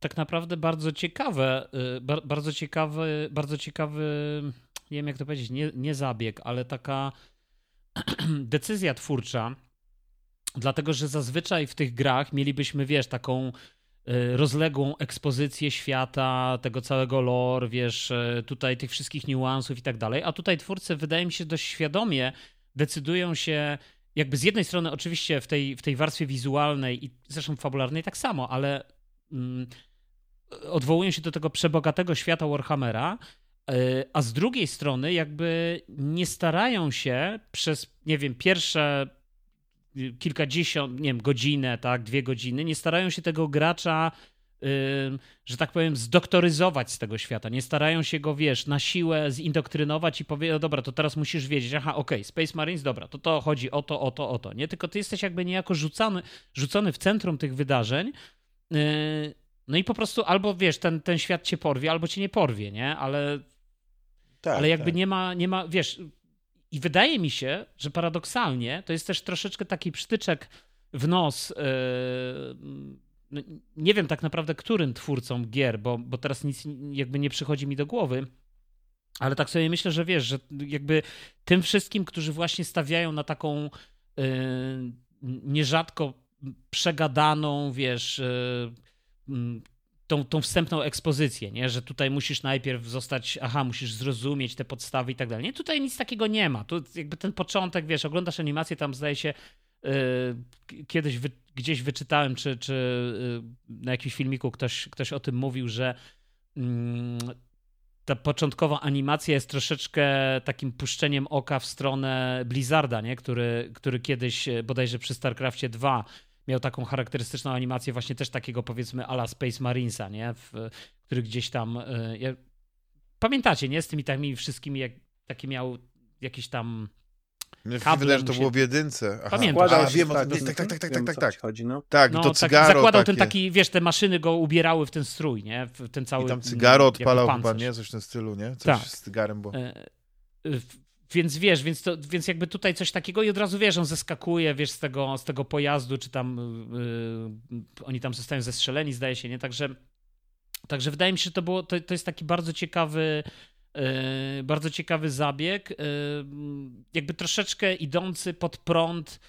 tak naprawdę bardzo ciekawe, e, bardzo ciekawy, bardzo ciekawy, nie wiem jak to powiedzieć, nie, nie zabieg, ale taka decyzja twórcza, dlatego że zazwyczaj w tych grach mielibyśmy, wiesz, taką y, rozległą ekspozycję świata, tego całego lore, wiesz, y, tutaj tych wszystkich niuansów i tak dalej, a tutaj twórcy wydaje mi się dość świadomie decydują się jakby z jednej strony oczywiście w tej, w tej warstwie wizualnej i zresztą fabularnej tak samo, ale mm, odwołują się do tego przebogatego świata Warhammera, a z drugiej strony jakby nie starają się przez, nie wiem, pierwsze kilkadziesiąt, nie wiem, godzinę, tak, dwie godziny, nie starają się tego gracza że tak powiem, zdoktoryzować z tego świata. Nie starają się go, wiesz, na siłę zindoktrynować i powiedzieć, no dobra, to teraz musisz wiedzieć, aha, okej, okay, Space Marines, dobra, to to chodzi o to, o to, o to, nie? Tylko ty jesteś jakby niejako rzucany, rzucony w centrum tych wydarzeń, y, no i po prostu albo, wiesz, ten, ten świat cię porwie, albo cię nie porwie, nie? Ale, tak, ale jakby tak. nie ma, nie ma, wiesz, i wydaje mi się, że paradoksalnie to jest też troszeczkę taki przytyczek w nos yy, nie wiem tak naprawdę, którym twórcom gier, bo, bo teraz nic jakby nie przychodzi mi do głowy. Ale tak sobie myślę, że wiesz, że jakby tym wszystkim, którzy właśnie stawiają na taką yy, nierzadko przegadaną, wiesz, yy, tą, tą wstępną ekspozycję, nie? że tutaj musisz najpierw zostać, aha, musisz zrozumieć te podstawy i tak dalej. Nie, tutaj nic takiego nie ma. Tu jakby ten początek, wiesz, oglądasz animację, tam zdaje się yy, kiedyś wy, gdzieś wyczytałem, czy, czy yy, na jakimś filmiku ktoś, ktoś o tym mówił, że yy, ta początkowa animacja jest troszeczkę takim puszczeniem oka w stronę Blizzarda, nie? Który, który kiedyś bodajże przy StarCraftie 2 miał taką charakterystyczną animację właśnie też takiego powiedzmy ala Space Marinesa, nie? W, który gdzieś tam... Y, pamiętacie, nie? Z tymi takimi wszystkimi, jak, taki miał jakiś tam... Wydaje, że to się... było w jedynce. Aha. Pamiętam. A, wiem, tak, tak, tak, tak, tak, tak, tak. Chodzi, no. Tak, no, to tak, cygaro Zakładał takie. ten taki, wiesz, te maszyny go ubierały w ten strój, nie? W ten cały... I tam cygaro odpalał chyba, nie? Coś w tym stylu, nie? Coś tak. z cygarem było. Więc wiesz, więc, to, więc jakby tutaj coś takiego i od razu wiesz, on zeskakuje, wiesz, z tego, z tego pojazdu, czy tam yy, oni tam zostają zestrzeleni, zdaje się, nie? Także, także wydaje mi się, że to, było, to, to jest taki bardzo ciekawy, yy, bardzo ciekawy zabieg, yy, jakby troszeczkę idący pod prąd,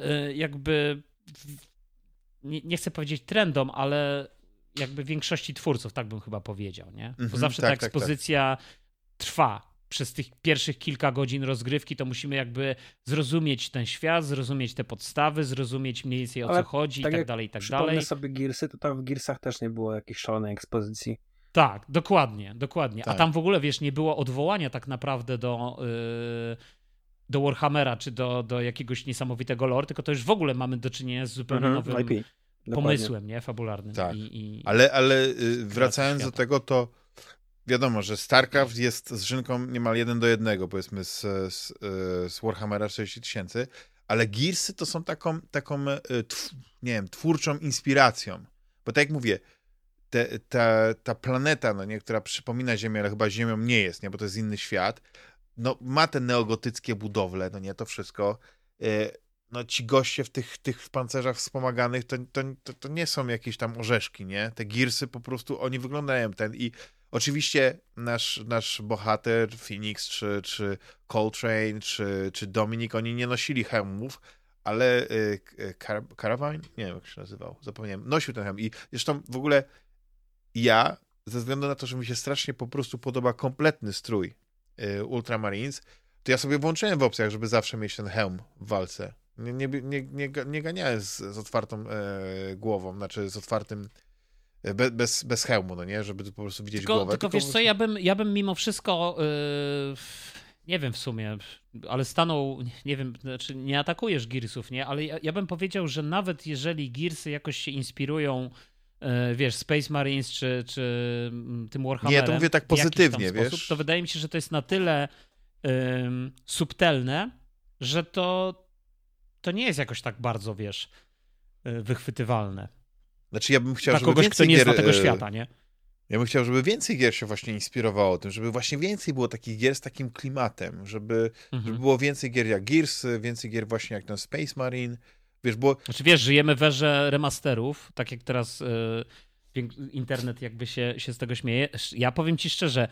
y, jakby nie, nie, chcę powiedzieć trendom, ale jakby większości twórców, tak bym chyba powiedział, nie? Bo mm-hmm, zawsze tak, ta ekspozycja tak, tak. trwa przez tych pierwszych kilka godzin rozgrywki to musimy jakby zrozumieć ten świat, zrozumieć te podstawy, zrozumieć mniej więcej o Ale co chodzi tak i tak dalej, i tak dalej. sobie Gearsy, to tam w Gearsach też nie było jakiejś szalonej ekspozycji. Tak, dokładnie, dokładnie. Tak. A tam w ogóle, wiesz, nie było odwołania tak naprawdę do, yy, do Warhammera, czy do, do jakiegoś niesamowitego lore, tylko to już w ogóle mamy do czynienia z zupełnie mhm, nowym IP. pomysłem, nie, fabularnym. Tak, i, i, ale, ale y, wracając do tego, to wiadomo, że StarCraft jest z Rzynką niemal jeden do jednego, powiedzmy, z, z, z Warhammera 60 tysięcy, ale Gearsy to są taką, taką e, tw, nie wiem, twórczą inspiracją. Bo tak jak mówię, te, ta, ta planeta, no nie, która przypomina Ziemię, ale chyba Ziemią nie jest, nie, bo to jest inny świat, no ma te neogotyckie budowle, no nie, to wszystko. E, no ci goście w tych, tych pancerzach wspomaganych to, to, to, to nie są jakieś tam orzeszki, nie? Te Gearsy po prostu, oni wyglądają ten i Oczywiście nasz, nasz bohater, Phoenix, czy, czy Coltrane, czy, czy Dominic, oni nie nosili hełmów, ale y, Car Caravine? Nie wiem, jak się nazywał, zapomniałem. Nosił ten hełm i zresztą w ogóle ja, ze względu na to, że mi się strasznie po prostu podoba kompletny strój y, Ultramarines, to ja sobie włączyłem w opcjach, żeby zawsze mieć ten hełm w walce. Nie, nie, nie, nie, nie ganiałem z, z otwartą e, głową, znaczy z otwartym be, bez, bez hełmu, no nie? Żeby tu po prostu widzieć tylko, głowę. Tylko, tylko wiesz co, ja bym, ja bym mimo wszystko yy, nie wiem w sumie, ale stanął, nie wiem, znaczy nie atakujesz Gearsów, nie? Ale ja, ja bym powiedział, że nawet jeżeli Gearsy jakoś się inspirują yy, wiesz, Space Marines czy, czy mm, tym Warhammerem. Nie, to mówię tak pozytywnie, wiesz. Sposób, to wydaje mi się, że to jest na tyle subtelne, że to, to nie jest jakoś tak bardzo, wiesz, y, wychwytywalne. Znaczy ja bym chciał, Dla żeby kogoś, kto nie gier, zna tego e, świata, nie? Ja bym chciał, żeby więcej gier się właśnie inspirowało tym, żeby właśnie więcej było takich gier z takim klimatem, żeby, mhm. żeby było więcej gier jak Gears, więcej gier właśnie jak ten Space Marine, wiesz, bo... Znaczy wiesz, żyjemy w erze remasterów, tak jak teraz yy, internet jakby się, się z tego śmieje. Ja powiem ci szczerze,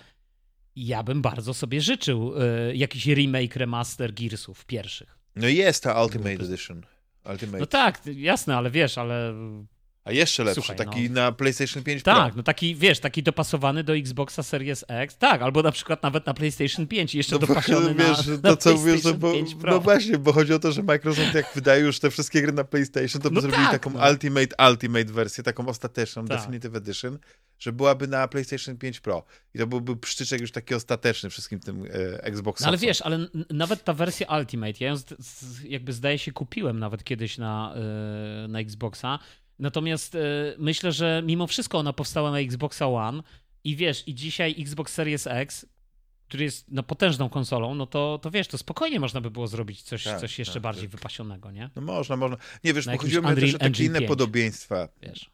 ja bym bardzo sobie życzył yy, jakiś remake, remaster Gearsów pierwszych. No jest ta Ultimate Edition. Ultimate. No tak, jasne, ale wiesz, ale A jeszcze lepszy, Słuchaj, taki no. na PlayStation 5 Pro. Tak, no taki, wiesz, taki dopasowany do Xboxa Series X, tak, albo na przykład nawet na PlayStation 5 i jeszcze No bo, dopasiony wiesz, na, to na co PlayStation no, bo, 5 Pro. no właśnie, bo chodzi o to, że Microsoft jak wydaje już te wszystkie gry na PlayStation, to by No zrobili tak, taką no. Ultimate, Ultimate wersję, taką ostateczną, Tak. Definitive Edition, że byłaby na PlayStation 5 Pro. I to byłby przytyczek już taki ostateczny wszystkim tym e, Xboxom. No ale wiesz, ale nawet ta wersja Ultimate, ja ją z, z, jakby zdaje się kupiłem nawet kiedyś na, y, na Xboxa, natomiast y, myślę, że mimo wszystko ona powstała na Xboxa One i wiesz, i dzisiaj Xbox Series X, który jest no, potężną konsolą, no to, to wiesz, to spokojnie można by było zrobić coś, Tak, coś jeszcze tak, bardziej tak. wypasionego, nie? No można, można. Nie, wiesz, bo chodziło mi też o takie Engine inne 5. podobieństwa, Wiesz.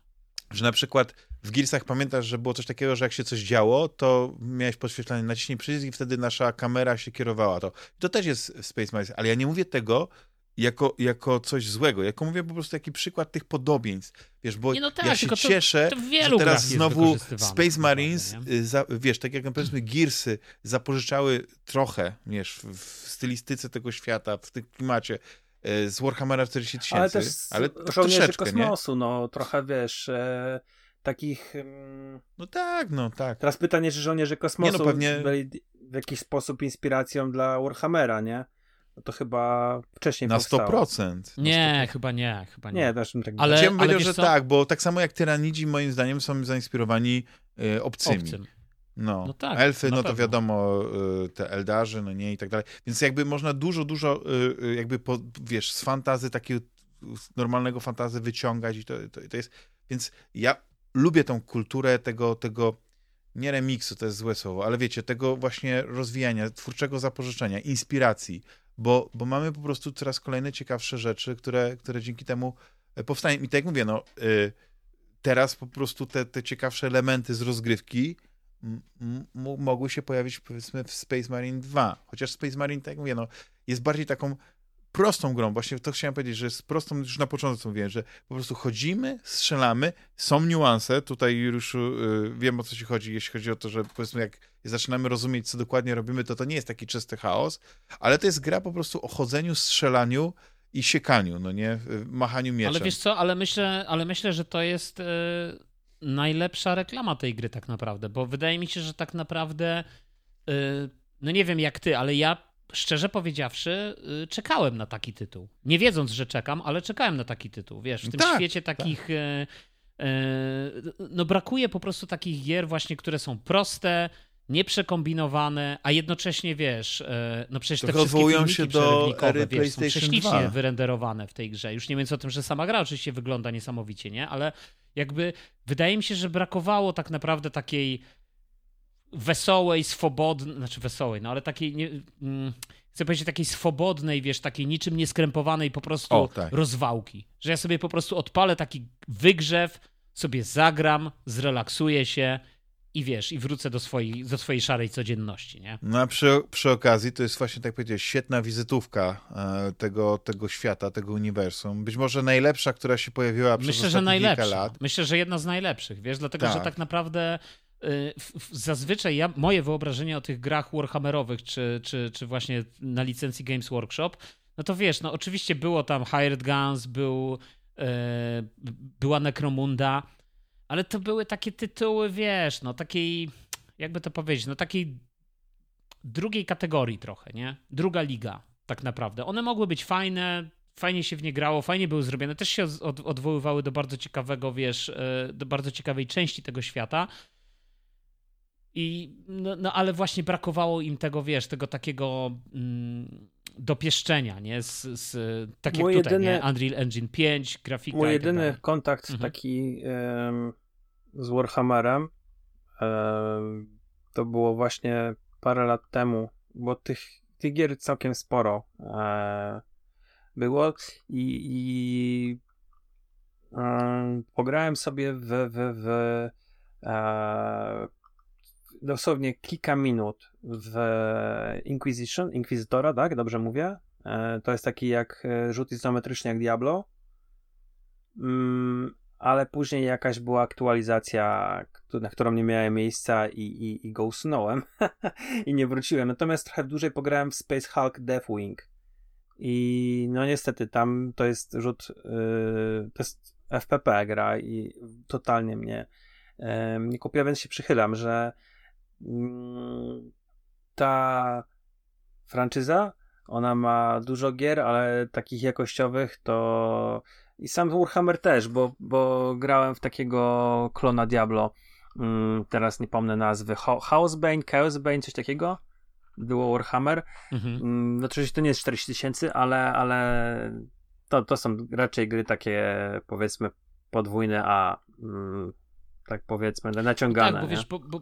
że na przykład w Gearsach pamiętasz, że było coś takiego, że jak się coś działo, to miałeś podświetlanie, naciśnij przycisk i wtedy nasza kamera się kierowała to. To też jest Space Marines, ale ja nie mówię tego jako, jako coś złego, jako mówię po prostu taki przykład tych podobieństw, wiesz, bo Nie, no tak, ja się to- cieszę, to w że teraz znowu tak Space Marines, y, za, wiesz, tak jak powiedzmy Gearsy zapożyczały trochę, wiesz, w, stylistyce tego świata, w tym klimacie, y, z Warhammera 40 tysięcy, Ale też ale żołnierzy troszeczkę, nie? kosmosu, no trochę wiesz, e, takich... mm, No tak, no tak. Teraz pytanie, czy żołnierze kosmosu Nie, no pewnie- byli w jakiś sposób inspiracją dla Warhammera, nie? No to chyba wcześniej Na powstało. 100%. Na Nie, chyba nie, chyba nie. Nie, też bym tak Ale- Ale, ja bym powiedział, że co? tak, bo tak samo jak tyranidzi moim zdaniem są zainspirowani y, obcymi. Obcym. No. No tak, Elfy, no to pewno. wiadomo, y, te Eldarzy, no nie i tak dalej. Więc jakby można dużo, dużo y, y, jakby, po, wiesz, z fantazy takiego z normalnego fantazy wyciągać i to, to, to jest... Więc ja lubię tą kulturę tego, tego nie remiksu, to jest złe słowo, ale wiecie, tego właśnie rozwijania, twórczego zapożyczenia, inspiracji, bo, bo mamy po prostu coraz kolejne ciekawsze rzeczy, które, które dzięki temu e, powstają. I tak jak mówię, no y, teraz po prostu te, te ciekawsze elementy z rozgrywki mogły się pojawić powiedzmy w Space Marine 2. Chociaż Space Marine, tak jak mówię, no, jest bardziej taką prostą grą. Właśnie to chciałem powiedzieć, że jest prostą, już na początku mówiłem, że po prostu chodzimy, strzelamy, są niuanse. Tutaj już y, wiem o co ci chodzi, jeśli chodzi o to, że powiedzmy jak zaczynamy rozumieć, co dokładnie robimy, to to nie jest taki czysty chaos, ale to jest gra po prostu o chodzeniu, strzelaniu i siekaniu, no nie? Y, Machaniu mieczem. Ale wiesz co, ale myślę, ale myślę że to jest e, najlepsza reklama tej gry tak naprawdę, bo wydaje mi się, że tak naprawdę e, no nie wiem jak ty, ale ja szczerze powiedziawszy e, czekałem na taki tytuł. Nie wiedząc, że czekam, ale czekałem na taki tytuł. Wiesz, w tym Tak, świecie takich e, e, no brakuje po prostu takich gier właśnie, które są proste, nieprzekombinowane, a jednocześnie wiesz, no przecież te wszystkie się do ery wiesz, są prześlicznie 2. wyrenderowane w tej grze. Już nie mówiąc o tym, że sama gra oczywiście wygląda niesamowicie, nie? Ale jakby wydaje mi się, że brakowało tak naprawdę takiej wesołej, swobodnej, znaczy wesołej, no ale takiej, nie, mm, chcę powiedzieć takiej swobodnej, wiesz, takiej niczym nieskrępowanej po prostu O, tak. rozwałki. Że ja sobie po prostu odpalę taki wygrzew, sobie zagram, zrelaksuję się i wiesz, i wrócę do swojej, do swojej szarej codzienności, nie? No a przy, przy okazji to jest właśnie, tak powiedzieć, świetna wizytówka e, tego, tego świata, tego uniwersum. Być może najlepsza, która się pojawiła przez Myślę, że najlepsza. lat. Myślę, że jedna z najlepszych, wiesz, dlatego, że Tak. tak naprawdę zazwyczaj ja, moje wyobrażenie o tych grach Warhammerowych, czy, czy, czy właśnie na licencji Games Workshop, no to wiesz, no oczywiście było tam Hired Guns, był, y, była Necromunda, ale to były takie tytuły, wiesz, no takiej, jakby to powiedzieć, no takiej drugiej kategorii trochę, nie? Druga liga, tak naprawdę. One mogły być fajne, fajnie się w nie grało, fajnie były zrobione, też się od, odwoływały do bardzo ciekawego, wiesz, e, do bardzo ciekawej części tego świata. I, no, no ale właśnie brakowało im tego, wiesz, tego takiego mm, dopieszczenia, nie? Z, z, tak jak Mój tutaj, jedyny- nie? Unreal Engine 5, grafika Mój tak jedyny dalej. kontakt Mhm. taki em, z Warhammerem em, to było właśnie parę lat temu, bo tych, tych gier całkiem sporo e, było i, i em, pograłem sobie w, w, w e, dosłownie kilka minut w Inquisition, Inquisitora, tak? Dobrze mówię? E, To jest taki jak e, rzut izometryczny jak Diablo. Mm, ale później jakaś była aktualizacja, na którą nie miałem miejsca i, i, i go usunąłem i nie wróciłem. Natomiast trochę dłużej pograłem w Space Hulk Deathwing i no niestety tam to jest rzut, yy, to jest FPP gra i totalnie mnie nie kupiła, więc się przychylam, że ta franczyza, ona ma dużo gier, ale takich jakościowych to i sam Warhammer też, bo, bo grałem w takiego klona Diablo, mm, teraz nie pomnę nazwy, Housebane, Chaosbane, coś takiego było Warhammer. Mhm. Mm, no oczywiście to nie jest 40 tysięcy, ale, ale to, to są raczej gry takie powiedzmy podwójne, a mm, tak powiedzmy naciągane. tak, bo wiesz, bo, bo,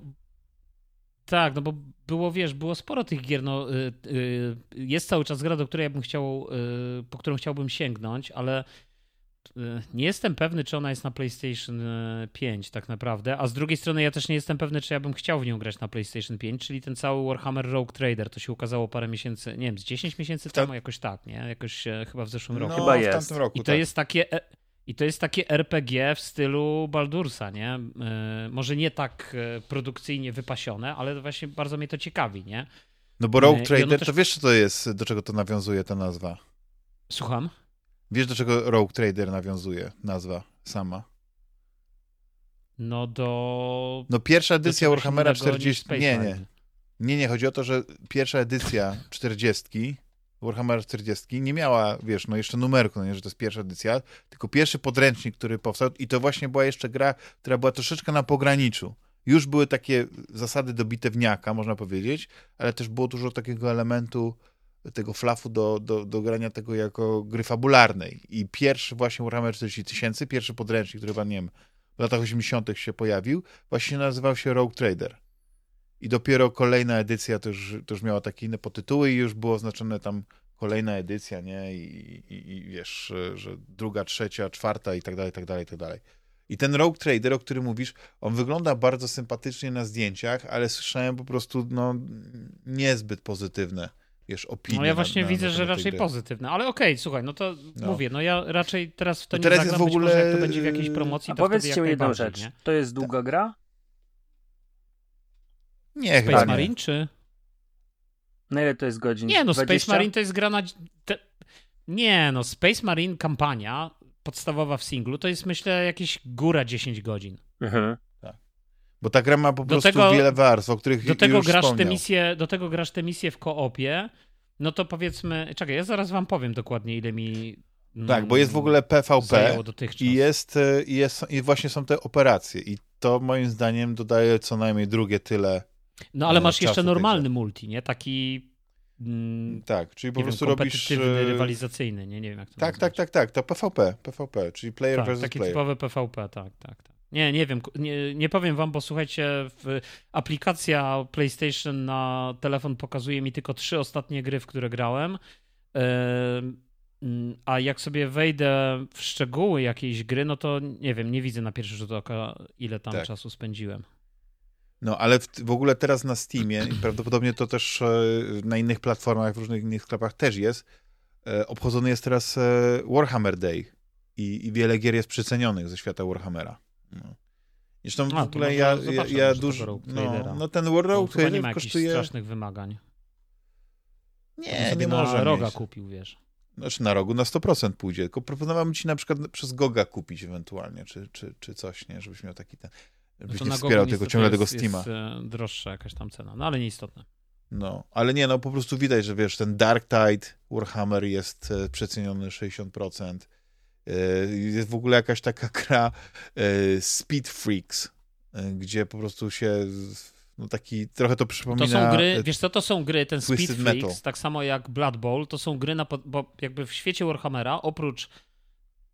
tak, no bo było, wiesz, było sporo tych gier, no y, y, jest cały czas gra, do której ja bym chciał, y, po którą chciałbym sięgnąć, ale Y, nie jestem pewny, czy ona jest na PlayStation 5 y, tak naprawdę, a z drugiej strony ja też nie jestem pewny, czy ja bym chciał w nią grać na PlayStation 5, czyli ten cały Warhammer Rogue Trader, to się ukazało parę miesięcy, nie wiem, z 10 miesięcy temu, jakoś tak, nie? Jakoś e, chyba w zeszłym no, roku. Chyba jest. Roku, I to tak. jest takie... I to jest takie RPG w stylu Baldursa, nie? E, może nie tak produkcyjnie wypasione, ale właśnie bardzo mnie to ciekawi, nie? No bo Rogue Trader, też... to wiesz, co to jest, do czego to nawiązuje ta nazwa? Słucham? Wiesz, do czego Rogue Trader nawiązuje nazwa sama? No do... No pierwsza edycja Warhammera 40... Nie, nie. Nie, nie. Chodzi o to, że pierwsza edycja 40 Warhammer 40 nie miała, wiesz, no jeszcze numerku, no nie, że to jest pierwsza edycja, tylko pierwszy podręcznik, który powstał i to właśnie była jeszcze gra, która była troszeczkę na pograniczu. Już były takie zasady do bitewniaka, można powiedzieć, ale też było dużo takiego elementu tego flafu do, do, do grania tego jako gry fabularnej. I pierwszy właśnie Warhammer 40 tysięcy, pierwszy podręcznik, który, pan, nie wiem, w latach 80. się pojawił, właśnie nazywał się Rogue Trader. I dopiero kolejna edycja to już, to już miała takie inne potytuły i już było oznaczone tam kolejna edycja, nie? I, i, i wiesz, że druga, trzecia, czwarta i tak dalej, i tak dalej, i tak dalej. I ten Rogue Trader, o którym mówisz, on wygląda bardzo sympatycznie na zdjęciach, ale słyszałem po prostu, no, niezbyt pozytywne wiesz, opinie. No ja właśnie na, na, widzę, że raczej pozytywne, ale okej, okay, słuchaj, no to no. mówię, no ja raczej teraz w to no nie teraz zagram, jest w ogóle... jak to będzie w jakiejś promocji, A to powiedzcie mi jedną rzecz, nie? to jest długa Ta... gra? Nie, Space chyba Marine, nie. czy... Na ile to jest godzin? Nie, no 20? Space Marine to jest gra na... Te... Nie, no Space Marine kampania podstawowa w singlu to jest myślę jakieś góra 10 godzin. Mhm. Bo ta gra ma po do prostu tego, wiele warstw, o których do tego już grasz wspomniał. te misje, Do tego grasz te misje w koopie, no to powiedzmy... Czekaj, ja zaraz wam powiem dokładnie, ile mi... Tak, bo jest w ogóle PvP i jest, e, i jest i właśnie są te operacje i to moim zdaniem dodaje co najmniej drugie tyle No ale e, masz jeszcze normalny multi, nie? Taki mm, tak, czyli po prostu wiem, robisz... E, rywalizacyjny, nie? Nie wiem jak to Tak, tak, tak, tak, to PvP, PvP, czyli player tak, versus taki player. typowy PvP, tak, tak, tak. Nie, nie wiem, nie, nie powiem wam, bo słuchajcie, aplikacja PlayStation na telefon pokazuje mi tylko trzy ostatnie gry, w które grałem. A jak sobie wejdę w szczegóły jakiejś gry, no to nie wiem, nie widzę na pierwszy rzut oka, ile tam tak. czasu spędziłem. No, ale w, w, ogóle teraz na Steamie i prawdopodobnie to też e, na innych platformach, w różnych innych sklepach też jest, e, obchodzony jest teraz e, Warhammer Day i, i wiele gier jest przycenionych ze świata Warhammera. No. Zresztą w ogóle ja, ja, ja dużo. No, no ten World Trader nie ma kosztuje. strasznych wymagań. Nie, nie może. Na roga mieć. kupił, wiesz. Znaczy na rogu na 100% pójdzie, tylko proponowałbym ci na przykład przez Goga kupić ewentualnie, czy, czy, czy coś, nie, żebyś miał taki ten, żebyś no nie wspierał tego, ciągle tego Steama. Jest e, droższa jakaś tam cena, no ale nieistotne. No, ale nie, no po prostu widać, że wiesz, ten Dark Tide Warhammer jest e, przeceniony 60%, E, jest w ogóle jakaś taka gra Speed Freaks, gdzie po prostu się no taki, trochę to przypomina... To są gry, wiesz co, to są gry, ten Speed Freaks, tak samo jak Blood Bowl, to są gry, na, bo jakby w świecie Warhammera, oprócz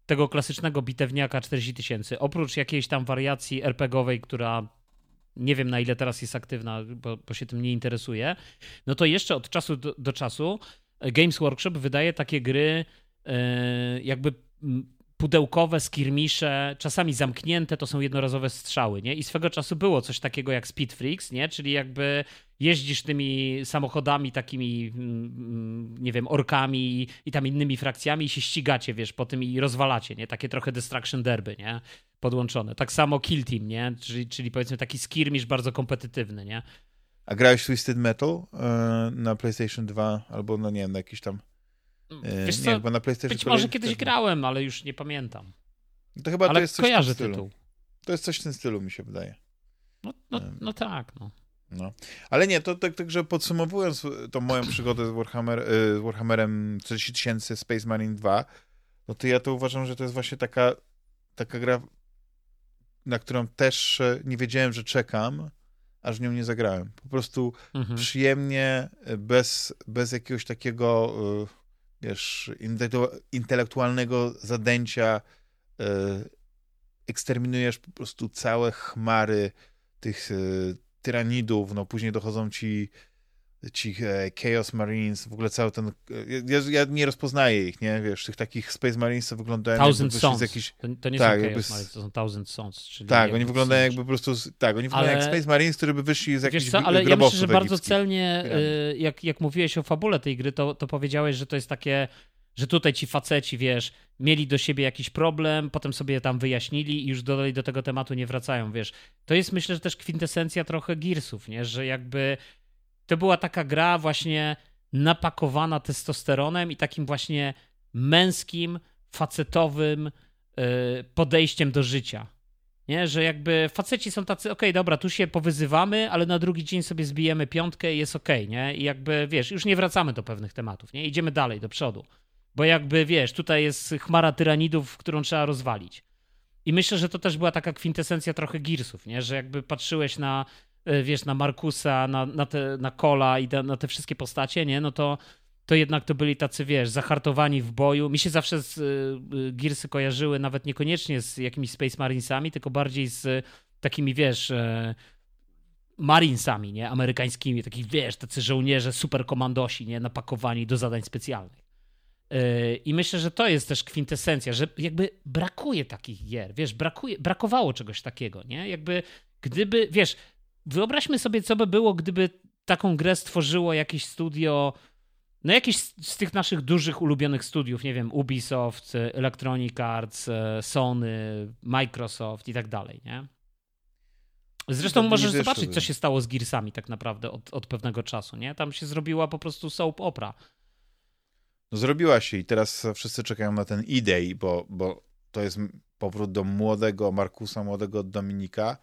tego klasycznego bitewniaka 40 tysięcy, oprócz jakiejś tam wariacji RPGowej, która nie wiem na ile teraz jest aktywna, bo, bo się tym nie interesuje, no to jeszcze od czasu do, do czasu Games Workshop wydaje takie gry jakby pudełkowe skirmisze, czasami zamknięte, to są jednorazowe strzały, nie? I swego czasu było coś takiego jak Speed Freaks, nie? Czyli jakby jeździsz tymi samochodami takimi, nie wiem, orkami i tam innymi frakcjami i się ścigacie, wiesz, po tym i rozwalacie, nie? Takie trochę Destruction Derby, nie? Podłączone. Tak samo Kill Team, nie? Czyli, czyli powiedzmy taki skirmish bardzo kompetytywny, nie? A grałeś Twisted Metal yy, na PlayStation 2 albo, no nie wiem, na jakiś tam Wiesz co, nie, bo na PlayStation być może kiedyś grałem, ale już nie pamiętam. To chyba Ale to jest coś w tym kojarzę stylu. tytuł. To jest coś w tym stylu, mi się wydaje. No, no, no tak, no. No. Ale nie, to tak, także podsumowując tą moją przygodę z, Warhammer, y, z Warhammerem 40 tysięcy Space Marine 2, no to ja to uważam, że to jest właśnie taka, taka gra, na którą też e, nie wiedziałem, że czekam, aż w nią nie zagrałem. Po prostu Mhm. przyjemnie, e, bez, bez jakiegoś takiego, wiesz, intelektu- intelektualnego zadęcia, y, eksterminujesz po prostu całe chmary tych y, tyranidów, no później dochodzą ci ci e, Chaos Marines, w ogóle cały ten, e, ja, ja nie rozpoznaję ich, nie, wiesz, tych takich Space Marines, co wyglądają Thousand jakby Sons. z jakichś, To, to nie tak, są Chaos z- Marines, to są Thousand Sons. Czyli tak, oni wyglądają jakby po prostu, z- tak, oni wyglądają jak Ale- Space Marines, które by wyszli z jakichś co, ale ja myślę, że bardzo celnie, y, jak, jak mówiłeś o fabule tej gry, to, to powiedziałeś, że to jest takie, że tutaj ci faceci, wiesz, mieli do siebie jakiś problem, potem sobie tam wyjaśnili i już dalej do tego tematu nie wracają, wiesz. To jest myślę, że też kwintesencja trochę Gearsów, nie? Że jakby to była taka gra właśnie napakowana testosteronem i takim właśnie męskim, facetowym y, podejściem do życia. Nie, że jakby faceci są tacy, okej, dobra, tu się powyzywamy, ale na drugi dzień sobie zbijemy piątkę i jest okej, nie? I jakby, wiesz, już nie wracamy do pewnych tematów, nie? Idziemy dalej, do przodu. Bo jakby, wiesz, tutaj jest chmara tyranidów, którą trzeba rozwalić. I myślę, że to też była taka kwintesencja trochę Gearsów, nie? Że jakby patrzyłeś na, e, wiesz, na Markusa, na, na, te, na Kola i na, te wszystkie postacie, nie? No to, to jednak to byli tacy, wiesz, zahartowani w boju. Mi się zawsze z, y, Gearsy kojarzyły nawet niekoniecznie z jakimiś Space Marinesami, tylko bardziej z takimi, wiesz, e, Marinesami, nie? Amerykańskimi, takich, wiesz, tacy żołnierze, superkomandosi, nie? Napakowani do zadań specjalnych. I myślę, że to jest też kwintesencja, że jakby brakuje takich gier, wiesz, brakuje, brakowało czegoś takiego, nie? Jakby gdyby, wiesz, wyobraźmy sobie, co by było, gdyby taką grę stworzyło jakieś studio, no jakieś z, tych naszych dużych, ulubionych studiów, nie wiem, Ubisoft, Electronic Arts, e, Sony, Microsoft i tak dalej, nie? Zresztą To możesz zobaczyć, co się stało z Gearsami tak naprawdę od, od pewnego czasu, nie? Tam się zrobiła po prostu soap opera. No zrobiła się i teraz wszyscy czekają na ten E-Day, bo, bo to jest powrót do młodego Markusa, młodego Dominika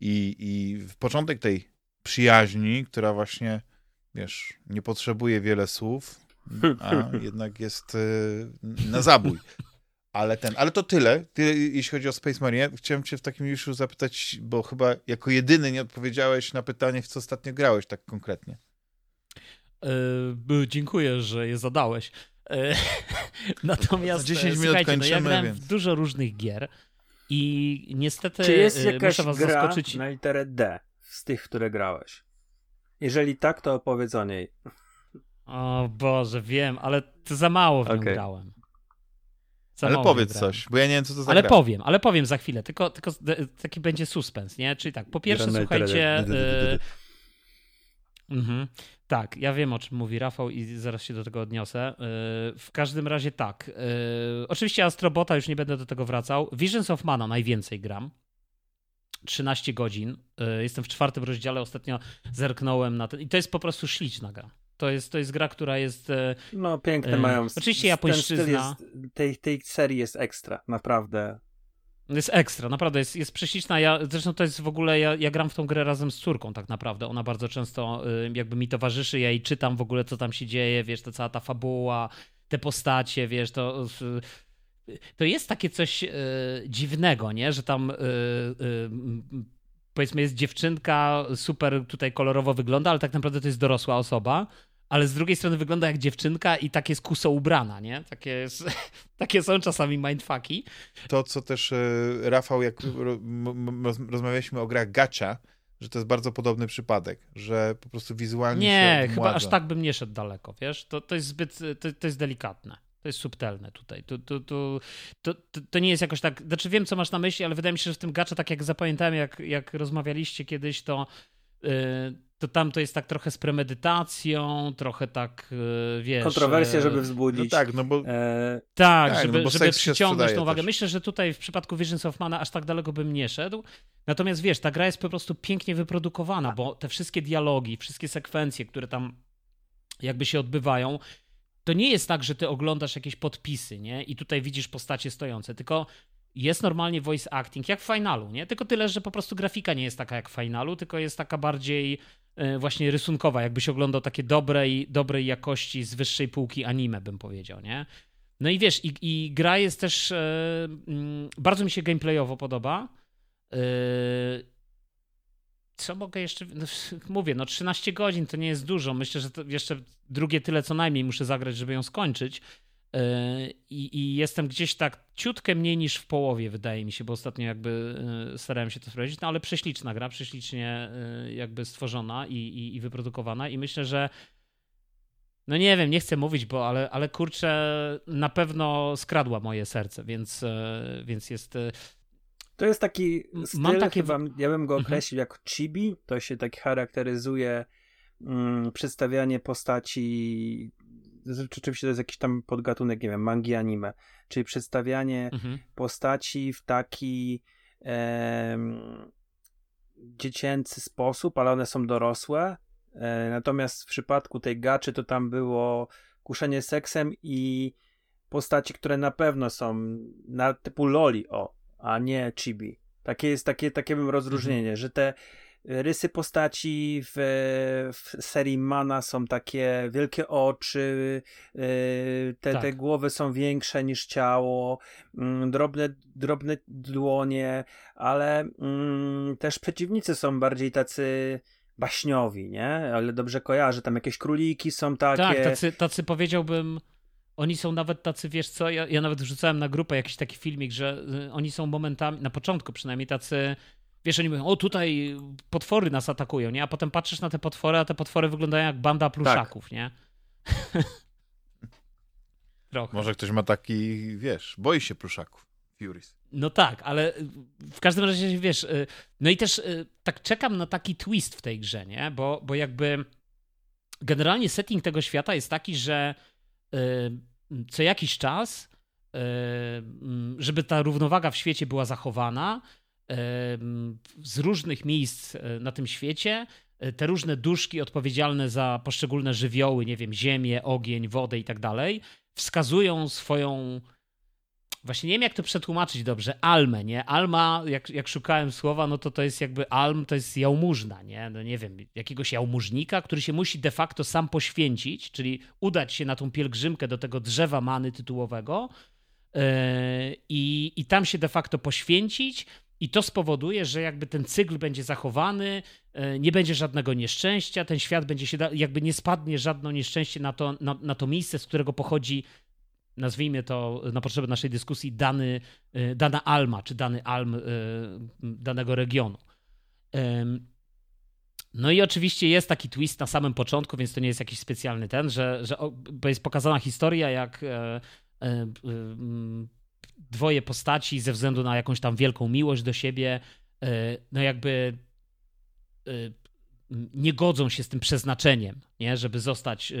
i, i w początek tej przyjaźni, która właśnie, wiesz, nie potrzebuje wiele słów, a jednak jest y, na zabój. Ale ten, ale to tyle, tyle, jeśli chodzi o Space Marine. Chciałem cię w takim już zapytać, bo chyba jako jedyny nie odpowiedziałeś na pytanie, w co ostatnio grałeś tak konkretnie. E, dziękuję, że je zadałeś. E, Natomiast Za 10 e, minut słuchajcie, no ja kończymy, grałem więc- w dużo różnych gier i niestety Czy jest e, jakaś muszę was gra zaskoczyć. na literę D z tych, które grałeś? Jeżeli tak, to opowiedz o niej. O Boże, wiem, ale to za mało w nią Okej. grałem. Za ale powiedz grałem. coś, bo ja nie wiem, co to za Ale gra. powiem, ale powiem za chwilę, tylko, tylko taki będzie suspens, nie? Czyli tak, po pierwsze, słuchajcie... Mhm. Tak, ja wiem o czym mówi Rafał i zaraz się do tego odniosę. E, W każdym razie tak. e, Oczywiście Astrobota już nie będę do tego wracał. Visions of Mana najwięcej gram. 13 godzin. E, Jestem w czwartym rozdziale, ostatnio zerknąłem na ten. I to jest po prostu śliczna gra. To jest, to jest gra, która jest. No, piękne mają. oczywiście ten japońszczyzna. styl Jest, tej, tej serii jest ekstra, naprawdę. Jest ekstra, naprawdę jest, jest prześliczna. Ja, zresztą to jest w ogóle, ja, ja gram w tą grę razem z córką tak naprawdę. Ona bardzo często y, jakby mi towarzyszy, ja jej czytam w ogóle, co tam się dzieje, wiesz, to cała ta fabuła, te postacie, wiesz, to... y, To jest takie coś y, dziwnego, nie? Że tam y, y, powiedzmy jest dziewczynka, super tutaj kolorowo wygląda, ale tak naprawdę to jest dorosła osoba. Ale z drugiej strony wygląda jak dziewczynka i tak jest kuso ubrana, nie? Takie, jest, takie są czasami mindfucki. To, co też e, Rafał, jak rozmawialiśmy o grach gacha, że to jest bardzo podobny przypadek, że po prostu wizualnie Nie, się chyba aż tak bym nie szedł daleko, wiesz? To, to jest zbyt, to, to jest delikatne. To jest subtelne tutaj. To, to, to, to, to, nie jest jakoś tak. Znaczy wiem, co masz na myśli, ale wydaje mi się, że w tym gacza, tak jak zapamiętałem, jak, jak rozmawialiście kiedyś, to, yy, to tam to jest tak trochę z premedytacją, trochę tak, yy, wiesz. Kontrowersje, yy, żeby No wzbudzić. tak, no bo E, Tak, Tak, żeby, no bo żeby przyciągnąć tą uwagę. też. Myślę, że tutaj w przypadku Visions of Mana aż tak daleko bym nie szedł. Natomiast wiesz, ta gra jest po prostu pięknie wyprodukowana, bo te wszystkie dialogi, wszystkie sekwencje, które tam jakby się odbywają, to nie jest tak, że ty oglądasz jakieś podpisy, nie? I tutaj widzisz postacie stojące, tylko jest normalnie voice acting, jak w finalu, nie? Tylko tyle, że po prostu grafika nie jest taka jak w finalu, tylko jest taka bardziej e, właśnie rysunkowa, jakbyś oglądał takie dobrej, dobrej jakości z wyższej półki anime, bym powiedział, nie? No i wiesz, i, i gra jest też, e, mm, bardzo mi się gameplayowo podoba. E, co mogę jeszcze, no, mówię, no 13 godzin to nie jest dużo, myślę, że jeszcze drugie tyle co najmniej muszę zagrać, żeby ją skończyć. E, I, I, jestem gdzieś tak ciutkę mniej niż w połowie, wydaje mi się, bo ostatnio jakby e, starałem się to sprawdzić, no ale prześliczna gra, prześlicznie e, jakby stworzona i, i, i wyprodukowana i myślę, że no nie wiem, nie chcę mówić, bo ale, ale kurczę, na pewno skradła moje serce, więc, więc jest... To jest taki styl, Mam takie... chyba, ja bym go mhm. określił mhm. jak chibi, to się tak charakteryzuje mm, przedstawianie postaci rzeczywiście to jest jakiś tam podgatunek, nie wiem, mangi anime, czyli przedstawianie mhm. postaci w taki e, dziecięcy sposób, ale one są dorosłe. E, natomiast w przypadku tej gaczy to tam było kuszenie seksem i postaci, które na pewno są na typu loli, o, a nie chibi. Takie jest takie, takie bym rozróżnienie, mhm. że te Rysy postaci w, w serii Mana są takie wielkie oczy, y, te, tak. te głowy są większe niż ciało, mm, drobne, drobne dłonie, ale mm, też przeciwnicy są bardziej tacy baśniowi, nie? Ale dobrze kojarzę, tam jakieś króliki są takie. Tak, tacy, tacy powiedziałbym. Oni są nawet tacy, wiesz co, ja, ja nawet wrzucałem na grupę jakiś taki filmik, że y, oni są momentami, na początku przynajmniej tacy Wiesz, oni mówią, o tutaj potwory nas atakują, nie? A potem patrzysz na te potwory, a te potwory wyglądają jak banda pluszaków, tak. nie? Trochę. Może ktoś ma taki, wiesz, boi się pluszaków. Furies. No tak, ale w każdym razie, wiesz, y, no i też y, tak czekam na taki twist w tej grze, nie? Bo, bo jakby generalnie setting tego świata jest taki, że y, co jakiś czas, żeby ta równowaga w świecie była zachowana, z różnych miejsc e, na tym świecie e, te różne duszki odpowiedzialne za poszczególne żywioły, nie wiem, ziemię, ogień, wodę i tak dalej, wskazują swoją. Właśnie nie wiem, jak to przetłumaczyć dobrze. Almę, nie? Alma, jak, jak szukałem słowa, no to to jest jakby alm, to jest jałmużna, nie? No nie wiem, jakiegoś jałmużnika, który się musi de facto sam poświęcić, czyli udać się na tą pielgrzymkę do tego drzewa many tytułowego i, i tam się de facto poświęcić, i to spowoduje, że jakby ten cykl będzie zachowany, e, nie będzie żadnego nieszczęścia, ten świat będzie się, jakby nie spadnie żadne nieszczęście na to, na, na to miejsce, z którego pochodzi, nazwijmy to na potrzeby naszej dyskusji, dany, e, dana alma, czy dany alm e, danego regionu. No i oczywiście jest taki twist na samym początku, więc to nie jest jakiś specjalny ten, że, że jest pokazana historia, jak dwoje postaci ze względu na jakąś tam wielką miłość do siebie, e, no jakby e, nie godzą się z tym przeznaczeniem, nie? żeby zostać e,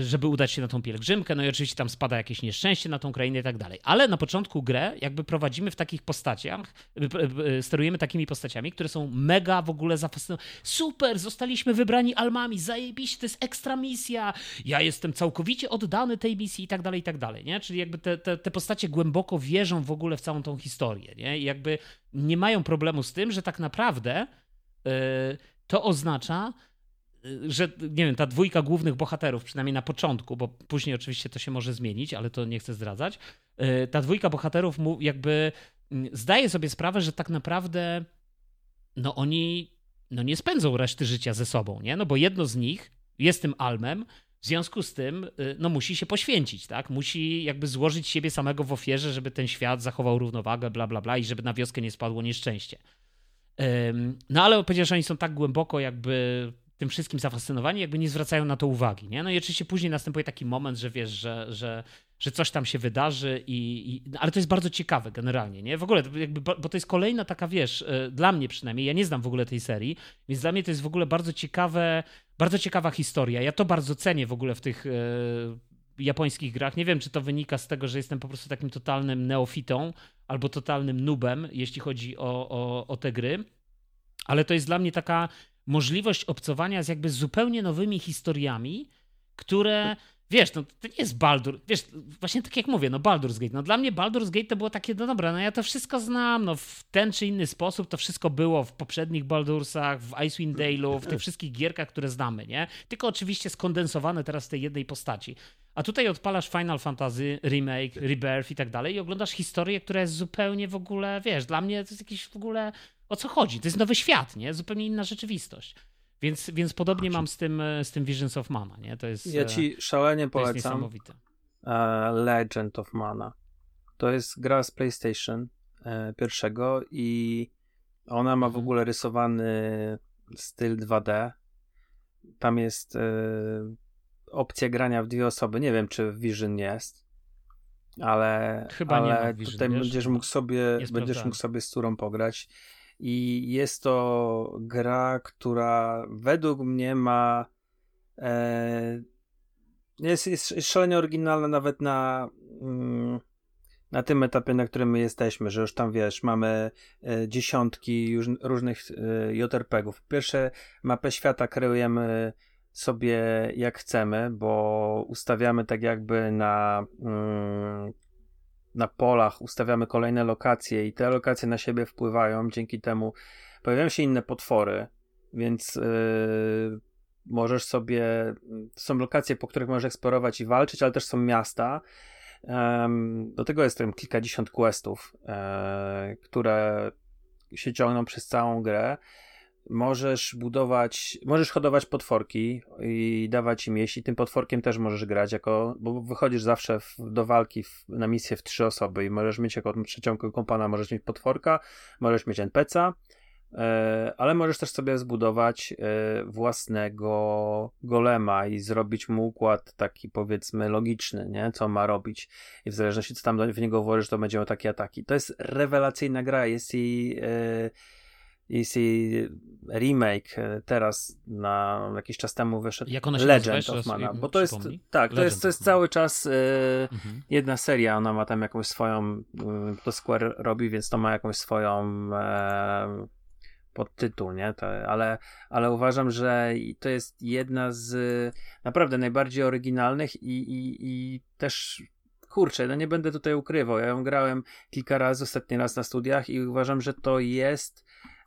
żeby udać się na tą pielgrzymkę, no i oczywiście tam spada jakieś nieszczęście na tą krainę i tak dalej. Ale na początku grę jakby prowadzimy w takich postaciach, e, sterujemy takimi postaciami, które są mega w ogóle zafascynowane. Super, zostaliśmy wybrani almami, zajebiście, to jest ekstra misja, ja jestem całkowicie oddany tej misji i tak dalej, i tak dalej, nie? Czyli jakby te, te, te postacie głęboko wierzą w ogóle w całą tą historię, nie? I jakby nie mają problemu z tym, że tak naprawdę yy, to oznacza, że nie wiem, ta dwójka głównych bohaterów, przynajmniej na początku, bo później oczywiście to się może zmienić, ale to nie chcę zdradzać. E, ta dwójka bohaterów jakby mm, zdaje sobie sprawę, że tak naprawdę no oni no nie spędzą reszty życia ze sobą, nie? No bo jedno z nich jest tym almem, w związku z tym y, no musi się poświęcić, tak? Musi jakby złożyć siebie samego w ofierze, żeby ten świat zachował równowagę, bla, bla, bla i żeby na wioskę nie spadło nieszczęście. No ale powiedział, że oni są tak głęboko jakby tym wszystkim zafascynowani, jakby nie zwracają na to uwagi, nie? No i oczywiście później następuje taki moment, że wiesz, że, że, że coś tam się wydarzy i, i ale to jest bardzo ciekawe generalnie, nie? W ogóle, jakby, bo to jest kolejna taka, wiesz, e, dla mnie przynajmniej, ja nie znam w ogóle tej serii, więc dla mnie to jest w ogóle bardzo ciekawe, bardzo ciekawa historia. Ja to bardzo cenię w ogóle w tych e, japońskich grach. Nie wiem, czy to wynika z tego, że jestem po prostu takim totalnym neofitą albo totalnym nubem, jeśli chodzi o, o, o te gry, ale to jest dla mnie taka możliwość obcowania z jakby zupełnie nowymi historiami, które wiesz, no to nie jest Baldur, wiesz, właśnie tak jak mówię, no Baldur's Gate, no dla mnie Baldur's Gate to było takie, no dobra, no ja to wszystko znam, no w ten czy inny sposób to wszystko było w poprzednich Baldursach, w Icewind Dale'u, w tych wszystkich gierkach, które znamy, nie? Tylko oczywiście skondensowane teraz w tej jednej postaci. A tutaj odpalasz Final Fantasy, Remake, Rebirth i tak dalej i oglądasz historię, która jest zupełnie w ogóle, wiesz, dla mnie to jest jakiś w ogóle, o co chodzi? To jest nowy świat, nie? Zupełnie inna rzeczywistość. Więc, więc podobnie mam z tym, z tym Visions of Mana, nie? To jest, ja ci szalenie polecam. niesamowite. E, Legend of Mana. To jest gra z PlayStation e, pierwszego i ona ma w mhm. ogóle rysowany styl 2D. Tam jest e, opcja grania w dwie osoby. Nie wiem, czy Vision jest, ale, Chyba ale nie Vision, tutaj wiesz? będziesz mógł sobie będziesz mógł sobie z turą pograć. I jest to gra, która według mnie ma. E, jest, jest szalenie oryginalna nawet na. Mm, na tym etapie, na którym my jesteśmy, że już tam wiesz, mamy e, dziesiątki już, różnych e, JRPG-ów. Pierwsze mapę świata kreujemy sobie jak chcemy, bo ustawiamy tak jakby na mm, na polach ustawiamy kolejne lokacje i te lokacje na siebie wpływają, dzięki temu pojawiają się inne potwory, więc yy, możesz sobie, są lokacje, po których możesz eksplorować i walczyć, ale też są miasta. Do tego jest tam kilkadziesiąt questów, e, które się ciągną przez całą grę możesz budować, możesz hodować potworki i dawać im jeść i tym potworkiem też możesz grać jako, bo wychodzisz zawsze w, do walki w, na misję w trzy osoby i możesz mieć jako trzecią kompana, możesz mieć potworka, możesz mieć NPC'a, e, ale możesz też sobie zbudować e, własnego golema i zrobić mu układ taki powiedzmy logiczny, nie? Co ma robić i w zależności co tam w niego włożysz, to będzie takie ataki. To jest rewelacyjna gra, jest jej e, jej remake e, teraz na jakiś czas temu wyszedł Jak ona się Legend of Mana, bo to jest tak, to jest, to jest cały czas y, mhm. jedna seria, ona ma tam jakąś swoją y, to Square robi, więc to ma jakąś swoją podtytuł, nie? To, ale, ale uważam, że to jest jedna z naprawdę najbardziej oryginalnych i, i, i też kurczę, no nie będę tutaj ukrywał, ja ją grałem kilka razy, ostatni raz na studiach i uważam, że to jest e,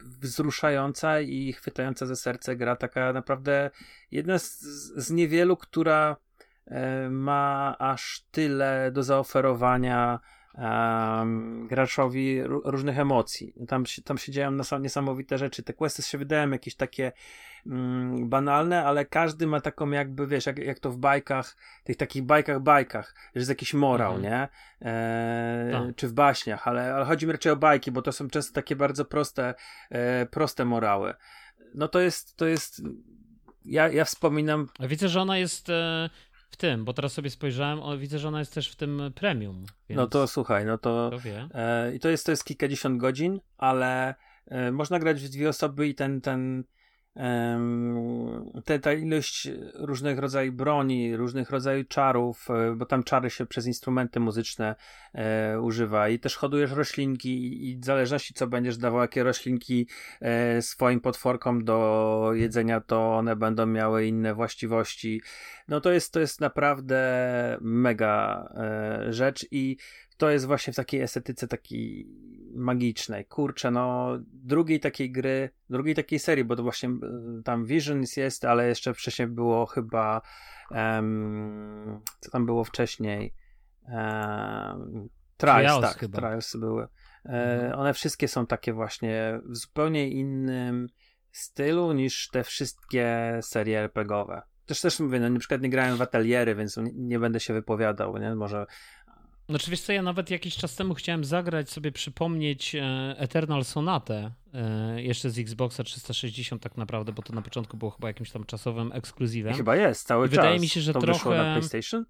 wzruszająca i chwytająca ze serce gra, taka naprawdę jedna z, z niewielu, która e, ma aż tyle do zaoferowania um, graczowi różnych emocji. Tam, tam się dzieją niesamowite rzeczy. Te questy się wydają jakieś takie mm, banalne, ale każdy ma taką jakby, wiesz, jak, jak to w bajkach, tych takich bajkach, bajkach, że jest jakiś morał, mhm. nie? E, no. Czy w baśniach, ale, ale chodzi mi raczej o bajki, bo to są często takie bardzo proste, e, proste morały. No to jest, to jest ja, ja wspominam. Widzę, że ona jest e, tym, bo teraz sobie spojrzałem, o, widzę, że ona jest też w tym premium. No to słuchaj, no to. E, I to jest, to jest kilkadziesiąt godzin, ale e, można grać w dwie osoby i ten, ten te, ta ilość różnych rodzajów broni, różnych rodzajów czarów, e, bo tam czary się przez instrumenty muzyczne e, używa i też hodujesz roślinki i w zależności co będziesz dawał, jakie roślinki e, swoim potworkom do jedzenia, to one będą miały inne właściwości. No to jest, to jest naprawdę mega e, rzecz i to jest właśnie w takiej estetyce takiej magicznej. Kurczę, no drugiej takiej gry, drugiej takiej serii, bo to właśnie e, tam Visions jest, ale jeszcze wcześniej było chyba um, co tam było wcześniej? Um, Trials, Trials tak, chyba. Trials były. E, mhm. One wszystkie są takie właśnie w zupełnie innym stylu niż te wszystkie serie RPGowe. Też też mówię, no na przykład nie grałem w ateliery, więc nie, nie będę się wypowiadał, nie? Może znaczy wiesz co, ja nawet jakiś czas temu chciałem zagrać, sobie przypomnieć e, Eternal Sonatę, e, jeszcze z Xboxa 360 tak naprawdę, bo to na początku było chyba jakimś tam czasowym ekskluzywem. I chyba jest, cały I czas. Wydaje mi się, że to trochę... wyszło na PlayStation?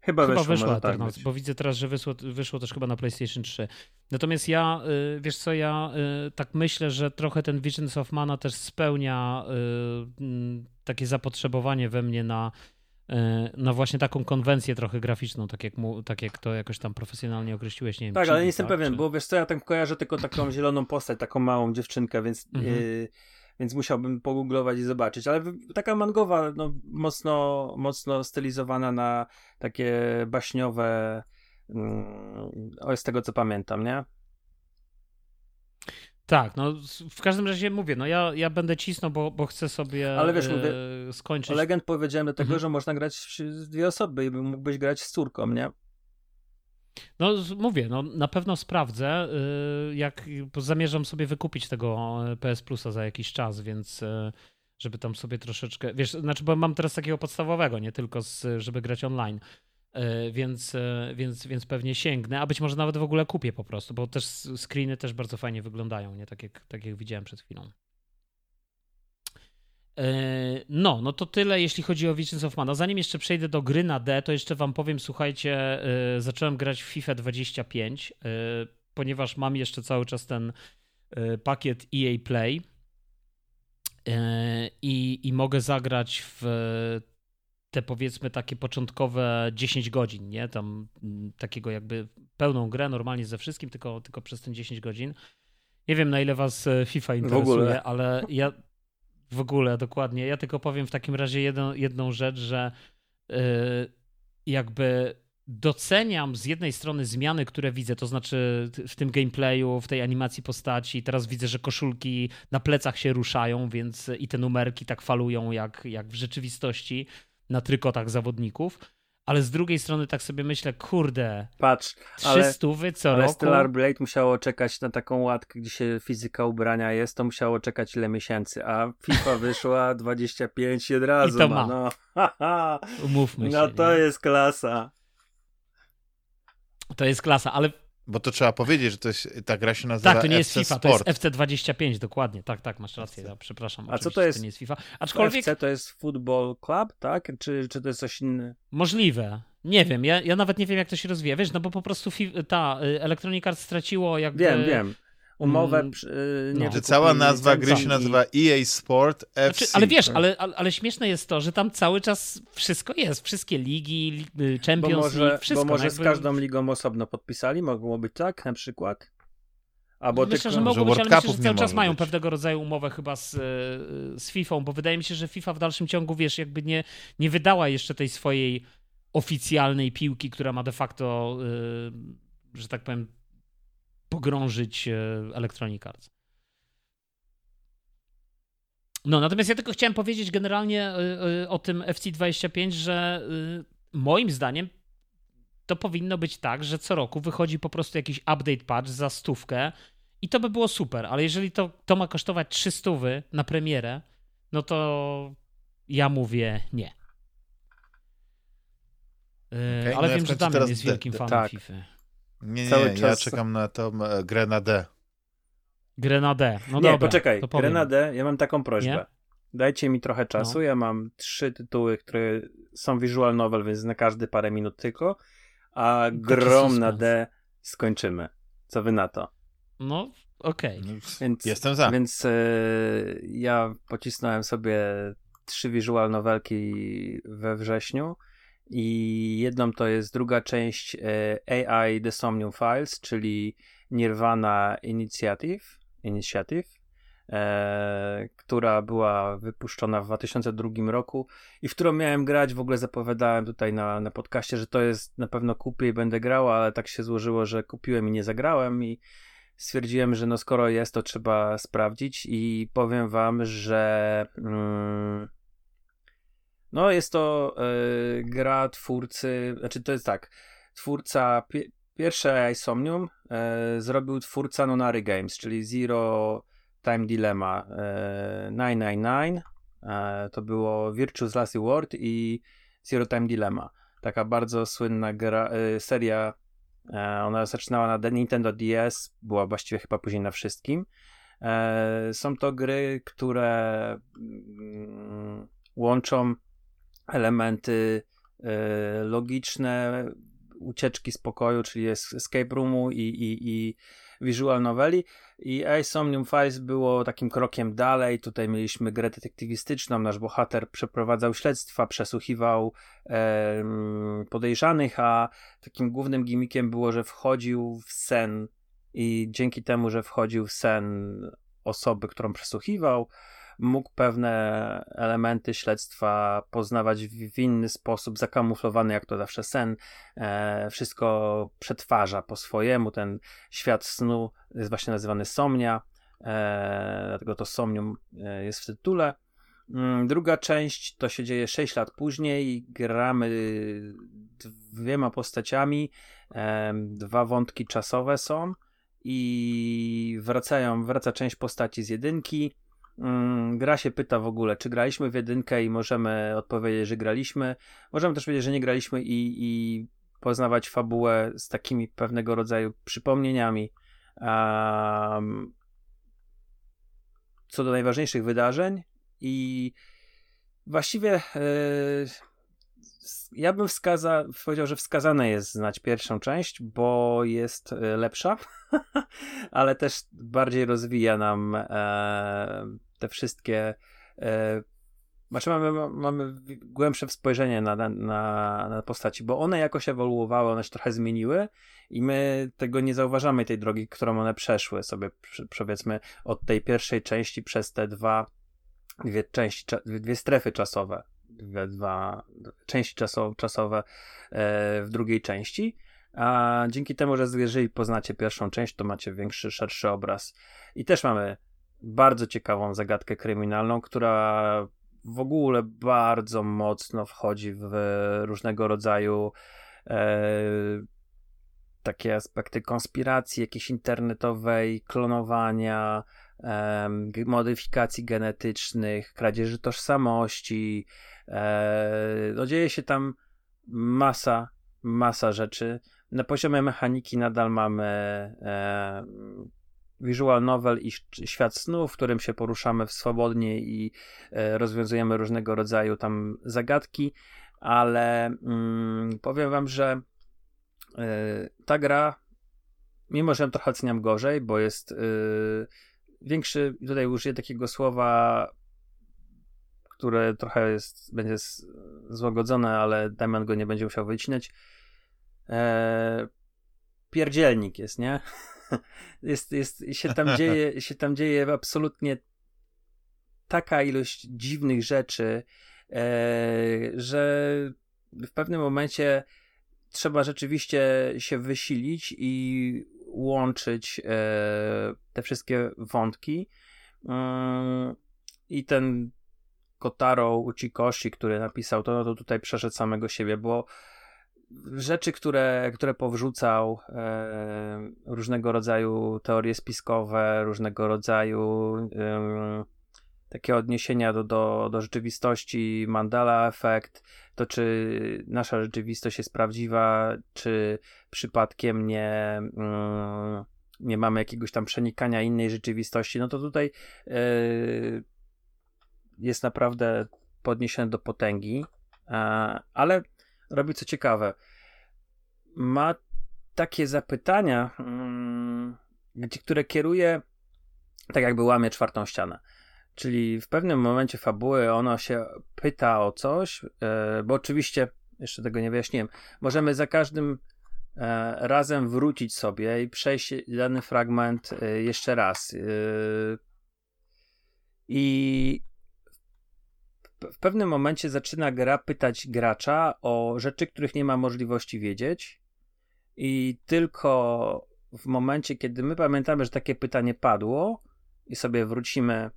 Chyba, chyba wyszło, wyszło Eternal, tak bo widzę teraz, że wyszło, wyszło też chyba na PlayStation 3. Natomiast ja, e, wiesz co, ja tak myślę, że trochę ten Visions of Mana też spełnia takie zapotrzebowanie we mnie na no właśnie taką konwencję trochę graficzną, tak jak, mu, tak jak to jakoś tam profesjonalnie określiłeś. Nie wiem, tak, ale nie jestem tak, pewien, czy... bo wiesz co, ja tam kojarzę tylko taką zieloną postać, taką małą dziewczynkę, więc, mhm. yy, więc musiałbym pogooglować i zobaczyć, ale taka mangowa, no, mocno, mocno stylizowana na takie baśniowe, mm, z tego co pamiętam, nie? Tak, no w każdym razie mówię, no ja, ja będę cisnął, bo, bo chcę sobie Ale wiesz, mówię, e, skończyć. Legend powiedziałem do tego, mhm. że można grać z dwie osoby i mógłbyś grać z córką, nie? No mówię, no na pewno sprawdzę, y, jak bo zamierzam sobie wykupić tego e, PS Plusa za jakiś czas, więc e, żeby tam sobie troszeczkę, wiesz, znaczy bo mam teraz takiego podstawowego, nie tylko z, żeby grać online, e, więc, więc, więc pewnie sięgnę, a być może nawet w ogóle kupię po prostu, bo też screeny też bardzo fajnie wyglądają, nie tak jak, tak jak widziałem przed chwilą. E, no, no to tyle, jeśli chodzi o Visions of Mana. Zanim jeszcze przejdę do gry na D, to jeszcze wam powiem, słuchajcie, e, zacząłem grać w FIFA 25, e, ponieważ mam jeszcze cały czas ten pakiet EA Play i, i mogę zagrać w te powiedzmy takie początkowe 10 godzin, nie? Tam mm, takiego jakby pełną grę normalnie ze wszystkim, tylko, tylko przez ten 10 godzin. Nie wiem na ile was FIFA interesuje, ale ja w ogóle, dokładnie. Ja tylko powiem w takim razie jedną, jedną rzecz, że yy, jakby doceniam z jednej strony zmiany, które widzę, to znaczy w tym gameplayu, w tej animacji postaci. Teraz widzę, że koszulki na plecach się ruszają, więc i te numerki tak falują jak, jak w rzeczywistości na trykotach zawodników ale z drugiej strony tak sobie myślę, kurde, patrz, ale, stówy co ale roku. Stellar Blade musiało czekać na taką łatkę, gdzie się fizyka ubrania jest, to musiało czekać ile miesięcy, a FIFA wyszła 25 od razu. I to ma. No. Umówmy no się. No to nie? jest klasa. To jest klasa, ale bo to trzeba powiedzieć, że to jest, ta gra się nazywa Tak, to nie FC jest FIFA, Sport. to jest FC25, dokładnie. Tak, tak, masz rację, ja przepraszam. A co to jest? To nie jest FIFA. Aczkolwiek... FC to jest Football Club, tak? Czy, czy to jest coś innego? Możliwe. Nie wiem, ja, ja nawet nie wiem, jak to się rozwija. Wiesz, no bo po prostu ta y, Electronic Arts straciło jakby... Wiem, wiem umowę. Mm, nie no. Że cała nazwa gry się nazywa EA Sport FC. Znaczy, ale wiesz, ale, ale, ale, śmieszne jest to, że tam cały czas wszystko jest. Wszystkie ligi, y, Champions bo może, League, wszystko. Bo może jakby... z każdą ligą osobno podpisali, mogło być tak na przykład? Albo myślę, tylko... że mogło być, ale myślę, że cały czas mają być. pewnego rodzaju umowę chyba z, y, z FIFA, bo wydaje mi się, że FIFA w dalszym ciągu, wiesz, jakby nie, nie wydała jeszcze tej swojej oficjalnej piłki, która ma de facto, że tak powiem, pogrążyć e, Electronic Arts. No, natomiast ja tylko chciałem powiedzieć generalnie e, e, o tym FC25, że moim zdaniem to powinno być tak, że co roku wychodzi po prostu jakiś update patch za stówkę i to by było super, ale jeżeli to, to ma kosztować 300 na premierę, no to ja mówię nie. Okay, ale no wiem, że Damian jest wielkim fanem tak. FIFA. Nie, nie, Cały czas... ja czekam na tą e, grę na D. Grę na D. No nie, dobra, poczekaj, grę na D, ja mam taką prośbę. Nie? Dajcie mi trochę czasu, no. ja mam trzy tytuły, które są visual novel, więc na każdy parę minut tylko, a grom na D skończymy. Co wy na to? No, okej. Okay. No, Jestem za. Więc e, ja pocisnąłem sobie trzy visual novelki we wrześniu i jedną to jest druga część e, AI The Somnium Files, czyli Nirvana Initiative, Initiative e, która była wypuszczona w 2002 roku i w którą miałem grać, w ogóle zapowiadałem tutaj na, na podcaście, że to jest na pewno kupię i będę grał, ale tak się złożyło, że kupiłem i nie zagrałem i stwierdziłem, że no skoro jest, to trzeba sprawdzić. I powiem wam, że... Mm, no, jest to y, gra twórcy, znaczy to jest tak, twórca, pi pierwsze Isomnium y, zrobił twórca Nonary Games, czyli Zero Time Dilemma y, 999, y, to było Virtuous Last Reward i Zero Time Dilemma. Taka bardzo słynna gra, seria, ona zaczynała na Nintendo DS, była właściwie chyba później na wszystkim. Są to gry, które mm, łączą elementy e, logiczne, ucieczki z pokoju, czyli escape roomu i, i, i visual noveli. I Somnium Files było takim krokiem dalej, tutaj mieliśmy grę detektywistyczną, nasz bohater przeprowadzał śledztwa, przesłuchiwał e, podejrzanych, a takim głównym gimmickiem było, że wchodził w sen. I dzięki temu, że wchodził w sen osoby, którą przesłuchiwał, mógł pewne elementy śledztwa poznawać w, inny sposób, zakamuflowany jak to zawsze sen, e, wszystko przetwarza po swojemu, ten świat snu jest właśnie nazywany Somnia, e, dlatego to Somnium e, jest w tytule. Mm, druga część to się dzieje 6 lat później. Gramy dwiema postaciami. Dwa wątki czasowe są i wracają, wraca część postaci z jedynki. Mm, gra się pyta w ogóle, czy graliśmy w jedynkę i możemy odpowiedzieć, że graliśmy. Możemy też powiedzieć, że nie graliśmy i, i poznawać fabułę z takimi pewnego rodzaju przypomnieniami. Um, co do najważniejszych wydarzeń i właściwie yy, ja bym wskazał, powiedział, że wskazane jest znać pierwszą część, bo jest e, lepsza, ale też bardziej rozwija nam e, te wszystkie. E, znaczy mamy, mamy głębsze spojrzenie na, na, na postaci, bo one jakoś ewoluowały, one się trochę zmieniły i my tego nie zauważamy, tej drogi, którą one przeszły sobie, powiedzmy, od tej pierwszej części przez te dwa, dwie części, dwie strefy czasowe dwa części czasowe, czasowe w drugiej części. A dzięki temu, że jeżeli poznacie pierwszą część, to macie większy, szerszy obraz. I też mamy bardzo ciekawą zagadkę kryminalną, która w ogóle bardzo mocno wchodzi w różnego rodzaju e, takie aspekty konspiracji, jakiejś internetowej, klonowania, e, modyfikacji genetycznych, kradzieży tożsamości, E, no dzieje się tam masa, masa rzeczy. Na poziomie mechaniki nadal mamy e, visual novel i świat snu, w którym się poruszamy swobodnie i e, rozwiązujemy różnego rodzaju tam zagadki, ale mm, powiem wam, że ta gra, mimo że ją trochę oceniam gorzej, bo jest większy, tutaj użyję takiego słowa które trochę jest, będzie złagodzone, ale Damian go nie będzie musiał wycinać. Eee, pierdzielnik jest, nie? jest, jest, się tam dzieje, się tam dzieje absolutnie taka ilość dziwnych rzeczy, e, że w pewnym momencie trzeba rzeczywiście się wysilić i łączyć e, te wszystkie wątki. Mm, I ten Kotaro Uchikoshi, który napisał to, no to tutaj przeszedł samego siebie, bo rzeczy, które, które powrzucał, e, różnego rodzaju teorie spiskowe, różnego rodzaju takie odniesienia do, do, do rzeczywistości, Mandala efekt, to czy nasza rzeczywistość jest prawdziwa, czy przypadkiem nie, mm, nie mamy jakiegoś tam przenikania innej rzeczywistości, no to tutaj e, jest naprawdę podniesiony do potęgi, e, ale robi co ciekawe. Ma takie zapytania, mm, które kieruje tak jakby łamie czwartą ścianę. Czyli w pewnym momencie fabuły ono się pyta o coś, e, bo oczywiście, jeszcze tego nie wyjaśniłem, możemy za każdym e, razem wrócić sobie i przejść dany fragment jeszcze raz. I w pewnym momencie zaczyna gra pytać gracza o rzeczy, których nie ma możliwości wiedzieć, i tylko w momencie, kiedy my pamiętamy, że takie pytanie padło, i sobie wrócimy,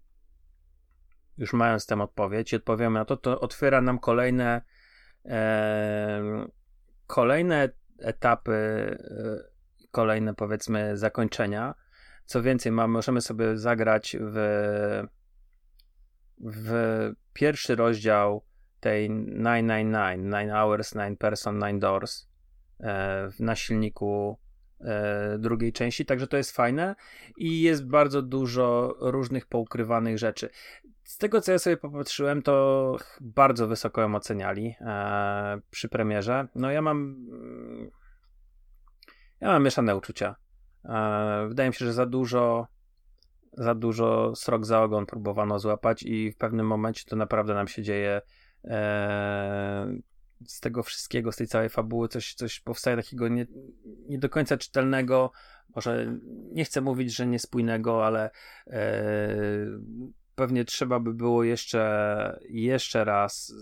już mając tę odpowiedź, i odpowiemy na to, to otwiera nam kolejne, e, kolejne etapy, e, kolejne powiedzmy zakończenia. Co więcej, mamy, możemy sobie zagrać w w pierwszy rozdział tej 999, 9 Hours, 9 Person, 9 Doors e, na silniku e, drugiej części, także to jest fajne i jest bardzo dużo różnych poukrywanych rzeczy. Z tego, co ja sobie popatrzyłem, to bardzo wysoko ją oceniali e, przy premierze. No ja mam ja mam mieszane uczucia. wydaje mi się, że za dużo za dużo srok za ogon próbowano złapać i w pewnym momencie to naprawdę nam się dzieje e, z tego wszystkiego, z tej całej fabuły coś, coś powstaje takiego nie, nie do końca czytelnego, może nie chcę mówić, że niespójnego, ale e, pewnie trzeba by było jeszcze, jeszcze raz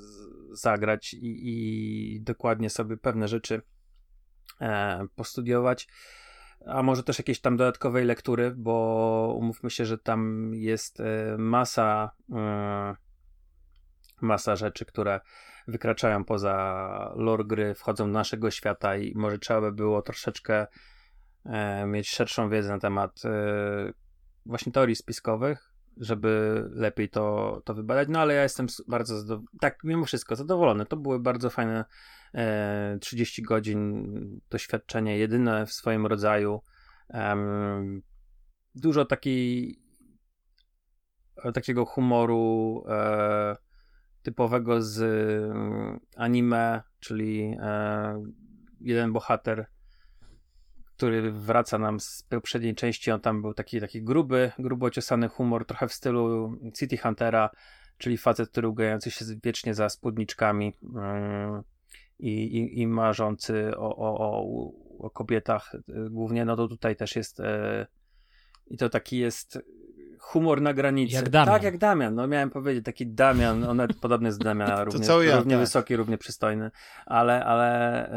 zagrać i, i dokładnie sobie pewne rzeczy e, postudiować. A może też jakieś tam dodatkowej lektury, bo umówmy się, że tam jest e, masa, e, masa rzeczy, które wykraczają poza lore gry, wchodzą do naszego świata i może trzeba by było troszeczkę e, mieć szerszą wiedzę na temat właśnie teorii spiskowych, żeby lepiej to, to wybadać. No ale ja jestem bardzo zadowolony. Tak, mimo wszystko zadowolony. To były bardzo fajne e, 30 godzin doświadczenie, jedyne w swoim rodzaju. Um, dużo takiej takiego humoru e, typowego z mm, anime, czyli e, jeden bohater który wraca nam z poprzedniej części. On tam był taki, taki gruby, grubo ciosany humor, trochę w stylu City Huntera, czyli facet, który ugający się wiecznie za spódniczkami yy, i, i, marzący o, o, o, o kobietach głównie. No to tutaj też jest yy, i to taki jest humor na granicy. Jak Damian. Tak, jak Damian. No miałem powiedzieć, taki Damian, on nawet podobny z Damiana, równie, ja, równie tak. wysoki, równie przystojny, ale, ale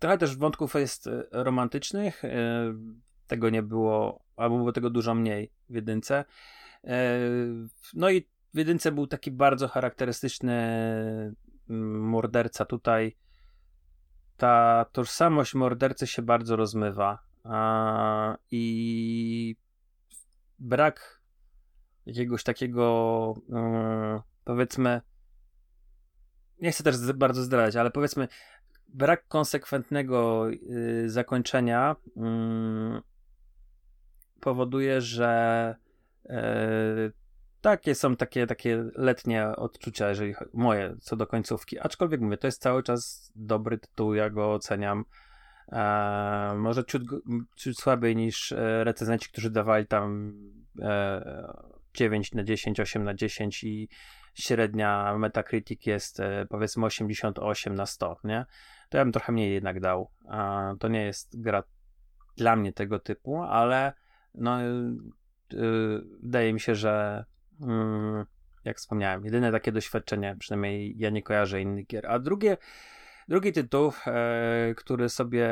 Trochę też wątków jest e, romantycznych. E, tego nie było, albo było tego dużo mniej w jedynce. E, no i w jedynce był taki bardzo charakterystyczny mm, morderca. Tutaj ta tożsamość mordercy się bardzo rozmywa. I brak jakiegoś takiego powiedzmy nie chcę też bardzo zdradzać, ale powiedzmy brak konsekwentnego y, zakończenia y, powoduje, że y, takie są takie, takie letnie odczucia, jeżeli moje co do końcówki. Aczkolwiek mówię, to jest cały czas dobry tytuł, ja go oceniam. E, może ciut, ciut słabiej niż e, recenzenci, którzy dawali tam e, 9 na 10, 8 na 10 i średnia Metacritic jest e, powiedzmy 88 na 100, nie? To ja bym trochę mniej jednak dał. To nie jest gra dla mnie tego typu, ale no, y, y, wydaje mi się, że mm, jak wspomniałem, jedyne takie doświadczenie, przynajmniej ja nie kojarzę innych gier. A drugie, drugi tytuł, e, który sobie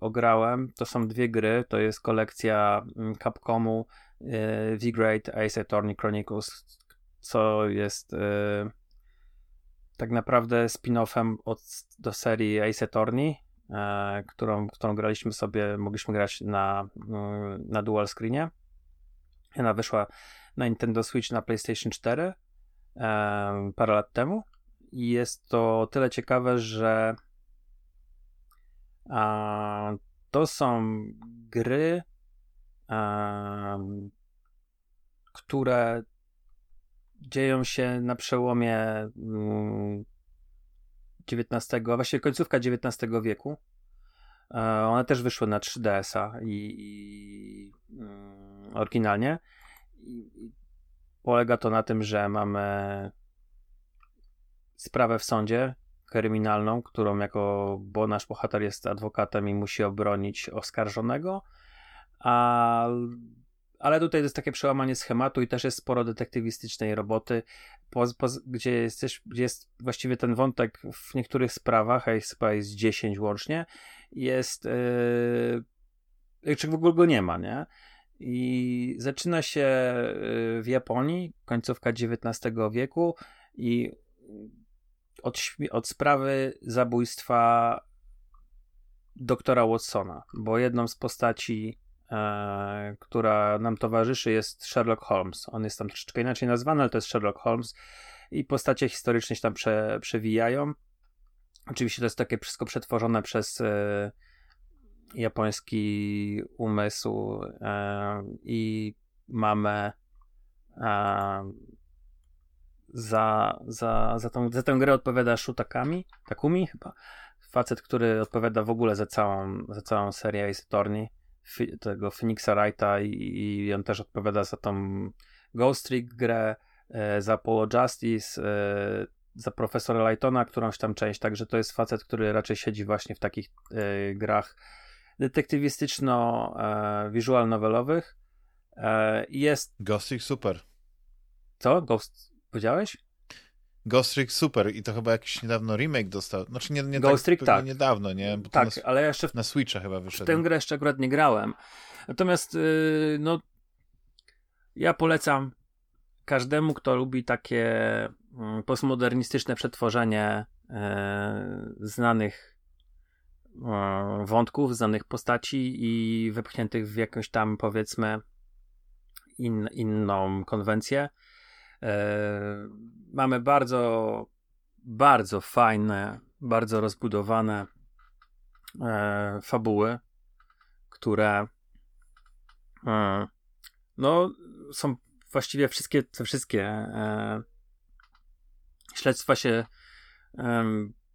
ograłem, to są dwie gry. To jest kolekcja mm, Capcomu e, V-Great Ace Attorney Chronicles, co jest e, tak naprawdę spin-offem od, do serii Ace Attorney, e, którą, którą graliśmy sobie, mogliśmy grać na, mm, na dual screenie. Ona wyszła na Nintendo Switch na PlayStation 4 e, parę lat temu i jest to tyle ciekawe, że to są gry, a, które dzieją się na przełomie XIX, mm, a właściwie końcówka XIX wieku. E, one też wyszły na 3DS-a i, i mm, oryginalnie. Polega to na tym, że mamy sprawę w sądzie kryminalną, którą jako, bo nasz bohater jest adwokatem i musi obronić oskarżonego, a ale tutaj jest takie przełamanie schematu i też jest sporo detektywistycznej roboty, po, po, gdzie, jest, gdzie jest właściwie ten wątek w niektórych sprawach, a jest chyba jest 10 łącznie, jest yy, czy w ogóle go nie ma, nie? I zaczyna się yy, w Japonii, końcówka XIX wieku i od, od sprawy zabójstwa doktora Watsona, bo jedną z postaci e, która nam towarzyszy, jest Sherlock Holmes. On jest tam troszeczkę inaczej nazwany, ale to jest Sherlock Holmes i postacie historyczne się tam prze, przewijają. Oczywiście to jest takie wszystko przetworzone przez e, japoński umysł e, i mamy e, za, za, za, tą, za tę grę odpowiada Shutakami, Takumi chyba, facet, który odpowiada w ogóle za całą, za całą serię Ace Attorney tego Phoenixa Wrighta i, i on też odpowiada za tą Ghost Trick grę, e, za Apollo Justice, e, za Profesora Lightona, którąś tam część, także to jest facet, który raczej siedzi właśnie w takich e, grach detektywistyczno-visual novelowych. Jest... Ghost Trick super. Co? Ghost powiedziałeś? Ghost Trick super i to chyba jakiś niedawno remake dostał. Znaczy nie, nie Ghost tak, Trick, tak. niedawno, nie? Bo tak, na, ale jeszcze w, na Switcha chyba wyszedł. W tę grę jeszcze akurat nie grałem. Natomiast yy, no ja polecam każdemu, kto lubi takie yy, postmodernistyczne przetworzenie yy, znanych yy, wątków, znanych postaci i wypchniętych w jakąś tam powiedzmy in, inną konwencję. E, mamy bardzo, bardzo fajne, bardzo rozbudowane e, fabuły, które e, no, są właściwie wszystkie, te wszystkie śledztwa się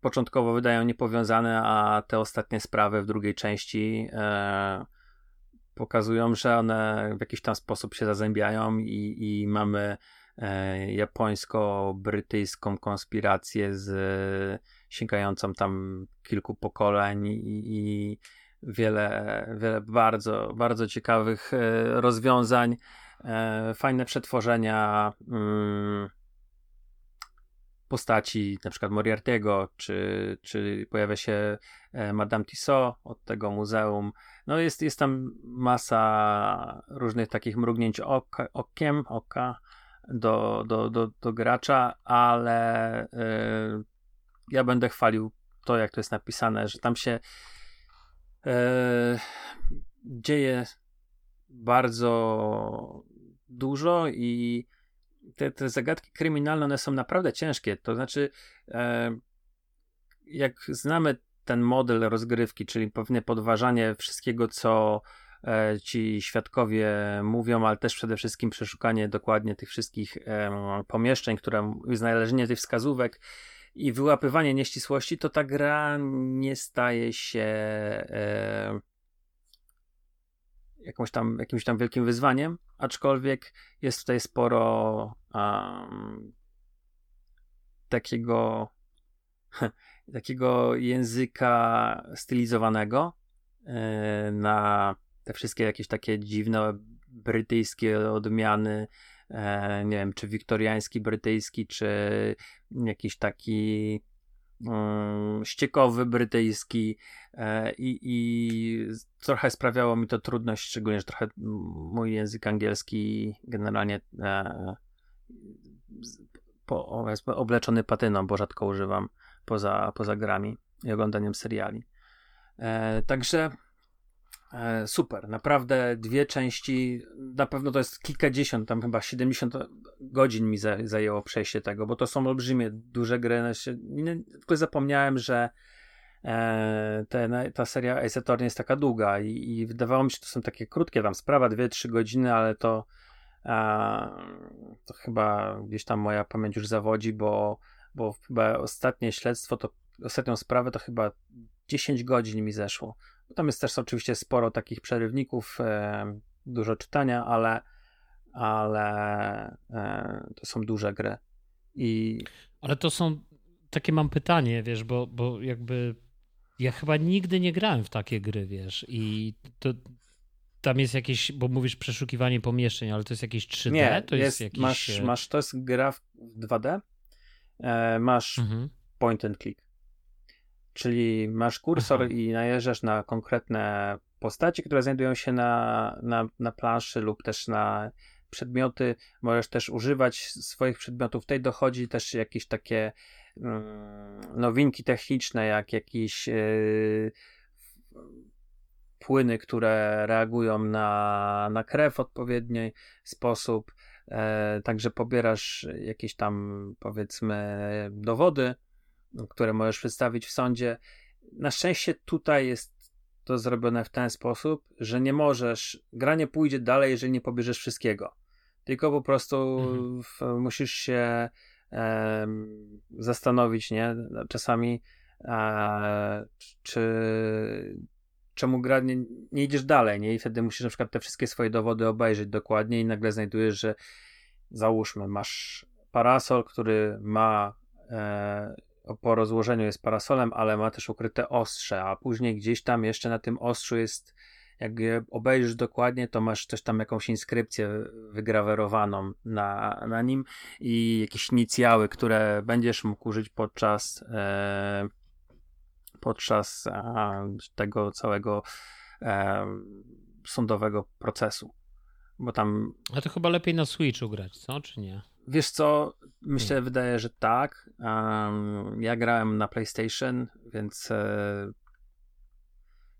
początkowo wydają niepowiązane, a te ostatnie sprawy w drugiej części pokazują, że one w jakiś tam sposób się zazębiają i, i mamy e, japońsko-brytyjską konspirację z sięgającą tam kilku pokoleń i, i wiele, wiele bardzo, bardzo ciekawych e, rozwiązań, e, fajne przetworzenia mm, postaci, na przykład Moriarty'ego, czy, czy pojawia się e, Madame Tissot od tego muzeum. No jest, jest tam masa różnych takich mrugnięć oka, okiem, oka do, do, do, do gracza, ale y, ja będę chwalił to, jak to jest napisane, że tam się y, dzieje bardzo dużo i te, te zagadki kryminalne, one są naprawdę ciężkie. To znaczy, e, jak znamy ten model rozgrywki, czyli pewne podważanie wszystkiego, co ci świadkowie mówią, ale też przede wszystkim przeszukanie dokładnie tych wszystkich e, pomieszczeń, które znalezienie tych wskazówek i wyłapywanie nieścisłości, to ta gra nie staje się e, jakąś tam, jakimś tam wielkim wyzwaniem, aczkolwiek jest tutaj sporo um, takiego takiego języka stylizowanego yy, na te wszystkie jakieś takie dziwne brytyjskie odmiany, yy, nie wiem, czy wiktoriański brytyjski, czy jakiś taki um, ściekowy brytyjski e, i, i trochę sprawiało mi to trudność, szczególnie, że trochę mój język angielski generalnie e, po, obleczony patyną, bo rzadko używam poza, poza grami i oglądaniem seriali. E, także e, super, naprawdę dwie części, na pewno to jest kilkadziesiąt, tam chyba 70 godzin mi zajęło przejście tego, bo to są olbrzymie, duże gry. Tylko zapomniałem, że e, ta seria Ace Attorney jest taka długa i, i, wydawało mi się, że to są takie krótkie tam sprawa, 2-3 godziny, ale to, to chyba gdzieś tam moja pamięć już zawodzi, bo bo chyba ostatnie śledztwo, to ostatnią sprawę to chyba 10 godzin mi zeszło. Tam jest też oczywiście sporo takich przerywników, e, dużo czytania, ale, ale e, to są duże gry. I... Ale to są, takie mam pytanie, wiesz, bo, bo jakby ja chyba nigdy nie grałem w takie gry, wiesz, i to tam jest jakieś, bo mówisz przeszukiwanie pomieszczeń, ale to jest jakieś 3D? Nie, to jest, jest jakiś... masz, masz, to jest gra w 2D, E, masz mhm. point and click. Czyli masz kursor Aha. i najeżdżasz na konkretne postacie, które znajdują się na, na, na planszy lub też na przedmioty. Możesz też używać swoich przedmiotów. Tutaj dochodzi też jakieś takie mm, nowinki techniczne, jak jakieś yy, płyny, które reagują na, na krew w odpowiedni sposób. E, także pobierasz jakieś tam, powiedzmy, dowody, które możesz przedstawić w sądzie. Na szczęście tutaj jest to zrobione w ten sposób, że nie możesz, gra nie pójdzie dalej, jeżeli nie pobierzesz wszystkiego. Tylko po prostu mhm. w, musisz się e, zastanowić, nie? Czasami e, czy czemu gra nie, nie, idziesz dalej, nie? I wtedy musisz na przykład te wszystkie swoje dowody obejrzeć dokładnie i nagle znajdujesz, że załóżmy, masz parasol, który ma e, po rozłożeniu jest parasolem, ale ma też ukryte ostrze, a później gdzieś tam jeszcze na tym ostrzu jest jak obejrzysz dokładnie, to masz też tam jakąś inskrypcję wygrawerowaną na, na nim i jakieś inicjały, które będziesz mógł użyć podczas e, podczas a, tego całego e, sądowego procesu. Bo tam. A to chyba lepiej na Switchu grać, co? Czy nie? Wiesz co? Myślę, hmm. wydaje, że tak. Um, ja grałem na PlayStation, więc e,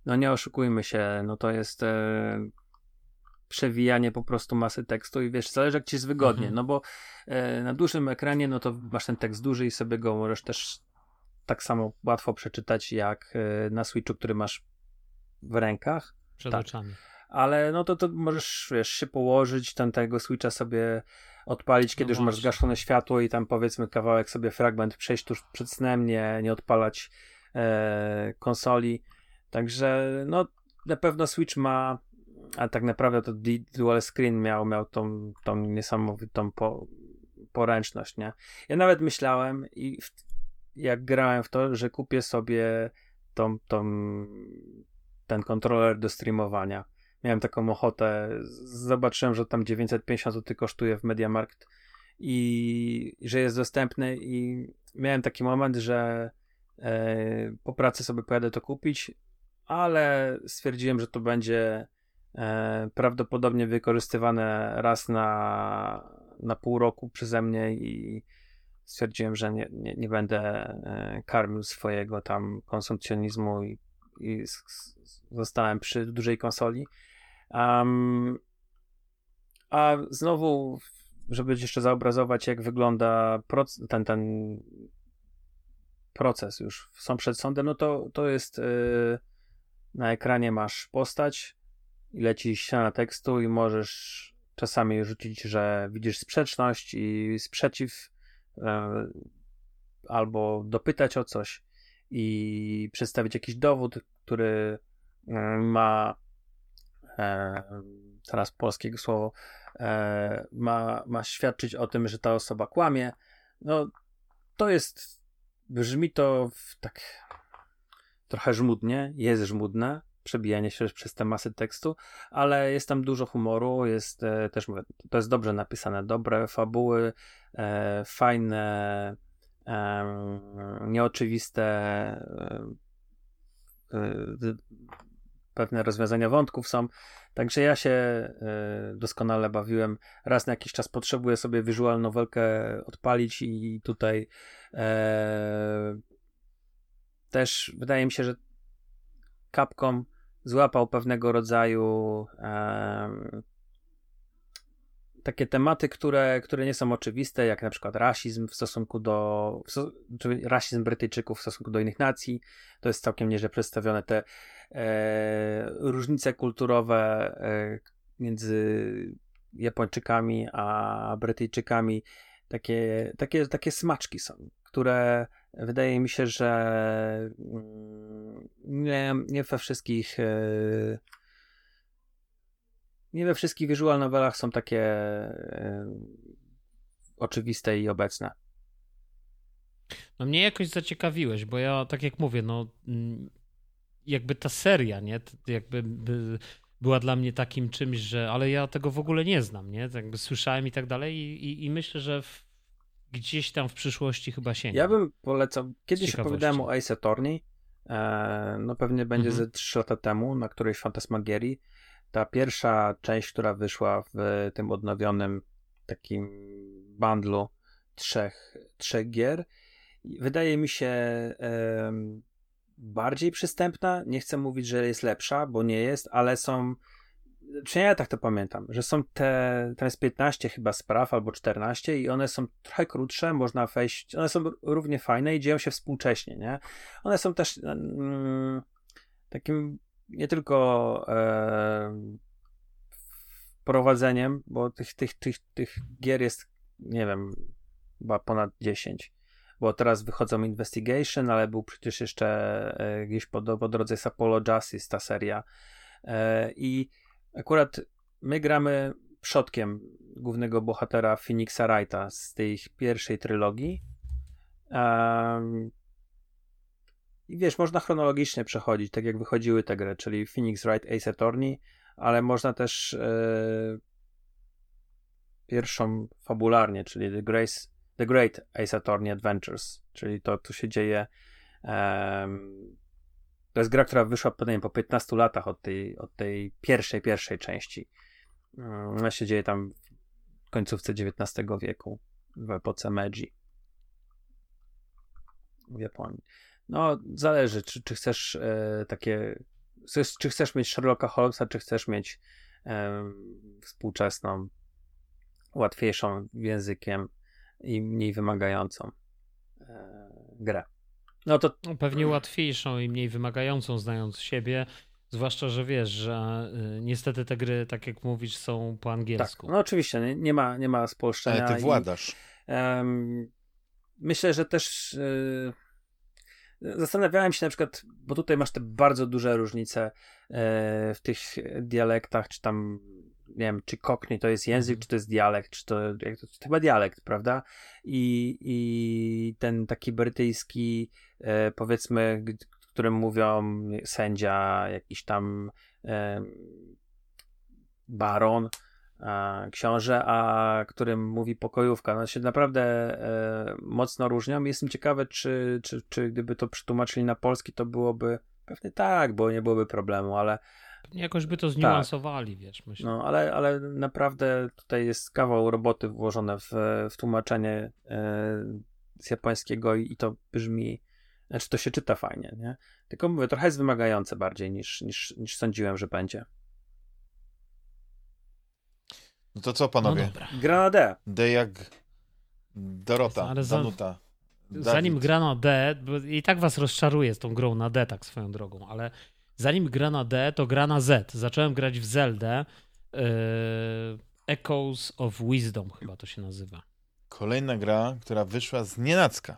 no nie oszukujmy się, no to jest e, przewijanie po prostu masy tekstu i wiesz, zależy jak ci jest wygodnie, mhm. no bo e, na dużym ekranie, no to masz ten tekst duży i sobie go możesz też tak samo łatwo przeczytać jak e, na Switchu, który masz w rękach. Przed tak. oczami. Ale no to, to możesz, wiesz, się położyć, ten tego Switcha sobie odpalić, kiedy no już masz zgaszone światło i tam powiedzmy kawałek sobie fragment przejść tuż przed snem, nie, nie odpalać e, konsoli. Także no na pewno Switch ma, a tak naprawdę to dual screen miał, miał tą, tą niesamowitą po, poręczność, nie? Ja nawet myślałem i w, jak grałem w to, że kupię sobie tą, tą, ten kontroler do streamowania. Miałem taką ochotę, zobaczyłem, że tam 950 zł kosztuje w MediaMarkt i że jest dostępny i miałem taki moment, że e, po pracy sobie pojadę to kupić, ale stwierdziłem, że to będzie e, prawdopodobnie wykorzystywane raz na, na pół roku przeze mnie i stwierdziłem, że nie, nie, nie będę e, karmił swojego tam konsumpcjonizmu i, i zostałem przy dużej konsoli. Um, a znowu, żeby jeszcze zaobrazować, jak wygląda ten, ten proces już są przed sądem, no to, to jest yy, na ekranie masz postać i leci ściana tekstu i możesz czasami rzucić, że widzisz sprzeczność i sprzeciw e, albo dopytać o coś i przedstawić jakiś dowód, który e, ma teraz polskiego słowo ma, ma świadczyć o tym, że ta osoba kłamie. No to jest brzmi to tak trochę żmudnie, jest żmudne, przebijanie się przez te masy tekstu, ale jest tam dużo humoru, jest e, też, mówię, to jest dobrze napisane, dobre fabuły, e, fajne, e, nieoczywiste e, e, pewne rozwiązania wątków są, także ja się e, doskonale bawiłem. Raz na jakiś czas potrzebuję sobie visual nowelkę odpalić i tutaj też wydaje mi się, że Capcom złapał pewnego rodzaju e, takie tematy, które, które nie są oczywiste, jak na przykład rasizm w stosunku do, czy rasizm Brytyjczyków w stosunku do innych nacji. To jest całkiem nieźle przedstawione. Te e, różnice kulturowe e, między Japończykami a Brytyjczykami, takie, takie, takie smaczki są, które wydaje mi się, że mm, nie, nie we wszystkich e, nie we wszystkich visual novelach są takie e, oczywiste i obecne. No mnie jakoś zaciekawiłeś, bo ja tak jak mówię, no mm, jakby ta seria, nie, jakby była dla mnie takim czymś, że ale ja tego w ogóle nie znam, nie, jakby słyszałem i tak dalej i, i, i myślę, że w, gdzieś tam w przyszłości chyba sięgam. Ja bym polecał, kiedyś opowiadałem o Ace Attorney, e, no pewnie będzie mhm. ze 3 lata temu, na którejś Fantasmagierii. Ta pierwsza część, która wyszła w tym odnowionym takim bundlu trzech, trzech gier, wydaje mi się e, bardziej przystępna. Nie chcę mówić, że jest lepsza, bo nie jest, ale są czy ja tak to pamiętam, że są te, tam jest 15 chyba spraw albo 14 i one są trochę krótsze, można wejść, one są równie fajne i dzieją się współcześnie, nie? One są też mm, takim nie tylko e, prowadzeniem, bo tych, tych, tych, tych gier jest, nie wiem, chyba ponad 10 bo teraz wychodzą Investigation, ale był przecież jeszcze e, gdzieś po, po drodze jest Apollo Justice ta seria e, i Akurat my gramy przodkiem głównego bohatera Phoenixa Wrighta z tej pierwszej trylogii. I wiesz, można chronologicznie przechodzić, tak jak wychodziły te gry, czyli Phoenix Wright Ace Attorney, ale można też e, pierwszą fabularnie, czyli The, Grace, The Great Ace Attorney Adventures, czyli to, co się dzieje to jest gra, która wyszła nie po 15 latach od tej, od tej pierwszej, pierwszej części. Mm, ona się dzieje tam w końcówce XIX wieku, w epoce Meiji w Japonii. No, zależy, czy, czy chcesz e, takie, czy chcesz mieć Sherlocka Holmesa, czy chcesz mieć e, współczesną, łatwiejszą językiem i mniej wymagającą e, grę. No to no, pewnie łatwiejszą i mniej wymagającą, znając siebie. Zwłaszcza, że wiesz, że y, niestety te gry, tak jak mówisz, są po angielsku. Tak, no oczywiście, nie, nie, ma, nie ma spolszczenia. Ale ty władasz. I, um, myślę, że też y, zastanawiałem się na przykład, bo tutaj masz te bardzo duże różnice y, w tych dialektach, czy tam nie wiem, czy kokni to jest język, mhm. czy to jest dialekt, czy to, jak to, to chyba dialekt, prawda? I, i ten taki brytyjski, e, powiedzmy, którym mówią sędzia, jakiś tam e, baron, a, książę, a którym mówi pokojówka. No się naprawdę e, mocno różnią. Jestem ciekawy, czy, czy, czy gdyby to przetłumaczyli na polski, to byłoby pewnie tak, bo nie byłoby problemu, ale Jakoś by to zniuansowali, tak. wiesz, myślę. No, ale, ale naprawdę tutaj jest kawał roboty włożone w, w tłumaczenie e, z japońskiego i, i to brzmi, znaczy to się czyta fajnie, nie? Tylko mówię, trochę jest wymagające bardziej niż, niż, niż sądziłem, że będzie. No to co, panowie? No gra na D. D jak Dorota, Ale za, Danuta. Zanim gra na D, i tak was rozczaruje z tą grą na D, tak swoją drogą, ale zanim gra na D, to gra na Z. Zacząłem grać w Zeldę. Yy, Echoes of Wisdom chyba to się nazywa. Kolejna gra, która wyszła z nienacka.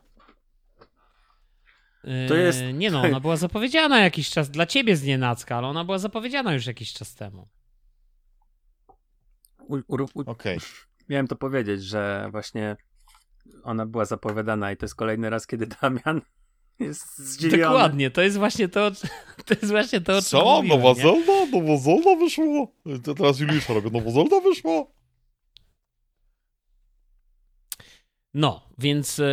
Yy, to jest... Nie no, ona była zapowiedziana jakiś czas, dla ciebie z nienacka, ale ona była zapowiedziana już jakiś czas temu. Okej. Okay. Miałem to powiedzieć, że właśnie ona była zapowiadana i to jest kolejny raz, kiedy Damian jest zdziwiony. Dokładnie, to jest właśnie to, to jest właśnie to, co? Nowa Zelda? Nowa Zelda wyszło? To teraz Juliusza robię, nowa Zelda wyszło? No, więc, yy,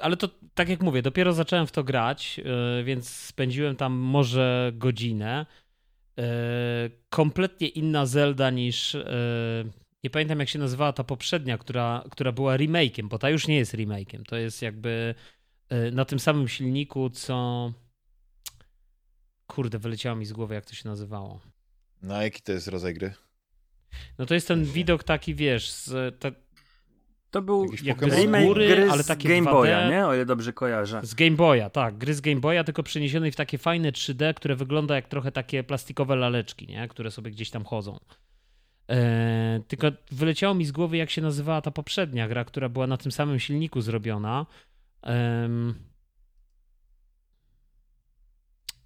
ale to tak jak mówię, dopiero zacząłem w to grać, yy, więc spędziłem tam może godzinę. Yy, kompletnie inna Zelda niż, nie pamiętam jak się nazywała ta poprzednia, która, która była remake'iem, bo ta już nie jest remake'iem, to jest jakby E, na tym samym silniku, co. Kurde, wyleciało mi z głowy, jak to się nazywało. No, a jaki to jest rodzaj gry? No to jest ten widok taki, wiesz, z, te, to był góry, gry ale takie z Game Boya, nie? O ile dobrze kojarzę. Z Game Boya, tak. Gry z Game Boya, tylko przeniesionej w takie fajne 3D, które wygląda jak trochę takie plastikowe laleczki, nie? Które sobie gdzieś tam chodzą. Eee, tylko wyleciało mi z głowy, jak się nazywała ta poprzednia gra, która była na tym samym silniku zrobiona. Um,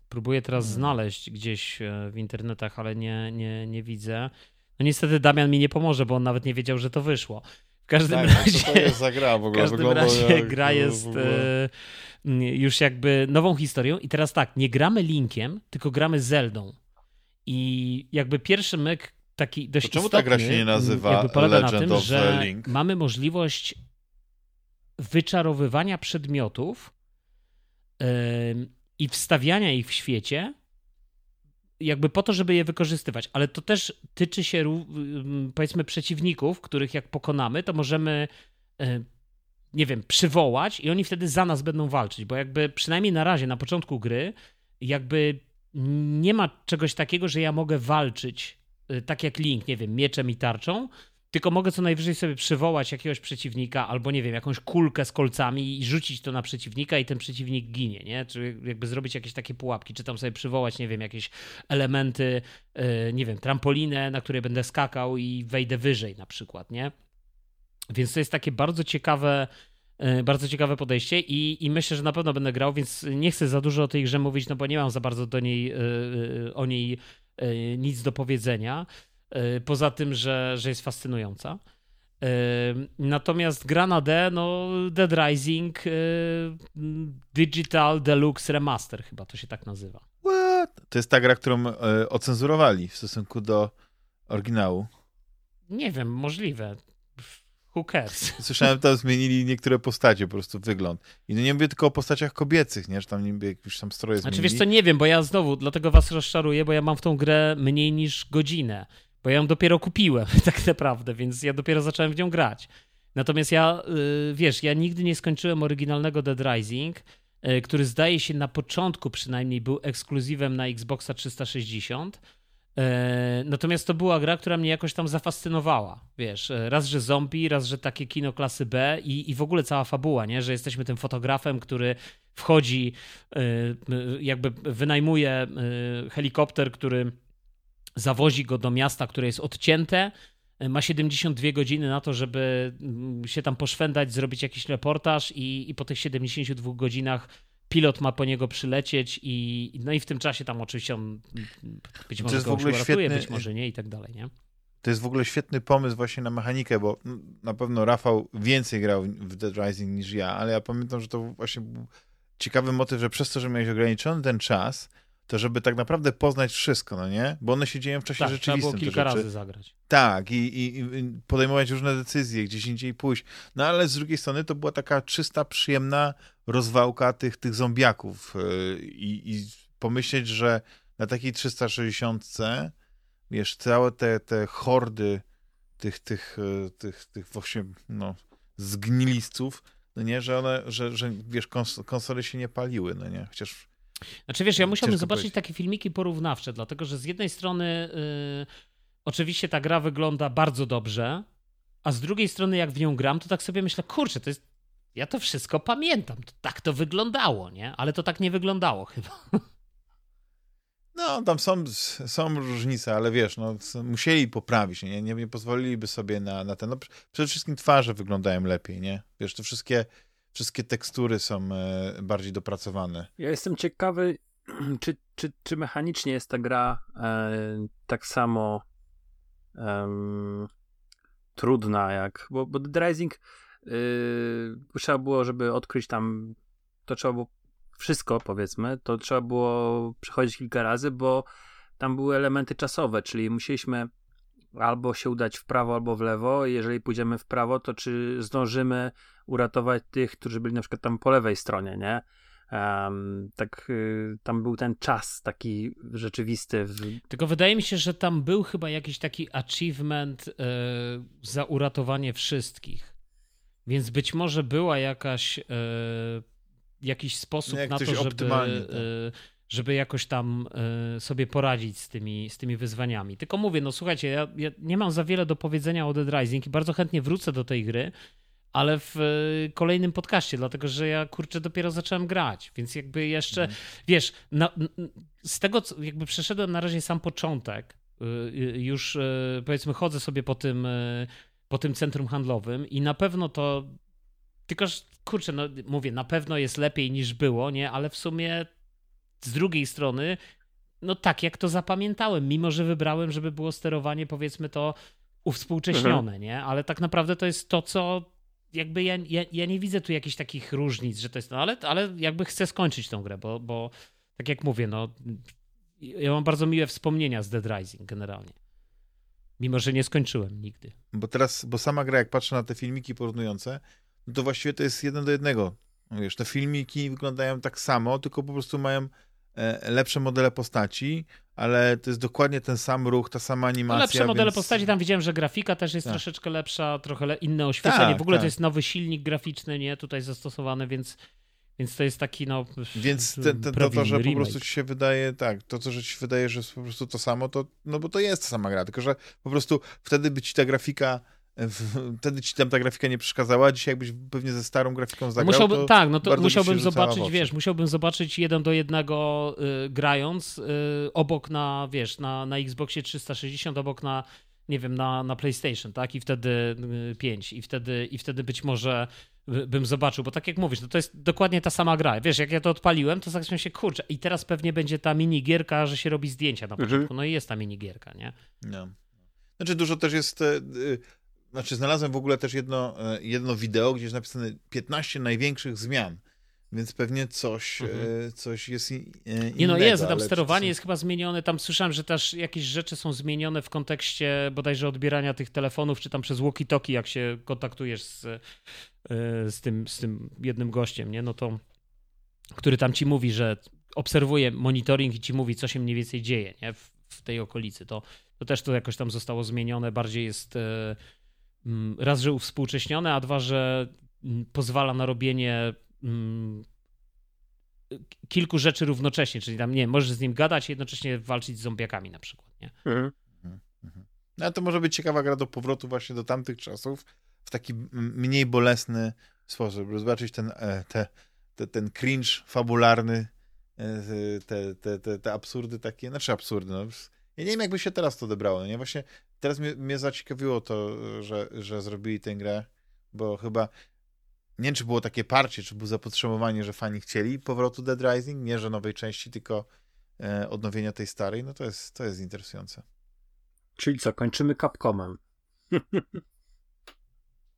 próbuję teraz hmm. znaleźć gdzieś e, w internetach, ale nie, nie, nie widzę. No niestety Damian mi nie pomoże, bo on nawet nie wiedział, że to wyszło. W każdym tak, razie. Co to jest za gra w ogóle? W każdym razie jak, gra jest e, już jakby nową historią. I teraz tak, nie gramy Linkiem, tylko gramy Zeldą. I jakby pierwszy myk taki dość to czemu istotny, ta gra się nie nazywa Legend na tym, że Link? mamy możliwość wyczarowywania przedmiotów i wstawiania ich w świecie, jakby po to, żeby je wykorzystywać, ale to też tyczy się powiedzmy przeciwników, których jak pokonamy, to możemy nie wiem, przywołać i oni wtedy za nas będą walczyć, bo jakby przynajmniej na razie, na początku gry, jakby nie ma czegoś takiego, że ja mogę walczyć y, tak jak Link, nie wiem, mieczem i tarczą, tylko mogę co najwyżej sobie przywołać jakiegoś przeciwnika albo nie wiem, jakąś kulkę z kolcami i rzucić to na przeciwnika i ten przeciwnik ginie, nie? Czy jakby zrobić jakieś takie pułapki, czy tam sobie przywołać, nie wiem, jakieś elementy, yy, nie wiem, trampolinę, na której będę skakał i wejdę wyżej na przykład, nie? Więc to jest takie bardzo ciekawe, yy, bardzo ciekawe podejście i, i myślę, że na pewno będę grał, więc nie chcę za dużo o tej grze mówić, no bo nie mam za bardzo do niej, yy, o niej y, nic do powiedzenia. Y, poza tym, że, że jest fascynująca. Natomiast gra na D, no Dead Rising Digital Deluxe Remaster, chyba to się tak nazywa. What? To jest ta gra, którą ocenzurowali w stosunku do oryginału. Nie wiem, możliwe. Who cares? Słyszałem, tam zmienili niektóre postacie, po prostu wygląd. I no nie mówię tylko o postaciach kobiecych, nie? Że tam niby jakieś tam stroje zmienili. Znaczy wiesz co, nie wiem, bo ja znowu, dlatego was rozczaruję, bo ja mam w tą grę mniej niż godzinę. Bo ja ją dopiero kupiłem, tak naprawdę, więc ja dopiero zacząłem w nią grać. Natomiast ja, yy, wiesz, ja nigdy nie skończyłem oryginalnego Dead Rising, yy, który zdaje się na początku przynajmniej był ekskluzywem na Xboxa 360 E, natomiast to była gra, która mnie jakoś tam zafascynowała. Wiesz, raz, że zombie, raz, że takie kino klasy B i, i w ogóle cała fabuła, nie? że jesteśmy tym fotografem, który wchodzi, jakby wynajmuje helikopter, który zawozi go do miasta, które jest odcięte. Ma 72 godziny na to, żeby mm, się tam poszwendać, zrobić jakiś reportaż, i, i po tych 72 godzinach pilot ma po niego przylecieć i no i w tym czasie tam oczywiście on być może go uratuje, świetny, być może nie i tak dalej, nie? To jest w ogóle świetny pomysł właśnie na mechanikę, bo na pewno Rafał więcej grał w Dead Rising niż ja, ale ja pamiętam, że to właśnie był ciekawy motyw, że przez to, że miałeś ograniczony ten czas, to żeby tak naprawdę poznać wszystko, no nie? Bo one się dzieją w czasie tak, rzeczywistym. Tak, kilka razy zagrać. Tak, i, i, i, podejmować różne decyzje, gdzieś indziej pójść. No ale z drugiej strony to była taka czysta, przyjemna rozwałka tych, tych zombiaków y, i, i pomyśleć, że na takiej 360 wiesz, całe te, te hordy tych, tych, y, tych, tych właśnie, no, zgnilistów, no nie, że one, że, że wiesz, kons konsole się nie paliły, no nie, chociaż znaczy wiesz, ja musiałbym zobaczyć powiedzieć. takie filmiki porównawcze, dlatego że z jednej strony yy, oczywiście ta gra wygląda bardzo dobrze, a z drugiej strony jak w nią gram, to tak sobie myślę, kurczę, to jest ja to wszystko pamiętam. To, tak to wyglądało, nie? Ale to tak nie wyglądało chyba. No, tam są, są różnice, ale wiesz, no, musieli poprawić, nie? Nie, nie pozwoliliby sobie na, na ten. No, przede wszystkim twarze wyglądają lepiej, nie? Wiesz, to wszystkie, wszystkie tekstury są e, bardziej dopracowane. Ja jestem ciekawy, czy, czy, czy mechanicznie jest ta gra e, tak samo trudna jak. Bo, bo The Rising Yy, trzeba było, żeby odkryć tam, to trzeba było wszystko, powiedzmy, to trzeba było przechodzić kilka razy, bo tam były elementy czasowe, czyli musieliśmy albo się udać w prawo, albo w lewo. Jeżeli pójdziemy w prawo, to czy zdążymy uratować tych, którzy byli na przykład tam po lewej stronie, nie? Um, tak, y, tam był ten czas taki rzeczywisty. W... Tylko wydaje mi się, że tam był chyba jakiś taki achievement y, za uratowanie wszystkich. Więc być może była jakaś, e, jakiś sposób no na to, żeby, żeby jakoś tam e, sobie poradzić z tymi, z tymi wyzwaniami. Tylko mówię, no słuchajcie, ja, ja nie mam za wiele do powiedzenia o Dead Rising i bardzo chętnie wrócę do tej gry, ale w kolejnym podcaście, dlatego że ja kurczę dopiero zacząłem grać, więc jakby jeszcze, mhm. wiesz, na, z tego co, jakby przeszedłem na razie sam początek, już powiedzmy chodzę sobie po tym po tym centrum handlowym i na pewno to tylko, kurczę, no mówię, na pewno jest lepiej niż było, nie? Ale w sumie z drugiej strony, no tak jak to zapamiętałem, mimo że wybrałem, żeby było sterowanie, powiedzmy to uwspółcześnione, mhm. nie? Ale tak naprawdę to jest to, co jakby ja, ja, ja nie widzę tu jakichś takich różnic, że to jest, no ale, ale jakby chcę skończyć tą grę, bo, bo tak jak mówię, no ja mam bardzo miłe wspomnienia z Dead Rising generalnie. Mimo, że nie skończyłem nigdy. Bo teraz, bo sama gra, jak patrzę na te filmiki porównujące, no to właściwie to jest jeden do jednego. No wiesz, te filmiki wyglądają tak samo, tylko po prostu mają e, lepsze modele postaci, ale to jest dokładnie ten sam ruch, ta sama animacja. No lepsze modele postaci, tam widziałem, że grafika też jest tak. troszeczkę lepsza, trochę le inne oświetlenie. Tak, w ogóle tak. to jest nowy silnik graficzny, nie, tutaj zastosowany, więc więc to jest taki, no. Więc te, te, to, to, że remake. po prostu ci się wydaje, tak, to, co że ci się wydaje, że jest po prostu to samo, to, no bo to jest ta sama gra, tylko że po prostu wtedy by ci ta grafika. Wtedy ci tam ta grafika nie przeszkadzała, dzisiaj jakbyś pewnie ze starą grafiką zagrał, musiałbym, to Tak, no to musiałbym zobaczyć, wiesz, musiałbym zobaczyć jeden do jednego y, grając y, obok na, wiesz, na, na Xboxie 360, obok na nie wiem, na, na PlayStation, tak? I wtedy 5 y, i wtedy, i wtedy być może bym zobaczył, bo tak jak mówisz, no to jest dokładnie ta sama gra. Wiesz, jak ja to odpaliłem, to zacząłem się, kurczę, i teraz pewnie będzie ta minigierka, że się robi zdjęcia na początku. No i jest ta minigierka, nie? No. Znaczy dużo też jest... E, znaczy znalazłem w ogóle też jedno, e, jedno wideo, gdzie jest napisane 15 największych zmian. Więc pewnie coś, e, mhm. coś jest innego. Nie no jest, tam sterowanie jest chyba zmienione, tam słyszałem, że też jakieś rzeczy są zmienione w kontekście bodajże odbierania tych telefonów, czy tam przez walkie-talkie, jak się kontaktujesz z, e, z, tym, z tym jednym gościem, nie? No to, który tam ci mówi, że obserwuje monitoring i ci mówi, co się mniej więcej dzieje, nie? W, w tej okolicy. To, to też to jakoś tam zostało zmienione, bardziej jest raz, że uwspółcześnione, a dwa, że mm, pozwala na robienie Mm, kilku rzeczy równocześnie, czyli tam, nie możesz z nim gadać i jednocześnie walczyć z zombiakami na przykład, nie? Mhm. mhm. Mhm. No to może być ciekawa gra do powrotu właśnie do tamtych czasów w taki mniej bolesny sposób, żeby zobaczyć ten, e, te, te, ten cringe fabularny, e, te, te, te, te absurdy takie, znaczy absurdy, no. Ja nie wiem, jakby się teraz to odebrało, no nie? Właśnie teraz mnie, mnie zaciekawiło to, że, że zrobili tę grę, bo chyba nie wiem, czy było takie parcie, czy było zapotrzebowanie, że fani chcieli powrotu Dead Rising, nie, że nowej części, tylko e, odnowienia tej starej, no to jest, to jest interesujące. Czyli co, kończymy Capcomem.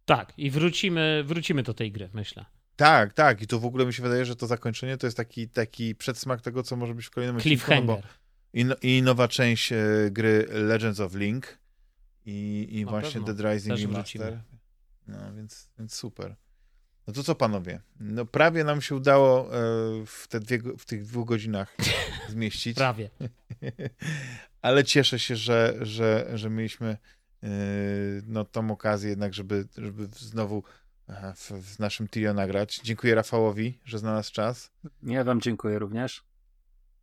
tak, i wrócimy, wrócimy do tej gry, myślę. Tak, tak, i to w ogóle mi się wydaje, że to zakończenie to jest taki, taki przedsmak tego, co może być w kolejnym Cliffhanger. odcinku. No i, no, I nowa część e, gry Legends of Link i, i właśnie pewno. Dead Rising i Master. No, więc, więc super. No to co panowie? No prawie nam się udało e, w, te dwie, w tych dwóch godzinach zmieścić. prawie. Ale cieszę się, że, że, że mieliśmy e, no, tą okazję jednak, żeby, żeby znowu e, w, w naszym trio nagrać. Dziękuję Rafałowi, że znalazł czas. Ja wam dziękuję również.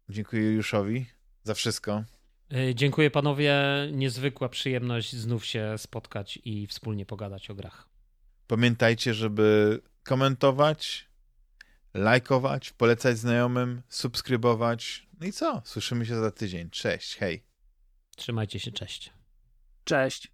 Dziękuję Juszowi za wszystko. Dziękuję panowie. Niezwykła przyjemność znów się spotkać i wspólnie pogadać o grach. Pamiętajcie, żeby komentować, lajkować, polecać znajomym, subskrybować. No i co? Słyszymy się za tydzień. Cześć, hej. Trzymajcie się, cześć. Cześć.